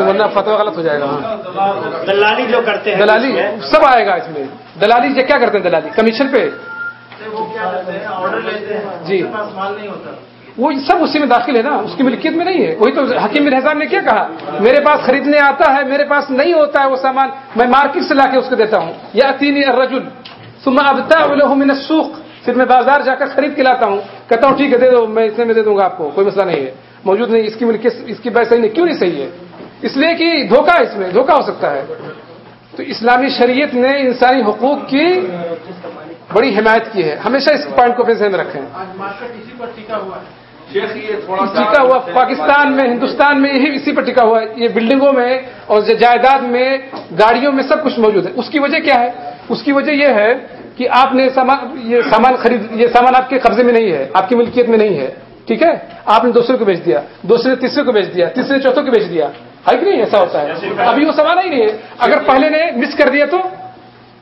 Speaker 1: ورنہ فتوا غلط ہو جائے گا ہاں۔
Speaker 9: دلالی جو کرتے ہیں۔
Speaker 1: دلالی سب آئے گا اس میں۔ دلالی یہ کیا کرتے ہیں دلالی؟ کمیشن پہ۔ جی۔ وہ سب اسی میں داخل ہے نا اس کی ملکیت میں نہیں ہے۔ وہی تو حکیم بن حسام نے کیا کہا میرے پاس خریدنے آتا ہے میرے پاس نہیں ہوتا ہے وہ سامان میں مارکیٹ سے لا کے اس کو دیتا ہوں۔ یا تین رجل ثم ابتا من السوق۔ پھر میں بازار جا کر خرید کے لاتا ہوں کہتا ہوں ٹھیک ہے دے دو میں اتنے میں دے دوں گا آپ کو کوئی مسئلہ نہیں ہے۔ موجود نہیں اس کی ملکیت اس کی بحث صحیح نہیں کیوں نہیں صحیح ہے؟ اس لیے کہ دھوکہ اس میں دھوکہ ہو سکتا ہے۔ تو اسلامی شریعت نے انسانی حقوق کی بڑی حمایت کی ہے۔ ہمیشہ اس پوائنٹ کو ذہن میں رکھیں۔
Speaker 4: ٹکا ہوا
Speaker 1: پاکستان میں ہندوستان میں یہی اسی پر ٹکا ہوا ہے۔ یہ بلڈنگوں میں اور جائیداد میں گاڑیوں میں سب کچھ موجود ہے۔ اس کی وجہ کیا ہے؟ اس کی وجہ یہ ہے کہ آپ نے یہ سامان خرید یہ سامان آپ کے قبضے میں نہیں ہے آپ کی ملکیت میں نہیں ہے ٹھیک ہے؟ آپ نے دوسرے کو بیچ دیا دوسرے تیسرے کو بیچ دیا تیسرے چوتھے کو بیچ دیا۔ ہے کہ نہیں؟ ایسا ہوتا ہے۔ ابھی وہ سامان ہی نہیں ہے۔ اگر پہلے نے مس کر دیا تو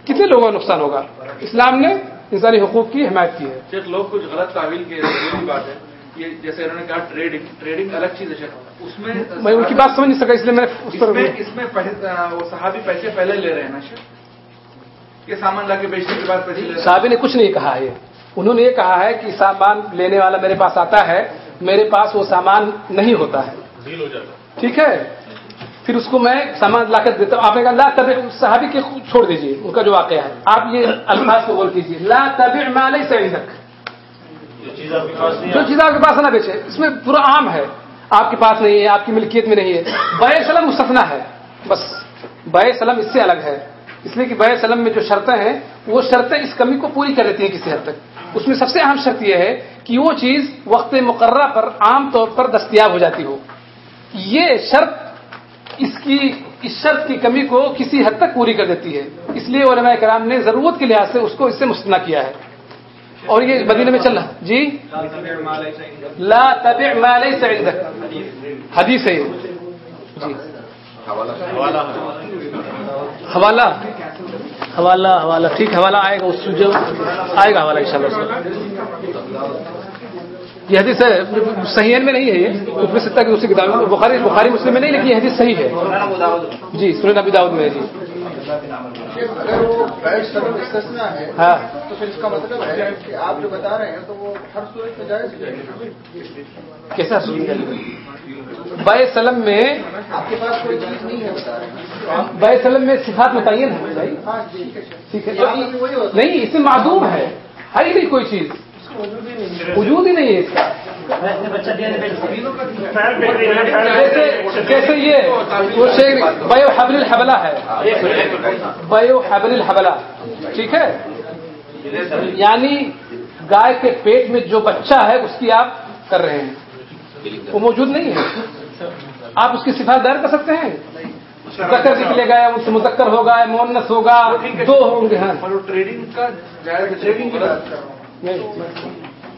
Speaker 1: کتنے لوگوں کا نقصان ہوگا؟ اسلام نے انسانی حقوق کی حمایت کی ہے۔
Speaker 8: لوگ کچھ غلط تعویل کے بات ہے۔
Speaker 11: یہ جیسے انہوں نے کہا ٹریڈنگ ٹریڈنگ الگ چیز ہے اس
Speaker 1: میں میں ان کی بات سمجھ نہیں سکا اس لیے میں اس
Speaker 11: میں صحابی پیسے پہلے لے رہے ہیں نا کہ سامان لا کے بیچنے کے بعد
Speaker 1: صاحب نے کچھ نہیں کہا ہے۔ انہوں نے یہ کہا ہے کہ سامان لینے والا میرے پاس آتا ہے میرے پاس وہ سامان نہیں ہوتا ہے۔ ٹھیک ہے؟ پھر اس کو میں سامان لا کر دیتا ہوں۔ آپ نے کہا لا تب صحابی کے چھوڑ دیجیے ان کا جو واقعہ ہے۔ آپ یہ الفاظ کو بول دیجیے لا طبع ما ليس
Speaker 6: جو چیز آپ کے پاس
Speaker 1: نہ بیچے اس میں پورا عام ہے۔ آپ کے پاس نہیں ہے آپ کی ملکیت میں نہیں ہے۔ بے سلم مستفنا ہے۔ بس بے سلم اس سے الگ ہے۔ اس لیے کہ بے سلم میں جو شرطیں ہیں، وہ شرطیں اس کمی کو پوری کر دیتی ہیں کسی حد تک۔ اس میں سب سے اہم شرط یہ ہے کہ وہ چیز وقت مقررہ پر عام طور پر دستیاب ہو جاتی ہو۔ یہ شرط اس کی، اس شرط کی کمی کو کسی حد تک پوری کر دیتی ہے۔ اس لیے علماء کرام نے ضرورت کے لحاظ سے اس کو اس سے مستثنا کیا ہے۔ اور یہ مدینے میں چل رہا جی؟ لا تبع ما ليس عندك۔ حدیث ہے جی۔ حوالہ؟ حوالہ حوالہ، ٹھیک، حوالہ آئے گا اس جو آئے گا حوالہ انشاءاللہ شاء یہ حدیث ہے صحیح میں نہیں ہے یہ۔ اس میں سکتا کہ دوسری کتاب میں، بخاری بخاری مسلم میں نہیں، لیکن یہ حدیث صحیح ہے۔ جی سنن نبی داؤد میں ہے جی۔
Speaker 3: اگر وہ بیٹ سلم استثنا ہے
Speaker 1: ہاں۔
Speaker 3: تو پھر اس کا مطلب ہے کہ آپ جو بتا رہے ہیں تو وہ ہر صورت میں جائز
Speaker 1: کیسا بے سلم میں
Speaker 3: آپ کے پاس کوئی چیز نہیں ہے بتا رہے
Speaker 1: بے سلم میں صفات متعین ہے
Speaker 3: ہاں ٹھیک ہے۔
Speaker 1: ٹھیک ہے۔ نہیں اس میں معدوم ہے ہی نہیں کوئی چیز۔ وجود ہی نہیں ہے اس کا۔ جیسے یہ، وہ شیر بیو حبل الحبلہ ہے۔ بیو حبل الحبلہ۔ ٹھیک ہے؟ یعنی گائے کے پیٹ میں جو بچہ ہے، اس کی آپ کر رہے ہیں۔ وہ موجود نہیں ہے۔ آپ اس کی صفات دائر کر سکتے ہیں؟ ذکر نکلے گا یا ان سے مذکر ہوگا مونس ہوگا، دو ہوں گے ہاں۔
Speaker 11: ٹریڈنگ کا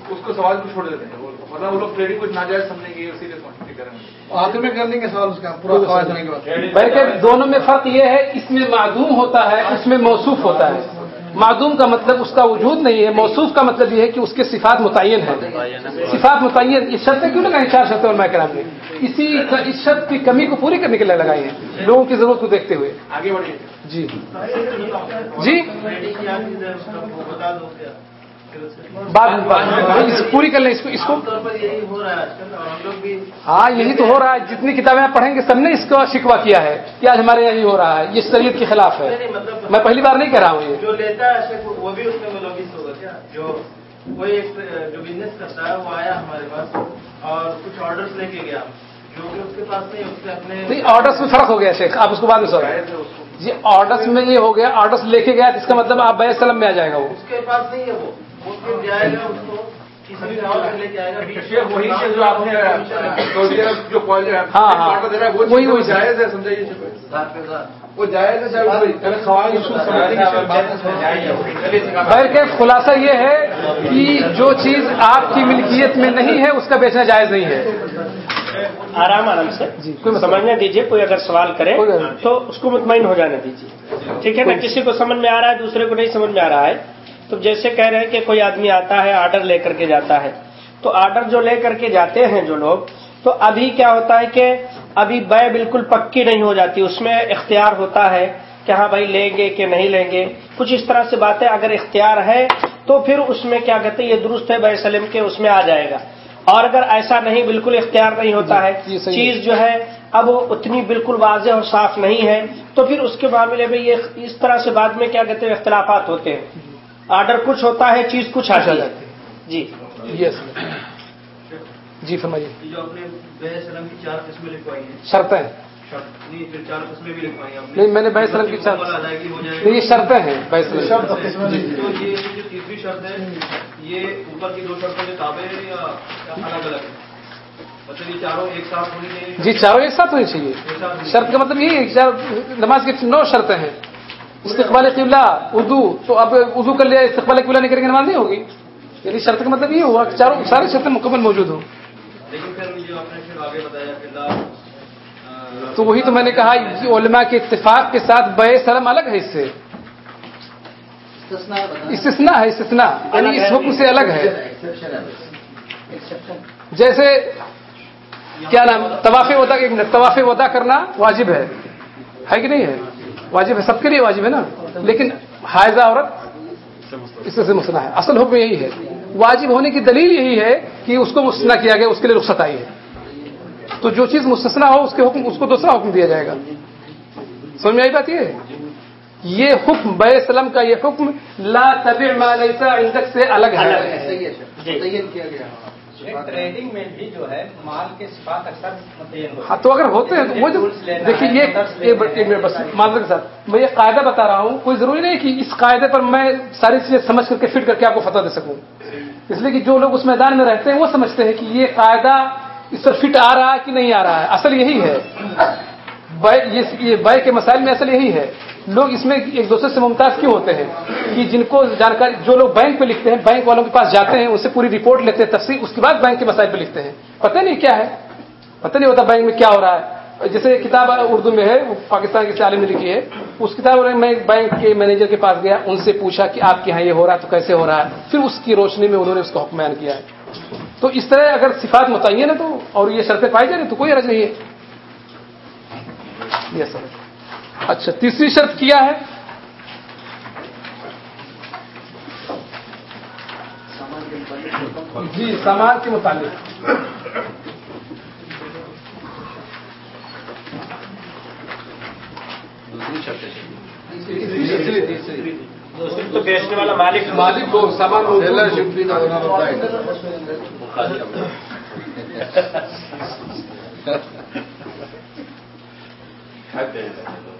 Speaker 11: اس کو سوال کو چھوڑ دیتے ہیں وہ- لوگ۔ ٹریڈنگ کو ناجائز سمجھیں گے اسی لیے سمجھتے کریں گے۔
Speaker 7: آخر میں کر لیں گے سوال اس کا پورا سوال کرنے کے بعد۔
Speaker 1: بلکہ دونوں میں فرق یہ ہے اس میں معدوم ہوتا ہے اس میں موصوف ہوتا ہے۔ معدوم کا مطلب اس کا وجود نہیں ہے موصوف کا مطلب یہ ہے کہ اس کے صفات متعین ہے صفات متعین یہ شرطیں کیوں لگائی چار شرطیں علماء کرام نے؟ اسی اس شرط کی کمی کو پوری کرنے کے لیے لگائی ہیں لوگوں کی ضرورت کو دیکھتے ہوئے۔
Speaker 11: آگے بڑھیے۔
Speaker 1: جی۔ جی؟ اس- پوری کر لیں اس کو اس کو۔
Speaker 10: یہی
Speaker 1: ہاں یہی تو ہو رہا ہے۔ جتنی کتابیں آپ پڑھیں گے سب نے اس کا شکوا کیا ہے کہ آج ہمارے یہاں یہ ہو رہا ہے۔ یہ شریعت کے خلاف ہے۔ میں پہلی بار نہیں کہہ رہا ہوں یہ۔
Speaker 10: جو لیتا ہے وہ بھی اس میں ملوث ہوگا کیا؟ جو کوئی ایک جو بزنس کرتا ہے وہ آیا ہمارے پاس اور کچھ آرڈرز لے کے گیا۔ جو کہ اس کے پاس نہیں اپنے
Speaker 1: آرڈرس میں فرق ہو گیا شیخ۔ آپ اس کو بعد میں سوچ جی آرڈرس میں یہ ہو گیا۔ آرڈرس لے کے گیا تو اس کا مطلب آپ بے سلم میں آ جائے گا وہ۔
Speaker 10: اس کے پاس نہیں ہے وہ۔
Speaker 11: شیخ وہی
Speaker 1: ہاں، ہاں۔ وہی-
Speaker 11: جائز ہے سمجھائیے وہ جائز
Speaker 1: خلاصہ یہ ہے کہ جو چیز آپ کی ملکیت میں نہیں ہے اس کا بیچنا جائز نہیں ہے۔
Speaker 9: آرام آرام سے۔
Speaker 1: جی
Speaker 9: سمجھنے دیجیے کوئی اگر سوال کرے۔ تو اس کو مطمئن ہو جانے دیجیے ٹھیک ہے نا؟ کسی کو سمجھ میں آ رہا ہے دوسرے کو نہیں سمجھ میں آ رہا ہے تو جیسے کہہ رہے ہیں کہ کوئی آدمی آتا ہے آرڈر لے کر کے جاتا ہے۔ تو آرڈر جو لے کر کے جاتے ہیں جو لوگ تو ابھی کیا ہوتا ہے کہ ابھی بے بالکل پکی نہیں ہو جاتی اس میں اختیار ہوتا ہے کہ ہاں بھائی لیں گے کہ نہیں لیں گے۔ کچھ اس طرح سے باتیں اگر اختیار ہے تو پھر اس میں کیا کہتے ہیں یہ درست ہے بے سلم کے اس میں آ جائے گا۔ اور اگر ایسا نہیں بالکل اختیار نہیں ہوتا ہے۔ چیز جو ہے اب وہ اتنی بالکل واضح اور صاف نہیں ہے۔ تو پھر اس کے معاملے میں یہ اس طرح سے بعد میں کیا کہتے ہیں اختلافات ہوتے ہیں۔ آرڈر کچھ ہوتا ہے چیز کچھ آ جاتی ہے۔ جی۔
Speaker 1: یس جی فرمائیے۔
Speaker 4: جو آپ نے بے سلم کی چار قسمیں لکھوائی ہیں۔
Speaker 1: شرطیں۔
Speaker 4: شرط۔ نہیں پھر چار قسمیں بھی لکھوائی ہیں آپ
Speaker 1: نہیں میں نے بے سلم کی شرط یہ شرطیں ہیں۔ بے سلم
Speaker 3: شرط
Speaker 1: جی۔
Speaker 4: یہ جو تیسری شرط ہے یہ اوپر کی دو شرطوں کے تابع ہے یا الگ الگ ہے مطلب یہ چاروں ایک ساتھ ہونی چاہیے۔
Speaker 1: جی چاروں ایک ساتھ ہونی چاہیے۔ شرط کا مطلب ہے چار نماز کی نو شرطیں ہیں۔ استقبال قبلہ اردو تو اب اردو کر لیا استقبال قبلہ نہیں کریں گے نماز نہیں ہوگی۔ یعنی شرط کا مطلب یہ ہوا کہ چاروں ساری شرطیں مکمل موجود
Speaker 4: اللہ
Speaker 1: تو وہی تو میں نے کہا کہ علماء کے اتفاق کے ساتھ بے سلم الگ ہے اس سے۔ استثناء ہے استثناء۔ یعنی اس حکم سے الگ ہے۔ جیسے کیا نام؟ طواف ودا ایک منٹ طواف ودا کرنا واجب ہے۔ ہے کہ نہیں ہے؟ واجب ہے سب کے لیے واجب ہے نا لیکن حائضہ عورت اس سے مسنا ہے اصل حکم یہی ہے واجب ہونے کی دلیل یہی ہے کہ اس کو مستنا کیا گیا اس کے لیے رخصت آئی ہے تو جو چیز مستثنا ہو اس کے حکم اس کو دوسرا حکم دیا جائے گا سمجھ میں آئی بات یہ ہے یہ حکم بے سلم کا یہ حکم لا طبع ما لیسا عندک سے الگ ہے
Speaker 7: کیا گیا
Speaker 4: ٹریڈنگ میں بھی جو ہے مال کے صفات اکثر متعین ہوتے
Speaker 1: ہاں تو اگر ہوتے ہیں تو وہ جو دیکھیے یہ ایک ایک منٹ بس معذرت کے ساتھ میں یہ قاعدہ بتا رہا ہوں کوئی ضروری نہیں کہ اس قاعدے پر میں ساری چیزیں سمجھ کر کے فٹ کر کے آپ کو فتح دے سکوں۔ اس لیے کہ جو لوگ اس میدان میں رہتے ہیں وہ سمجھتے ہیں کہ یہ قاعدہ اس پر فٹ آ رہا ہے کہ نہیں آ رہا ہے۔ اصل یہی ہے۔ یہ- بے کے مسائل میں اصل یہی ہے۔ لوگ اس میں ایک دوسرے سے ممتاز کیوں ہوتے ہیں؟ کہ جن کو جانکاری جو لوگ بینک پہ لکھتے ہیں، بینک والوں کے پاس جاتے ہیں، ان سے پوری رپورٹ لیتے ہیں، تفصیل اس کے بعد بینک کے مسائل پہ لکھتے ہیں۔ پتہ نہیں کیا ہے؟ پتہ نہیں ہوتا بینک میں کیا ہو رہا ہے۔ جیسے کتاب اردو میں ہے، وہ پاکستان کے عالم نے لکھی ہے۔ اس کتاب میں بینک کے مینیجر کے پاس گیا، ان سے پوچھا کہ آپ کے یہاں یہ ہو رہا ہے تو کیسے ہو رہا ہے؟ پھر اس کی روشنی میں انہوں نے اس کا حکم کیا ہے۔ تو اس طرح اگر صفات متعین ہے تو اور یہ شرطیں پائی جا رہی تو کوئی عرض نہیں ہے۔ یس سر اچھا تیسری شرط کیا ہے؟ جی سامان کے متعلق۔
Speaker 9: تو بیچنے والا مالک
Speaker 1: مالک کو سامان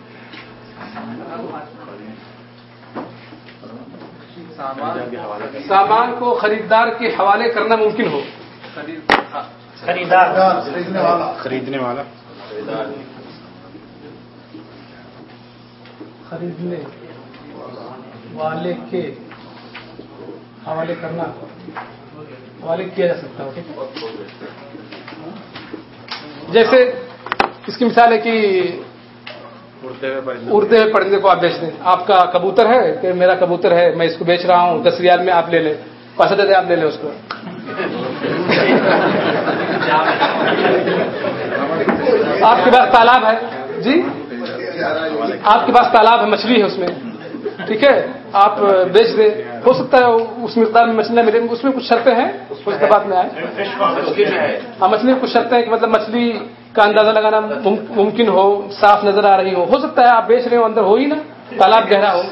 Speaker 1: سامان کو خریدار کے حوالے کرنا ممکن ہو۔
Speaker 9: خریدار۔
Speaker 3: خریدنے والا۔
Speaker 5: خریدنے والا
Speaker 1: خریدنے والے کے حوالے کرنا۔ حوالے کیا جا سکتا ہے؟ جیسے اس کی مثال ہے کہ
Speaker 5: اڑتے ہوئے پرندے
Speaker 1: کو آپ بیچ دیں۔ آپ کا کبوتر ہے؟ کہ میرا کبوتر ہے، میں اس کو بیچ رہا ہوں دس ریال میں آپ لے لیں۔ پیسہ دے دیں، آپ لے لیں اس کو۔ آپ کے پاس تالاب ہے۔ جی؟ آپ کے پاس تالاب ہے، مچھلی ہے اس میں۔ ٹھیک ہے؟ آپ بیچ دیں۔ ہو سکتا ہے اس مقدار میں مچھلیاں ملیں۔ اس میں کچھ شرطیں ہیں؟ کچھ بات میں آئے۔ ہاں مچھلی میں کچھ شرطیں ہیں کہ مطلب مچھلی کا اندازہ لگانا مم- ممکن ہو صاف نظر آ رہی ہو۔ ہو سکتا ہے آپ بیچ رہے ہو اندر ہو ہی نا۔ تالاب گہرا ہو۔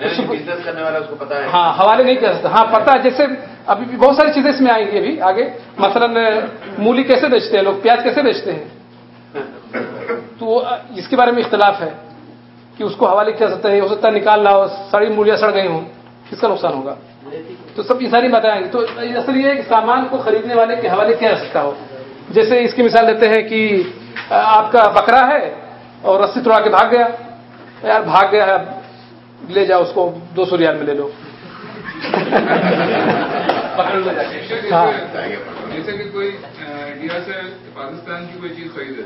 Speaker 12: بزنس کرنے والا اس کو پتا ہے۔
Speaker 1: ہاں حوالے نہیں کر سکتے ہاں پتہ ہے جیسے ابھی بھی بہت ساری چیزیں اس میں آئیں گی ابھی آگے۔ مثلا مولی کیسے بیچتے ہیں؟ لوگ پیاز کیسے بیچتے ہیں؟ تو اس کے بارے میں اختلاف ہے کہ اس کو حوالے کیا سکتا ہے۔ ہو سکتا ہے نکال نہ ہو سڑی مولیاں سڑ گئی ہوں۔ کس کا نقصان ہوگا؟ تو سب یہ ساری باتیں آئیں گی۔ تو اصل یہ ہے کہ سامان کو خریدنے والے کے حوالے کیا سکتا ہو؟ جیسے اس کی مثال دیتے ہیں کہ آپ کا بکرا ہے اور رسی توڑا کے بھاگ گیا۔ یار بھاگ گیا ہے لے جاؤ اس کو دو سو ریال میں لے لو۔ ہاں۔
Speaker 8: جیسے کہ کوئی انڈیا سے پاکستان کی کوئی چیز خریدے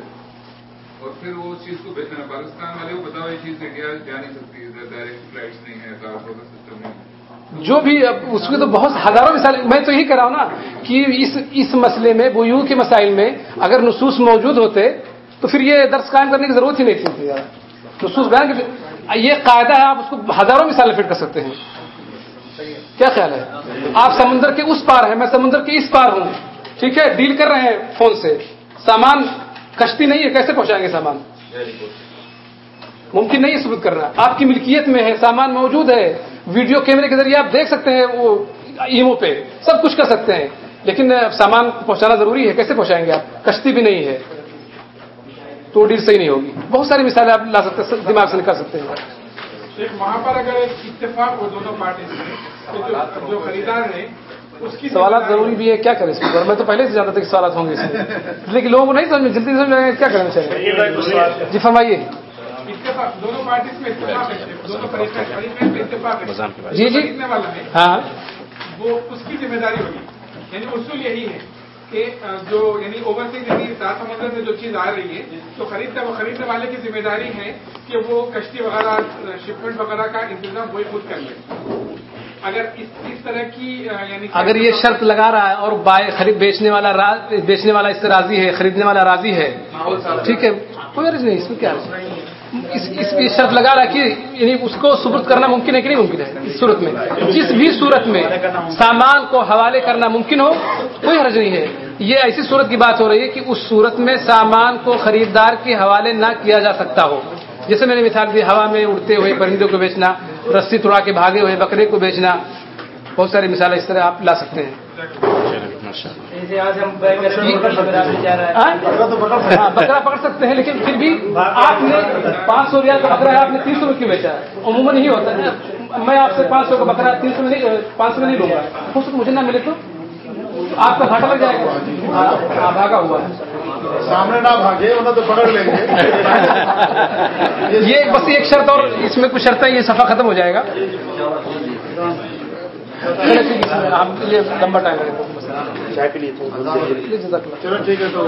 Speaker 8: اور پھر وہ اس چیز کو بیچنا پاکستان والے کو بتاؤ یہ چیز انڈیا جا نہیں سکتی ڈائریکٹ فلائٹس نہیں ہے ٹرانسپورٹ کا سسٹم نہیں
Speaker 1: جو بھی اس کے تو بہت ہزاروں مثال میں تو یہی کہہ رہا ہوں نا کہ اس اس مسئلے میں بویو کے مسائل میں اگر نصوص موجود ہوتے تو پھر یہ درس قائم کرنے کی ضرورت ہی نہیں تھی۔ یار نصوص بیان کے یہ قاعدہ ہے، آپ اس کو ہزاروں مثالیں فٹ کر سکتے ہیں۔ کیا خیال ہے؟ آپ سمندر کے اس پار ہیں، میں سمندر کے اس پار ہوں۔ ٹھیک ہے، ڈیل کر رہے ہیں فون سے۔ سامان کشتی نہیں ہے، کیسے پہنچائیں گے سامان؟ ممکن نہیں ثبوت کرنا۔ آپ کی ملکیت میں ہے سامان موجود ہے ویڈیو کیمرے کے ذریعے آپ دیکھ سکتے ہیں وہ ایمو پہ۔ سب کچھ کر سکتے ہیں۔ لیکن سامان پہنچانا ضروری ہے کیسے پہنچائیں گے آپ؟ کشتی بھی نہیں ہے۔ تو ڈیل صحیح نہیں ہوگی۔ بہت ساری مثالیں آپ لا سکتے ہیں دماغ سے نکال سکتے ہیں۔
Speaker 11: وہاں پر اگر ایک اتفاق ہو دونوں پارٹی سے تو جو- خریدار ہیں اس کی
Speaker 1: سوالات ضروری بھی ہے کیا کریں اس کے اوپر میں تو پہلے سے جانتا تھا کہ سوالات ہوں گے اس میں۔ لیکن لوگوں کو نہیں سمجھ میں جلدی سمجھ میں کیا کرنا چاہیے؟ جی فرمائیے۔
Speaker 11: دونوں پارٹیز میں
Speaker 1: جی جی۔ ہاں۔
Speaker 11: وہ اس کی ذمہ داری ہوگی۔ یعنی اصول یہی ہے کہ جو یعنی اوورسیز یعنی سات سمندر سے جو چیز آ رہی ہے تو خریدنے خریدنے والے کی ذمہ داری ہے کہ وہ کشتی وغیرہ شپمنٹ وغیرہ کا انتظام وہی خود کر لے۔
Speaker 1: اگر اس اس طرح کی یعنی اگر یہ شرط لگا رہا ہے اور خرید بیچنے والا بیچنے والا اس سے راضی ہے خریدنے والا راضی ہے ٹھیک ہے۔ کوئی عرض نہیں اس میں کیا اس کی شرط لگا رہا کہ یعنی اس کو سبرد کرنا ممکن ہے کہ نہیں ممکن ہے؟ اس صورت میں۔ جس بھی صورت میں سامان کو حوالے کرنا ممکن ہو، کوئی حرج نہیں ہے۔ یہ ایسی صورت کی بات ہو رہی ہے کہ اس صورت میں سامان کو خریدار کے حوالے نہ کیا جا سکتا
Speaker 9: ہو۔ جیسے میں نے مثال دی، ہوا میں
Speaker 1: اڑتے ہوئے پرندوں کو بیچنا، رسی توڑا کے بھاگے ہوئے بکرے کو بیچنا۔ بہت ساری مثالیں اس طرح آپ لا سکتے ہیں۔ جی، ہاں، ہاں، بکرا پکڑ سکتے ہیں لیکن پھر بھی آپ نے پانچ سو روپیہ کا بکرا ہے آپ نے تین سو روپئے بیچا ہے۔ عموماً ہی ہوتا ہے۔ میں آپ سے پانچ سو
Speaker 3: کا بکرا تین سو میں پانچ سو
Speaker 1: میں نہیں لوں گا۔ ہو مجھے نہ ملے تو۔ آپ کا گھاٹا لگ جائے گا۔ ہاں، بھاگا ہوا ہے۔ سامنے نہ بھاگے
Speaker 3: ورنہ تو پکڑ لیں گے۔ یہ بس
Speaker 5: ایک شرط اور اس میں کچھ شرط
Speaker 3: ہے یہ سفر ختم ہو جائے گا۔ لیے
Speaker 1: لمبا ٹائم چائے کے لیے
Speaker 3: چلو ٹھیک ہے تو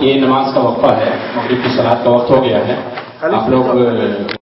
Speaker 13: یہ نماز کا وقفہ ہے، مغرب کی سلاد کا وقت ہو گیا ہے۔ آپ لوگ